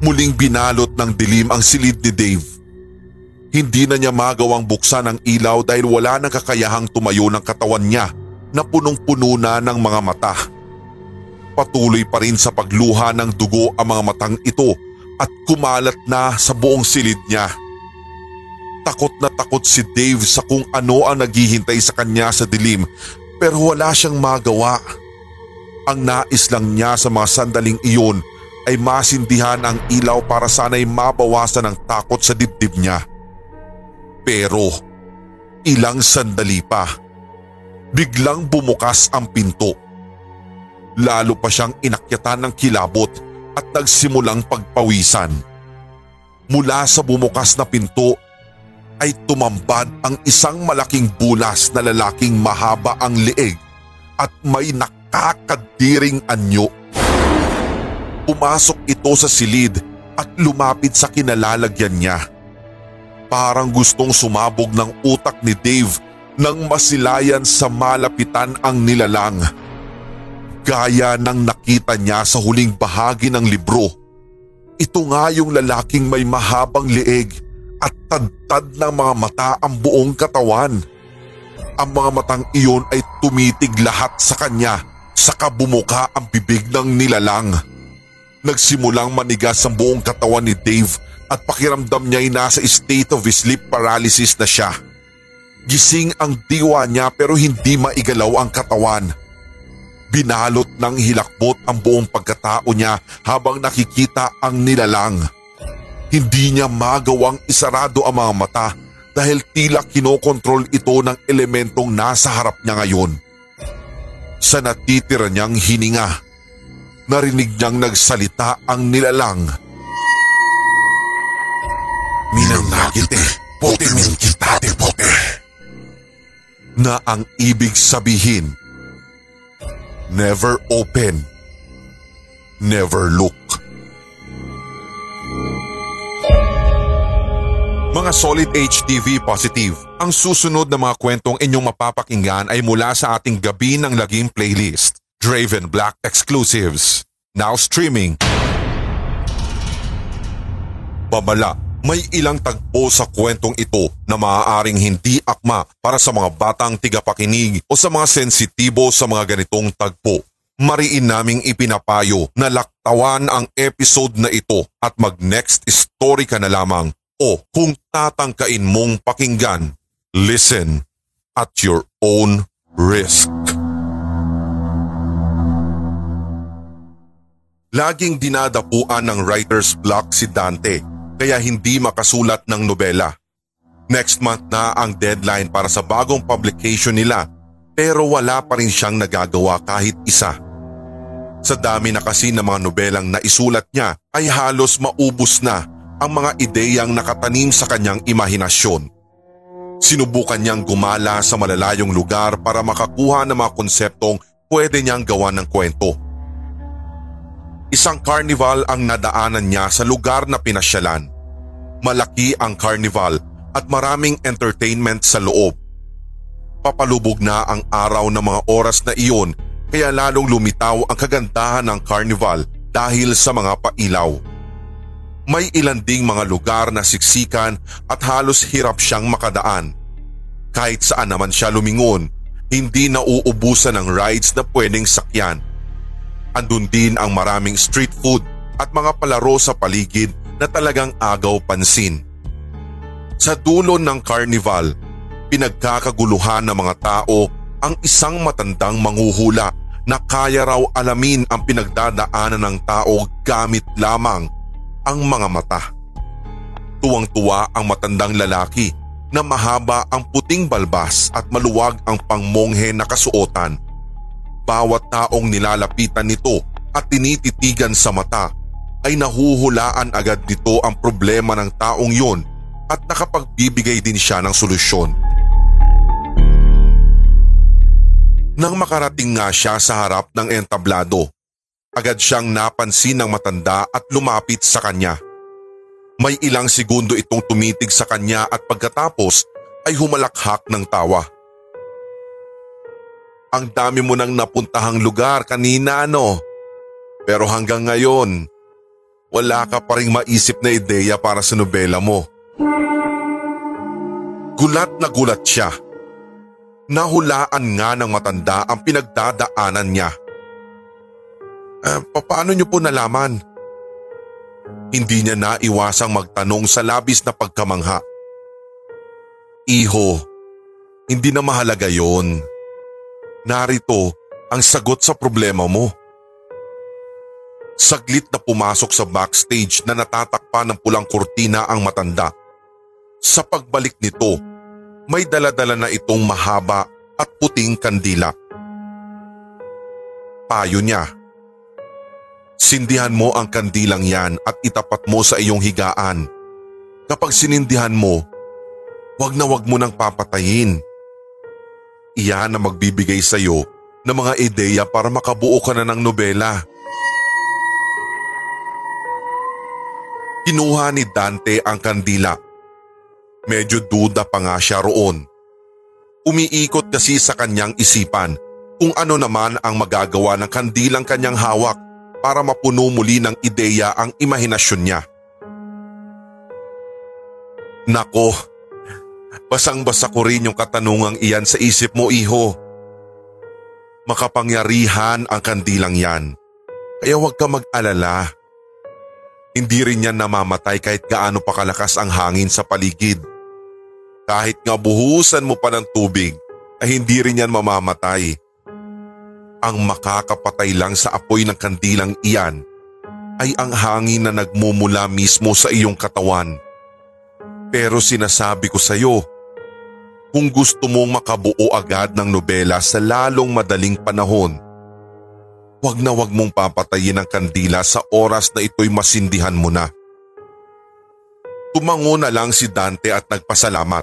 muling binalot ng dilim ang silid ni Dave. Hindi na niya magawang buksan ang ilaw dahil wala nang kakayahang tumayo ng katawan niya na punong-puno na ng mga mata. Patuloy pa rin sa pagluha ng dugo ang mga matang ito at kumalat na sa buong silid niya. Takot na takot si Dave sa kung ano ang naghihintay sa kanya sa dilim pero wala siyang magawa. Ang nais lang niya sa mga sandaling iyon ay masindihan ang ilaw para sana'y mabawasan ang takot sa dibdib niya. Pero ilang sandali pa, biglang bumukas ang pinto. Lalo pa siyang inakyatan ng kilabot at nagsimulang pagpawisan. Mula sa bumukas na pinto ay tumambad ang isang malaking bulas na lalaking mahaba ang leeg at may nakakadiring anyo. Pumasok ito sa silid at lumapit sa kinalalagyan niya. Parang gustong sumabog ng utak ni Dave nang masilayan sa malapitan ang nilalang. Gaya ng nakita niya sa huling bahagi ng libro. Ito nga yung lalaking may mahabang leeg at tadtad ng mga mata ang buong katawan. Ang mga matang iyon ay tumitig lahat sa kanya sa kabumuka ang bibig ng nilalang. Nagsimulang manigas ang buong katawan ni Dave at pakiramdam niya ay nasa state of sleep paralysis na siya. Gising ang diwa niya pero hindi maigalaw ang katawan. Binalot ng hilakbot ang buong pagkatao niya habang nakikita ang nilalang. Hindi niya magawang isarado ang mga mata dahil tila kinokontrol ito ng elementong nasa harap niya ngayon. Sa natitira niyang hininga, narinig niyang nagsalita ang nilalang. Minanagite, pote min kitate pote. Na ang ibig sabihin, never open, never look. Mga Solid HTV Positive, ang susunod na mga kwentong inyong mapapakinggan ay mula sa ating Gabi ng Laging playlist, Draven Black Exclusives. Now streaming. Babala, may ilang tagpo sa kwentong ito na maaaring hindi akma para sa mga batang tigapakinig o sa mga sensitibo sa mga ganitong tagpo. Mariin naming ipinapayo na laktawan ang episode na ito at mag next story ka na lamang o kung tatangkain mong pakinggan, listen at your own risk. Laging dinadapuan ng writer's block si Dante kaya hindi makasulat ng nobela. Next month na ang deadline para sa bagong publication nila pero wala pa rin siyang nagagawa kahit isa. Sa dami na kasi ng mga nobelang naisulat niya ay halos maubos na ang mga ideyang nakatanim sa kanyang imahinasyon. Sinubukan niyang gumala sa malalayong lugar para makakuha ng mga konseptong pwede niyang gawa ng kwento. Isang carnival ang nadaanan niya sa lugar na pinasyalan. Malaki ang carnival at maraming entertainment sa loob. Papalubog na ang araw ng mga oras na iyon kaya lalong lumitaw ang kagandahan ng carnival dahil sa mga pailaw. May ilan ding mga lugar na siksikan at halos hirap siyang makadaan. Kahit saan naman siya lumingon, hindi nauubusan ng rides na pwedeng sakyan. Andun din ang maraming street food at mga palaro sa paligid na talagang agaw pansin. Sa dulo ng carnival, pinagkakaguluhan ng mga tao ang isang matandang manghuhula na kaya raw alamin ang pinagdadaanan ng tao gamit lamang ang mga mata. Tuwang-tuwa ang matandang lalaki na mahaba ang puting balbas at maluwag ang pangmonghe na kasuotan bawat taong nilalapitan nito at tinititigan sa mata ay nahuhulaan agad nito ang problema ng taong yun at nakapagbibigay din siya ng solusyon. Nang makarating nga siya sa harap ng entablado, agad siyang napansin ng matanda at lumapit sa kanya. May ilang segundo itong tumitig sa kanya at pagkatapos ay humalakhak ng tawa. Ang dami mo nang napuntahang lugar kanina no. Pero hanggang ngayon, wala ka pa rin maisip na ideya para sa nobela mo. Gulat na gulat siya. Nahulaan nga ng matanda ang pinagdadaanan niya. Eh, paano niyo po nalaman? Hindi niya naiwasang magtanong sa labis na pagkamangha. Iho, hindi na mahalaga yon. Narito ang sagot sa problema mo. Saglit na pumasok sa backstage na natatakpan ng pulang kurtina ang matanda. Sa pagbalik nito, may daladala na itong mahaba at puting kandila. Payo niya. Sindihan mo ang kandilang yan at itapat mo sa iyong higaan. Kapag sinindihan mo, wag na wag mo nang papatayin. Iyan na magbibigay sa iyo ng mga ideya para makabuo ka na ng nobela. Kinuha ni Dante ang kandila. Medyo duda pa nga siya roon. Umiikot kasi sa kanyang isipan kung ano naman ang magagawa ng kandilang kanyang hawak para mapuno muli ng ideya ang imahinasyon niya. Nako, basang-basa ko rin yung katanungang iyan sa isip mo iho. Makapangyarihan ang kandilang yan, kaya huwag ka mag-alala. Hindi rin yan namamatay kahit gaano pa kalakas ang hangin sa paligid. Kahit nga buhusan mo pa ng tubig ay hindi rin yan mamamatay. Ang makakapatay lang sa apoy ng kandilang iyan ay ang hangin na nagmumula mismo sa iyong katawan. Pero sinasabi ko sa iyo, kung gusto mong makabuo agad ng nobela sa lalong madaling panahon, wag na wag mong papatayin ang kandila sa oras na ito'y masindihan mo na. Tumango na lang si Dante at nagpasalamat.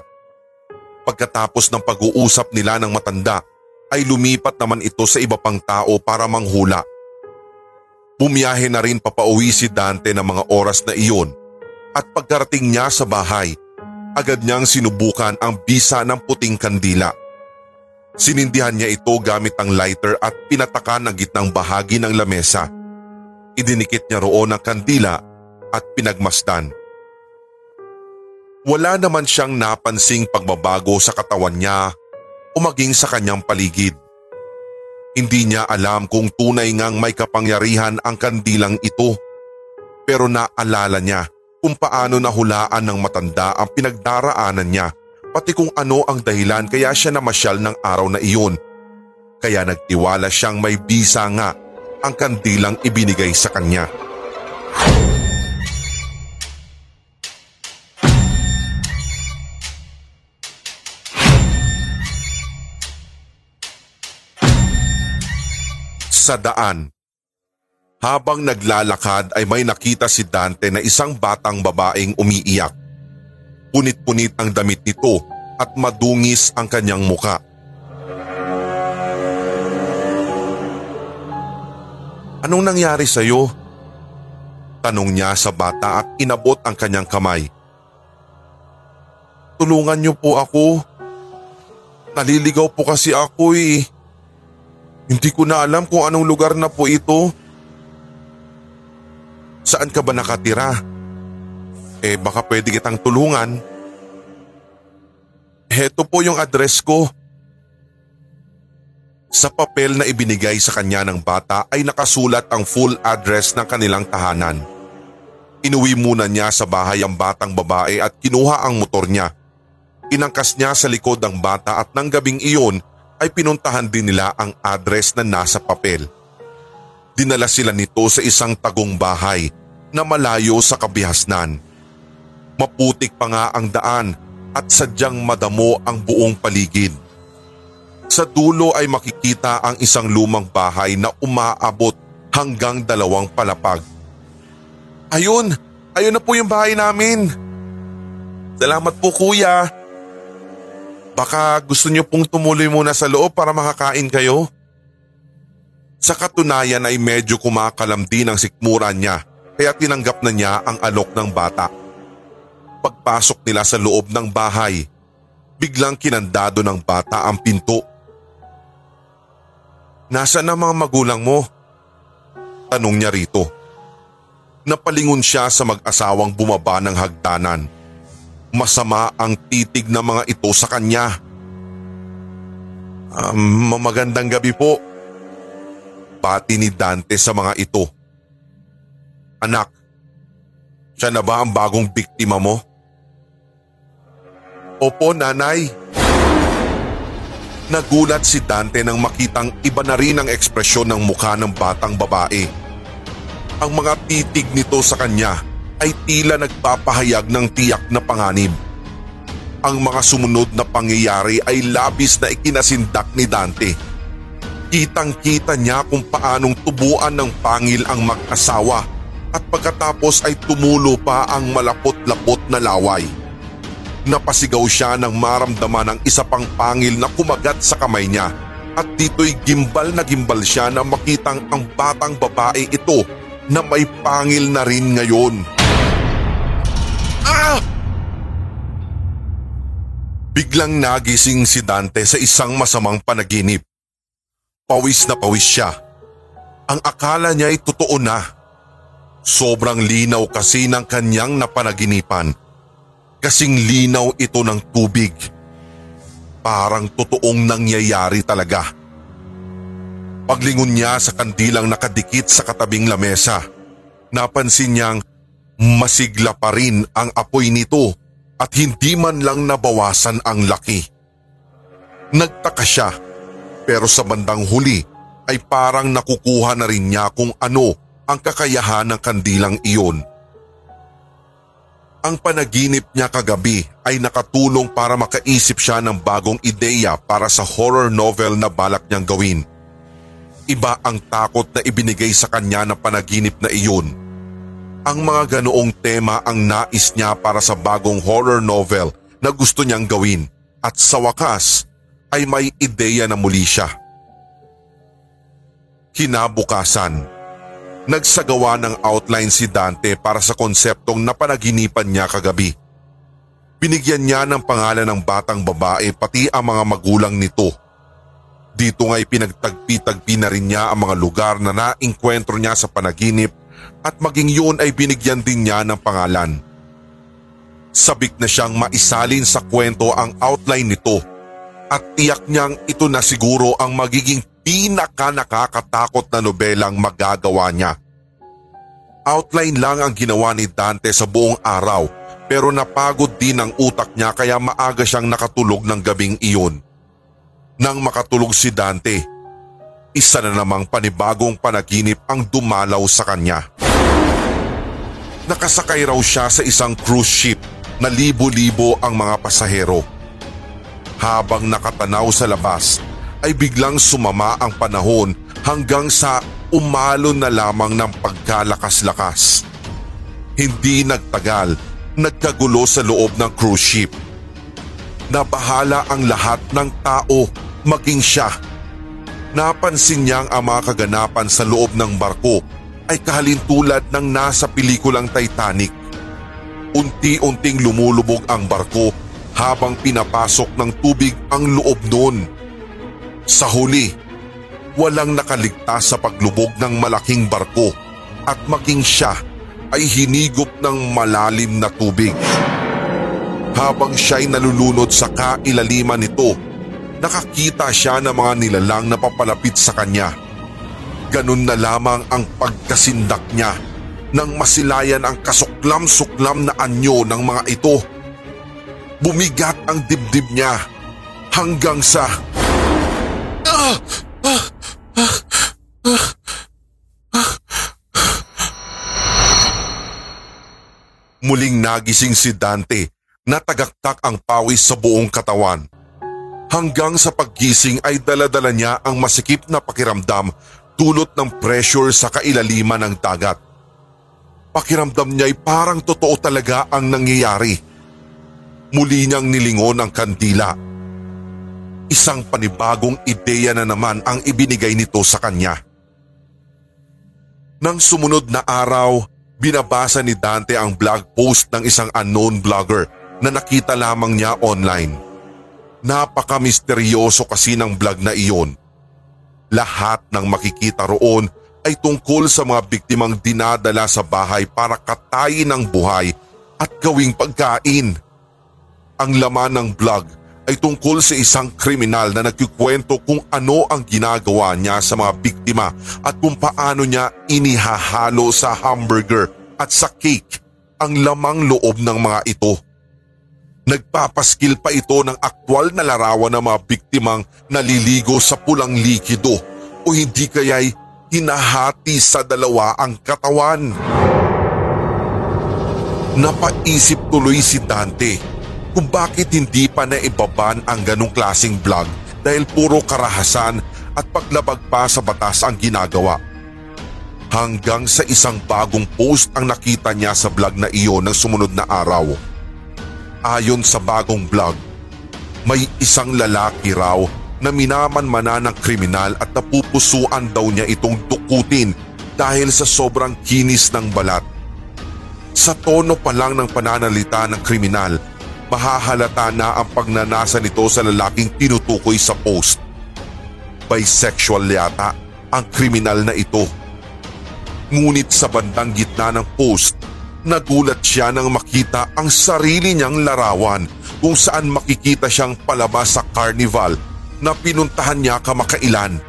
Pagkatapos ng pag-uusap nila ng matanda, ay lumipat naman ito sa iba pang tao para manghula. Bumiyahe na rin papauwi si Dante ng mga oras na iyon at pagkarating niya sa bahay, agad niyang sinubukan ang bisa ng puting kandila. Sinindihan niya ito gamit ang lighter at pinatakan ang gitnang bahagi ng lamesa. Idinikit niya roon ang kandila at pinagmasdan. Wala naman siyang napansing pagbabago sa katawan niya o maging sa kanyang paligid. Hindi niya alam kung tunay ngang may kapangyarihan ang kandilang ito. Pero naalala niya kung paano nahulaan ng matanda ang pinagdaraanan niya pati kung ano ang dahilan kaya siya namasyal ng araw na iyon. Kaya nagtiwala siyang may bisa nga ang kandilang ibinigay sa kanya. Sa daan, habang naglalakad ay may nakita si Dante na isang batang babaeng umiiyak. Punit-punit ang damit nito at madungis ang kanyang muka. Anong nangyari sa iyo? Tanong niya sa bata at inabot ang kanyang kamay. Tulungan niyo po ako. Naliligaw po kasi ako eh. Hindi ko na alam kung anong lugar na po ito. Saan ka ba nakatira? Eh baka pwede kitang tulungan. Heto po yung address ko. Sa papel na ibinigay sa kanya ng bata ay nakasulat ang full address ng kanilang tahanan. Inuwi muna niya sa bahay ang batang babae at kinuha ang motor niya. Inangkas niya sa likod ng bata at nang gabing iyon ay pinuntahan din nila ang address na nasa papel. Dinala sila nito sa isang tagong bahay na malayo sa kabihasnan. Maputik pa nga ang daan at sadyang madamo ang buong paligid. Sa dulo ay makikita ang isang lumang bahay na umaabot hanggang dalawang palapag. Ayun! Ayun na po yung bahay namin! Salamat po kuya! Baka gusto niyo pong tumuloy muna sa loob para makakain kayo? Sa katunayan ay medyo kumakalam din ang sikmura niya kaya tinanggap na niya ang alok ng bata. Pagpasok nila sa loob ng bahay, biglang kinandado ng bata ang pinto. Nasaan ang mga magulang mo? Tanong niya rito. Napalingon siya sa mag-asawang bumaba ng hagdanan. Masama ang titig ng mga ito sa kanya. Um, magandang gabi po. Pati ni Dante sa mga ito. Anak, siya na ba ang bagong biktima mo? Opo, nanay. Nagulat si Dante nang makitang iba na rin ang ekspresyon ng mukha ng batang babae. Ang mga titig nito sa kanya ay tila nagpapahayag ng tiyak na panganib. Ang mga sumunod na pangyayari ay labis na ikinasindak ni Dante. Kitang-kita niya kung paanong tubuan ng pangil ang mag-asawa at pagkatapos ay tumulo pa ang malapot-lapot na laway. Napasigaw siya nang maramdaman ang isa pang pangil na kumagat sa kamay niya at dito'y gimbal na gimbal siya na makitang ang batang babae ito na may pangil na rin ngayon. Ah! Biglang nagising si Dante sa isang masamang panaginip. Pawis na pawis siya. Ang akala niya ay totoo na. Sobrang linaw kasi ng kanyang napanaginipan. Kasing linaw ito ng tubig. Parang totoong nangyayari talaga. Paglingon niya sa kandilang nakadikit sa katabing lamesa, napansin niyang masigla pa rin ang apoy nito at hindi man lang nabawasan ang laki. Nagtaka siya pero sa bandang huli ay parang nakukuha na rin niya kung ano ang kakayahan ng kandilang iyon. Ang panaginip niya kagabi ay nakatulong para makaisip siya ng bagong ideya para sa horror novel na balak niyang gawin. Iba ang takot na ibinigay sa kanya ng panaginip na iyon. Ang mga ganoong tema ang nais niya para sa bagong horror novel na gusto niyang gawin at sa wakas ay may ideya na muli siya. Kinabukasan, nagsagawa ng outline si Dante para sa konseptong napanaginipan niya kagabi. Binigyan niya ng pangalan ng batang babae pati ang mga magulang nito. Dito nga'y pinagtagpi-tagpi na rin niya ang mga lugar na naingkwentro niya sa panaginip at maging yun ay binigyan din niya ng pangalan. Sabik na siyang maisalin sa kwento ang outline nito at tiyak niyang ito na siguro ang magiging pinaka nakakatakot na nobelang magagawa niya. Outline lang ang ginawa ni Dante sa buong araw pero napagod din ang utak niya kaya maaga siyang nakatulog ng gabing iyon. Nang makatulog si Dante, isa na namang panibagong panaginip ang dumalaw sa kanya. Nakasakay raw siya sa isang cruise ship na libo-libo ang mga pasahero. Habang nakatanaw sa labas ay biglang sumama ang panahon hanggang sa umalo na lamang ng pagkalakas-lakas. Hindi nagtagal, nagkagulo sa loob ng cruise ship. Nabahala ang lahat ng tao, maging siya. Napansin niyang ang mga kaganapan sa loob ng barko ay kahalintulad ng nasa pelikulang Titanic. Unti-unting lumulubog ang barko habang pinapasok ng tubig ang loob noon. Sa huli, walang nakaligtas sa paglubog ng malaking barko at maging siya ay hinigop ng malalim na tubig. Habang siya'y nalulunod sa kailaliman nito, nakakita siya ng mga nilalang na papalapit sa kanya. Ganun na lamang ang pagkasindak niya nang masilayan ang kasuklam-suklam na anyo ng mga ito. Bumigat ang dibdib niya hanggang sa... Ah! Ah! Ah! Muling nagising si Dante na tagaktak ang pawis sa buong katawan. Hanggang sa paggising ay daladala niya ang masikip na pakiramdam dulot ng pressure sa kailaliman ng dagat. Pakiramdam niya ay parang totoo talaga ang nangyayari. Muli niyang nilingon ang kandila. Isang panibagong ideya na naman ang ibinigay nito sa kanya. Nang sumunod na araw, binabasa ni Dante ang blog post ng isang unknown vlogger na nakita lamang niya online. Napaka-misteryoso kasi ng vlog na iyon. Lahat ng makikita roon ay tungkol sa mga biktimang dinadala sa bahay para katayin ng buhay at gawing pagkain. Ang laman ng vlog ay tungkol sa isang kriminal na nagkikwento kung ano ang ginagawa niya sa mga biktima at kung paano niya inihahalo sa hamburger at sa cake ang lamang loob ng mga ito. Nagpapaskil pa ito ng aktwal na larawan ng mga biktimang naliligo sa pulang likido o hindi kaya'y hinahati sa dalawa ang katawan. Napaisip tuloy si Dante kung bakit hindi pa naibaban ang ganong klasing vlog dahil puro karahasan at paglabag pa sa batas ang ginagawa. Hanggang sa isang bagong post ang nakita niya sa vlog na iyon ng sumunod na araw. Ayon sa bagong vlog, may isang lalaki raw na minamanmana ng kriminal at napupusuan daw niya itong dukutin dahil sa sobrang kinis ng balat. Sa tono pa lang ng pananalita ng kriminal, mahahalata na ang pagnanasa nito sa lalaking tinutukoy sa post. Bisexual yata ang kriminal na ito. Ngunit sa bandang gitna ng post, Nagulat siya nang makita ang sarili niyang larawan kung saan makikita siyang palabas sa carnival na pinuntahan niya kamakailan.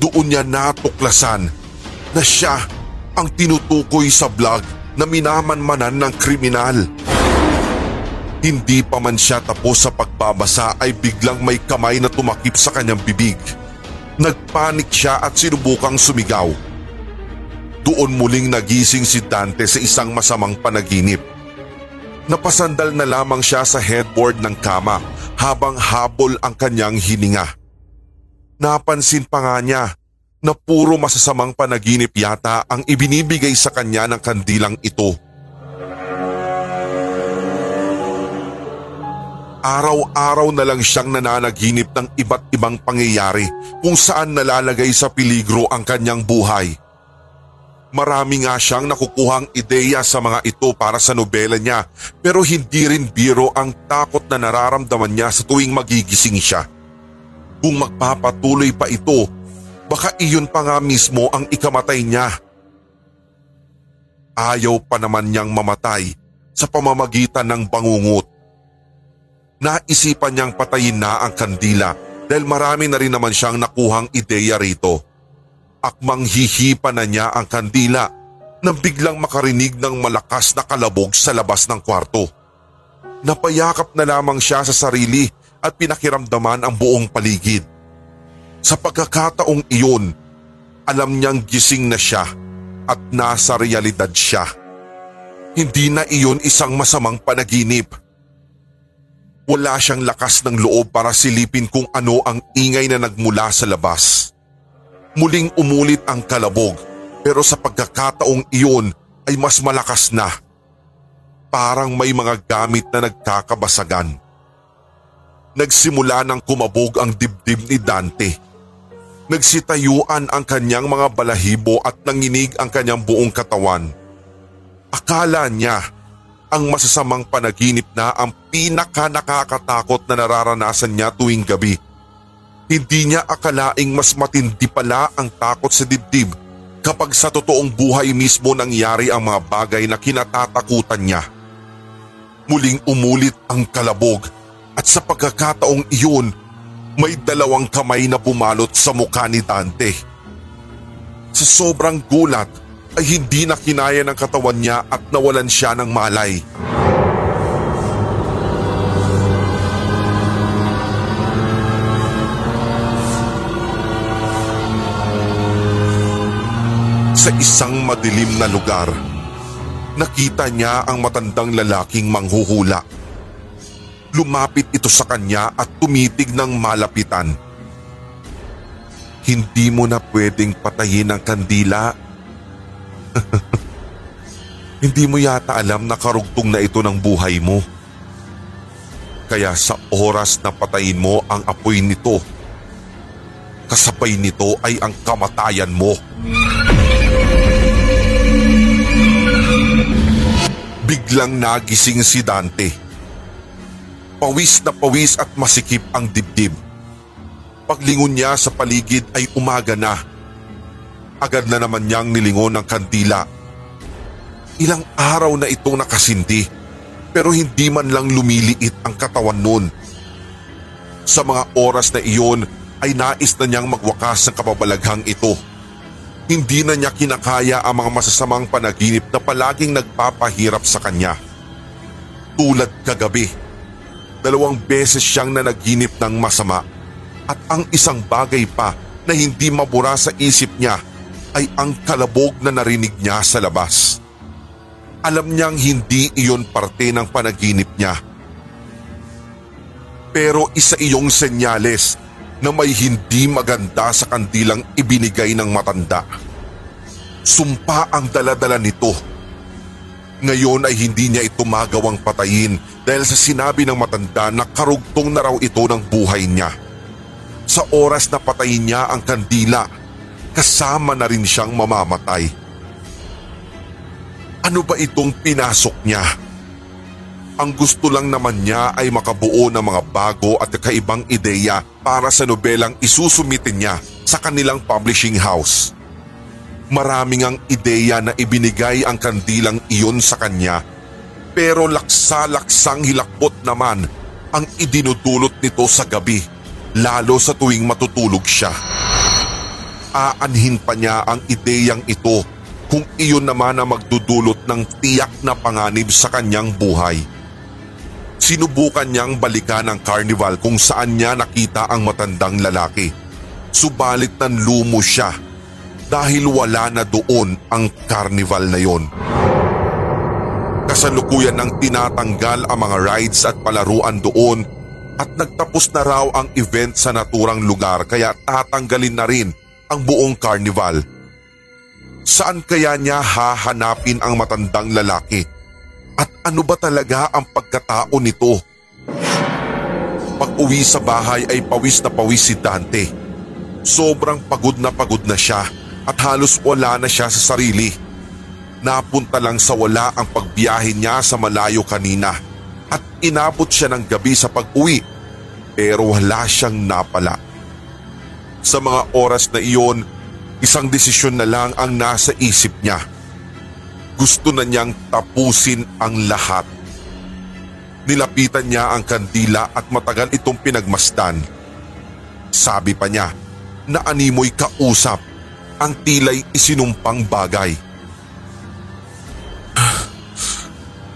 Doon niya natuklasan na siya ang tinutukoy sa vlog na minamanmanan ng kriminal. Hindi pa man siya tapos sa pagbabasa ay biglang may kamay na tumakip sa kanyang bibig. Nagpanik siya at sinubukang sumigaw. Doon muling nagising si Dante sa isang masamang panaginip. Napasandal na lamang siya sa headboard ng kama habang habol ang kanyang hininga. Napansin pa nga niya na puro masasamang panaginip yata ang ibinibigay sa kanya ng kandilang ito. Araw-araw na lang siyang nananaginip ng iba't ibang pangyayari kung saan nalalagay sa peligro ang kanyang buhay. Marami nga siyang nakukuhang ideya sa mga ito para sa nobela niya pero hindi rin biro ang takot na nararamdaman niya sa tuwing magigising siya. Kung magpapatuloy pa ito, baka iyon pa nga mismo ang ikamatay niya. Ayaw pa naman niyang mamatay sa pamamagitan ng bangungot. Naisipan niyang patayin na ang kandila dahil marami na rin naman siyang nakuhang ideya rito. Akmang hihipa na niya ang kandila nang biglang makarinig ng malakas na kalabog sa labas ng kwarto. Napayakap na lamang siya sa sarili at pinakiramdaman ang buong paligid. Sa pagkakataong iyon, alam niyang gising na siya at nasa realidad siya. Hindi na iyon isang masamang panaginip. Wala siyang lakas ng loob para silipin kung ano ang ingay na nagmula sa labas. Muling umulit ang kalabog pero sa pagkakataong iyon ay mas malakas na. Parang may mga gamit na nagkakabasagan. Nagsimula ng kumabog ang dibdib ni Dante. Nagsitayuan ang kanyang mga balahibo at nanginig ang kanyang buong katawan. Akala niya ang masasamang panaginip na ang pinaka nakakatakot na nararanasan niya tuwing gabi. Hindi niya akalaing mas matindi pala ang takot sa dibdib kapag sa totoong buhay mismo nangyari ang mga bagay na kinatatakutan niya. Muling umulit ang kalabog at sa pagkakataong iyon may dalawang kamay na bumalot sa mukha ni Dante. Sa sobrang gulat ay hindi na kinaya ng katawan niya at nawalan siya ng malay. Sa isang madilim na lugar, nakita niya ang matandang lalaking manghuhula. Lumapit ito sa kanya at tumitig ng malapitan. Hindi mo na pwedeng patayin ang kandila. Hindi mo yata alam na karugtong na ito ng buhay mo. Kaya sa oras na patayin mo ang apoy nito, kasabay nito ay ang kamatayan mo. Biglang nagising si Dante. Pawis na pawis at masikip ang dibdib. Paglingon niya sa paligid ay umaga na. Agad na naman niyang nilingon ng kandila. Ilang araw na itong nakasindi pero hindi man lang lumiliit ang katawan nun. Sa mga oras na iyon ay nais na niyang magwakas ng kababalaghang ito. Hindi na niya kinakaya ang mga masasamang panaginip na palaging nagpapahirap sa kanya. Tulad kagabi, dalawang beses siyang nanaginip ng masama at ang isang bagay pa na hindi mabura sa isip niya ay ang kalabog na narinig niya sa labas. Alam niyang hindi iyon parte ng panaginip niya. Pero isa iyong senyales na may hindi maganda sa kandilang ibinigay ng matanda. Sumpa ang daladala nito. Ngayon ay hindi niya ito magawang patayin dahil sa sinabi ng matanda na karugtong na raw ito ng buhay niya. Sa oras na patayin niya ang kandila, kasama na rin siyang mamamatay. Ano ba itong pinasok niya? Ang gusto lang naman niya ay makabuo ng mga bago at kakaibang ideya para sa nobelang isusumitin niya sa kanilang publishing house. Maraming ang ideya na ibinigay ang kandilang iyon sa kanya pero laksa-laksang hilakbot naman ang idinudulot nito sa gabi lalo sa tuwing matutulog siya. Aanhin pa niya ang ideyang ito kung iyon naman ang magdudulot ng tiyak na panganib sa kanyang buhay. Sinubukan niyang balikan ang carnival kung saan niya nakita ang matandang lalaki. Subalit nanlumo siya dahil wala na doon ang carnival na yon. Kasalukuyan ng tinatanggal ang mga rides at palaruan doon at nagtapos na raw ang event sa naturang lugar kaya tatanggalin na rin ang buong carnival. Saan kaya niya hahanapin ang matandang lalaki? At ano ba talaga ang pagkatao nito? Pag uwi sa bahay ay pawis na pawis si Dante. Sobrang pagod na pagod na siya at halos wala na siya sa sarili. Napunta lang sa wala ang pagbiyahe niya sa malayo kanina at inabot siya ng gabi sa pag-uwi pero wala siyang napala. Sa mga oras na iyon, isang desisyon na lang ang nasa isip niya. Gusto na niyang tapusin ang lahat. Nilapitan niya ang kandila at matagal itong pinagmasdan. Sabi pa niya na animoy kausap ang tilay isinumpang bagay.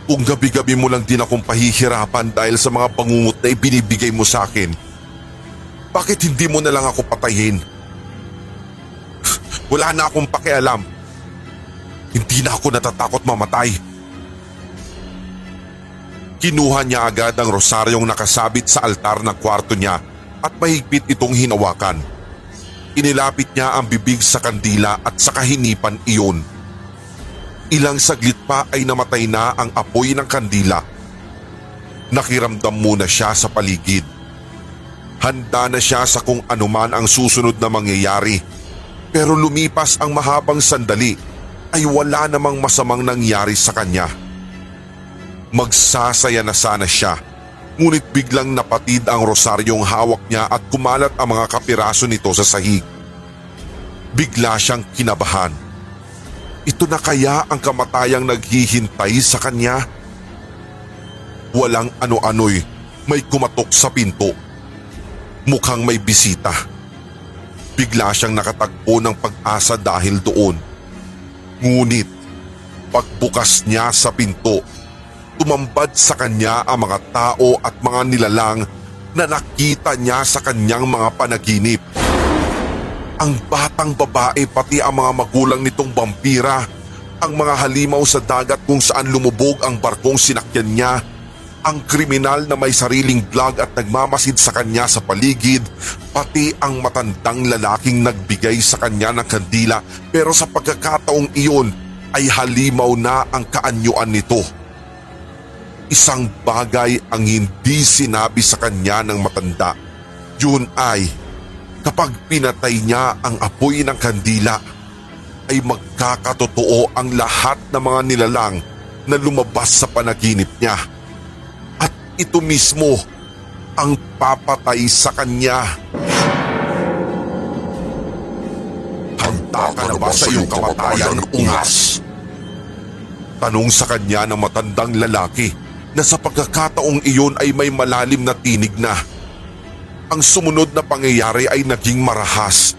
Kung gabi-gabi mo lang din akong pahihirapan dahil sa mga pangungot na ibinibigay mo sa akin, bakit hindi mo na lang ako patayin? Wala na akong pakialam. Hindi na ako natatakot mamatay. Kinuha niya agad ang rosaryong nakasabit sa altar ng kwarto niya at mahigpit itong hinawakan. Inilapit niya ang bibig sa kandila at sa kahinipan iyon. Ilang saglit pa ay namatay na ang apoy ng kandila. Nakiramdam muna siya sa paligid. Handa na siya sa kung anuman ang susunod na mangyayari. Pero lumipas ang mahabang sandali ay wala namang masamang nangyari sa kanya. Magsasaya na sana siya ngunit biglang napatid ang rosaryong hawak niya at kumalat ang mga kapiraso nito sa sahig. Bigla siyang kinabahan. Ito na kaya ang kamatayang naghihintay sa kanya? Walang ano-ano'y may kumatok sa pinto. Mukhang may bisita. Bigla siyang nakatagpo ng pag-asa dahil doon. Ngunit pagbukas niya sa pinto, tumambad sa kanya ang mga tao at mga nilalang na nakita niya sa kanyang mga panaginip. Ang batang babae pati ang mga magulang nitong vampira, ang mga halimaw sa dagat kung saan lumubog ang barkong sinakyan niya, ang kriminal na may sariling vlog at nagmamasid sa kanya sa paligid, pati ang matandang lalaking nagbigay sa kanya ng kandila pero sa pagkakataong iyon ay halimaw na ang kaanyuan nito. Isang bagay ang hindi sinabi sa kanya ng matanda. Yun ay kapag pinatay niya ang apoy ng kandila ay magkakatotoo ang lahat ng mga nilalang na lumabas sa panaginip niya. Ito mismo ang papatay sa kanya. Handa ka na ba sa iyong kamatayan ng ungas? Tanong sa kanya ng matandang lalaki na sa pagkakataong iyon ay may malalim na tinig na. Ang sumunod na pangyayari ay naging marahas,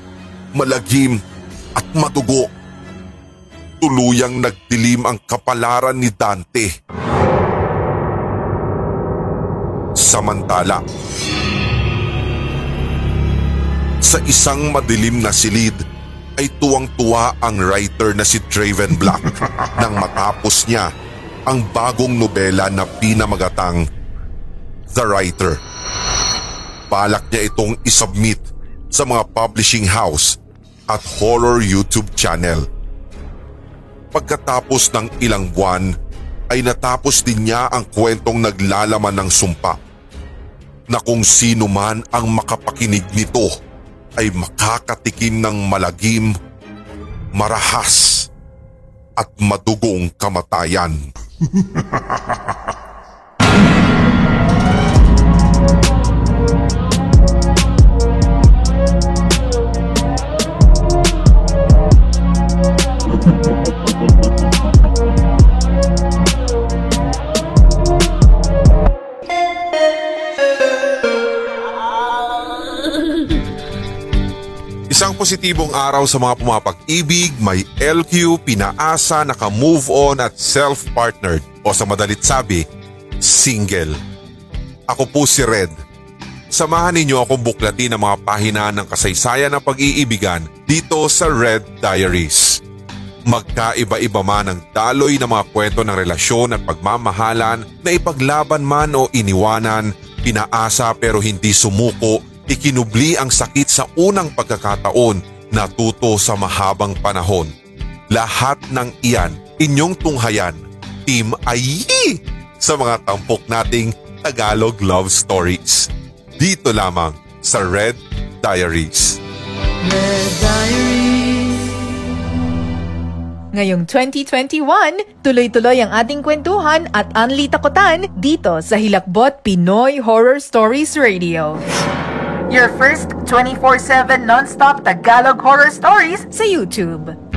malagim at madugo. Tuluyang nagdilim ang kapalaran ni Dante. Samantala, sa isang madilim na silid ay tuwang-tuwa ang writer na si Draven Black nang matapos niya ang bagong nobela na pinamagatang The Writer. Balak niya itong isubmit sa mga publishing house at horror YouTube channel. Pagkatapos ng ilang buwan ay natapos din niya ang kwentong naglalaman ng sumpa na kung sino man ang makapakinig nito ay makakatikim ng malagim, marahas at madugong kamatayan. positibong araw sa mga pumapag-ibig, may LQ, pinaasa, naka-move on at self-partnered o sa madalit sabi, single. Ako po si Red. Samahan ninyo akong buklatin ang mga pahina ng kasaysayan ng pag-iibigan dito sa Red Diaries. Magkaiba-iba man ang daloy ng mga kwento ng relasyon at pagmamahalan na ipaglaban man o iniwanan, pinaasa pero hindi sumuko, ikinubli ang sakit sa unang pagkakataon, natuto sa mahabang panahon. Lahat ng iyan, inyong tunghayan, Team Ayi! Sa mga tampok nating Tagalog Love Stories. Dito lamang sa Red Diaries. Ngayong 2021, tuloy-tuloy ang ating kwentuhan at unli takutan dito sa Hilakbot Pinoy Horror Stories Radio. Your first 24-7 non-stop Tagalog horror stories sa YouTube.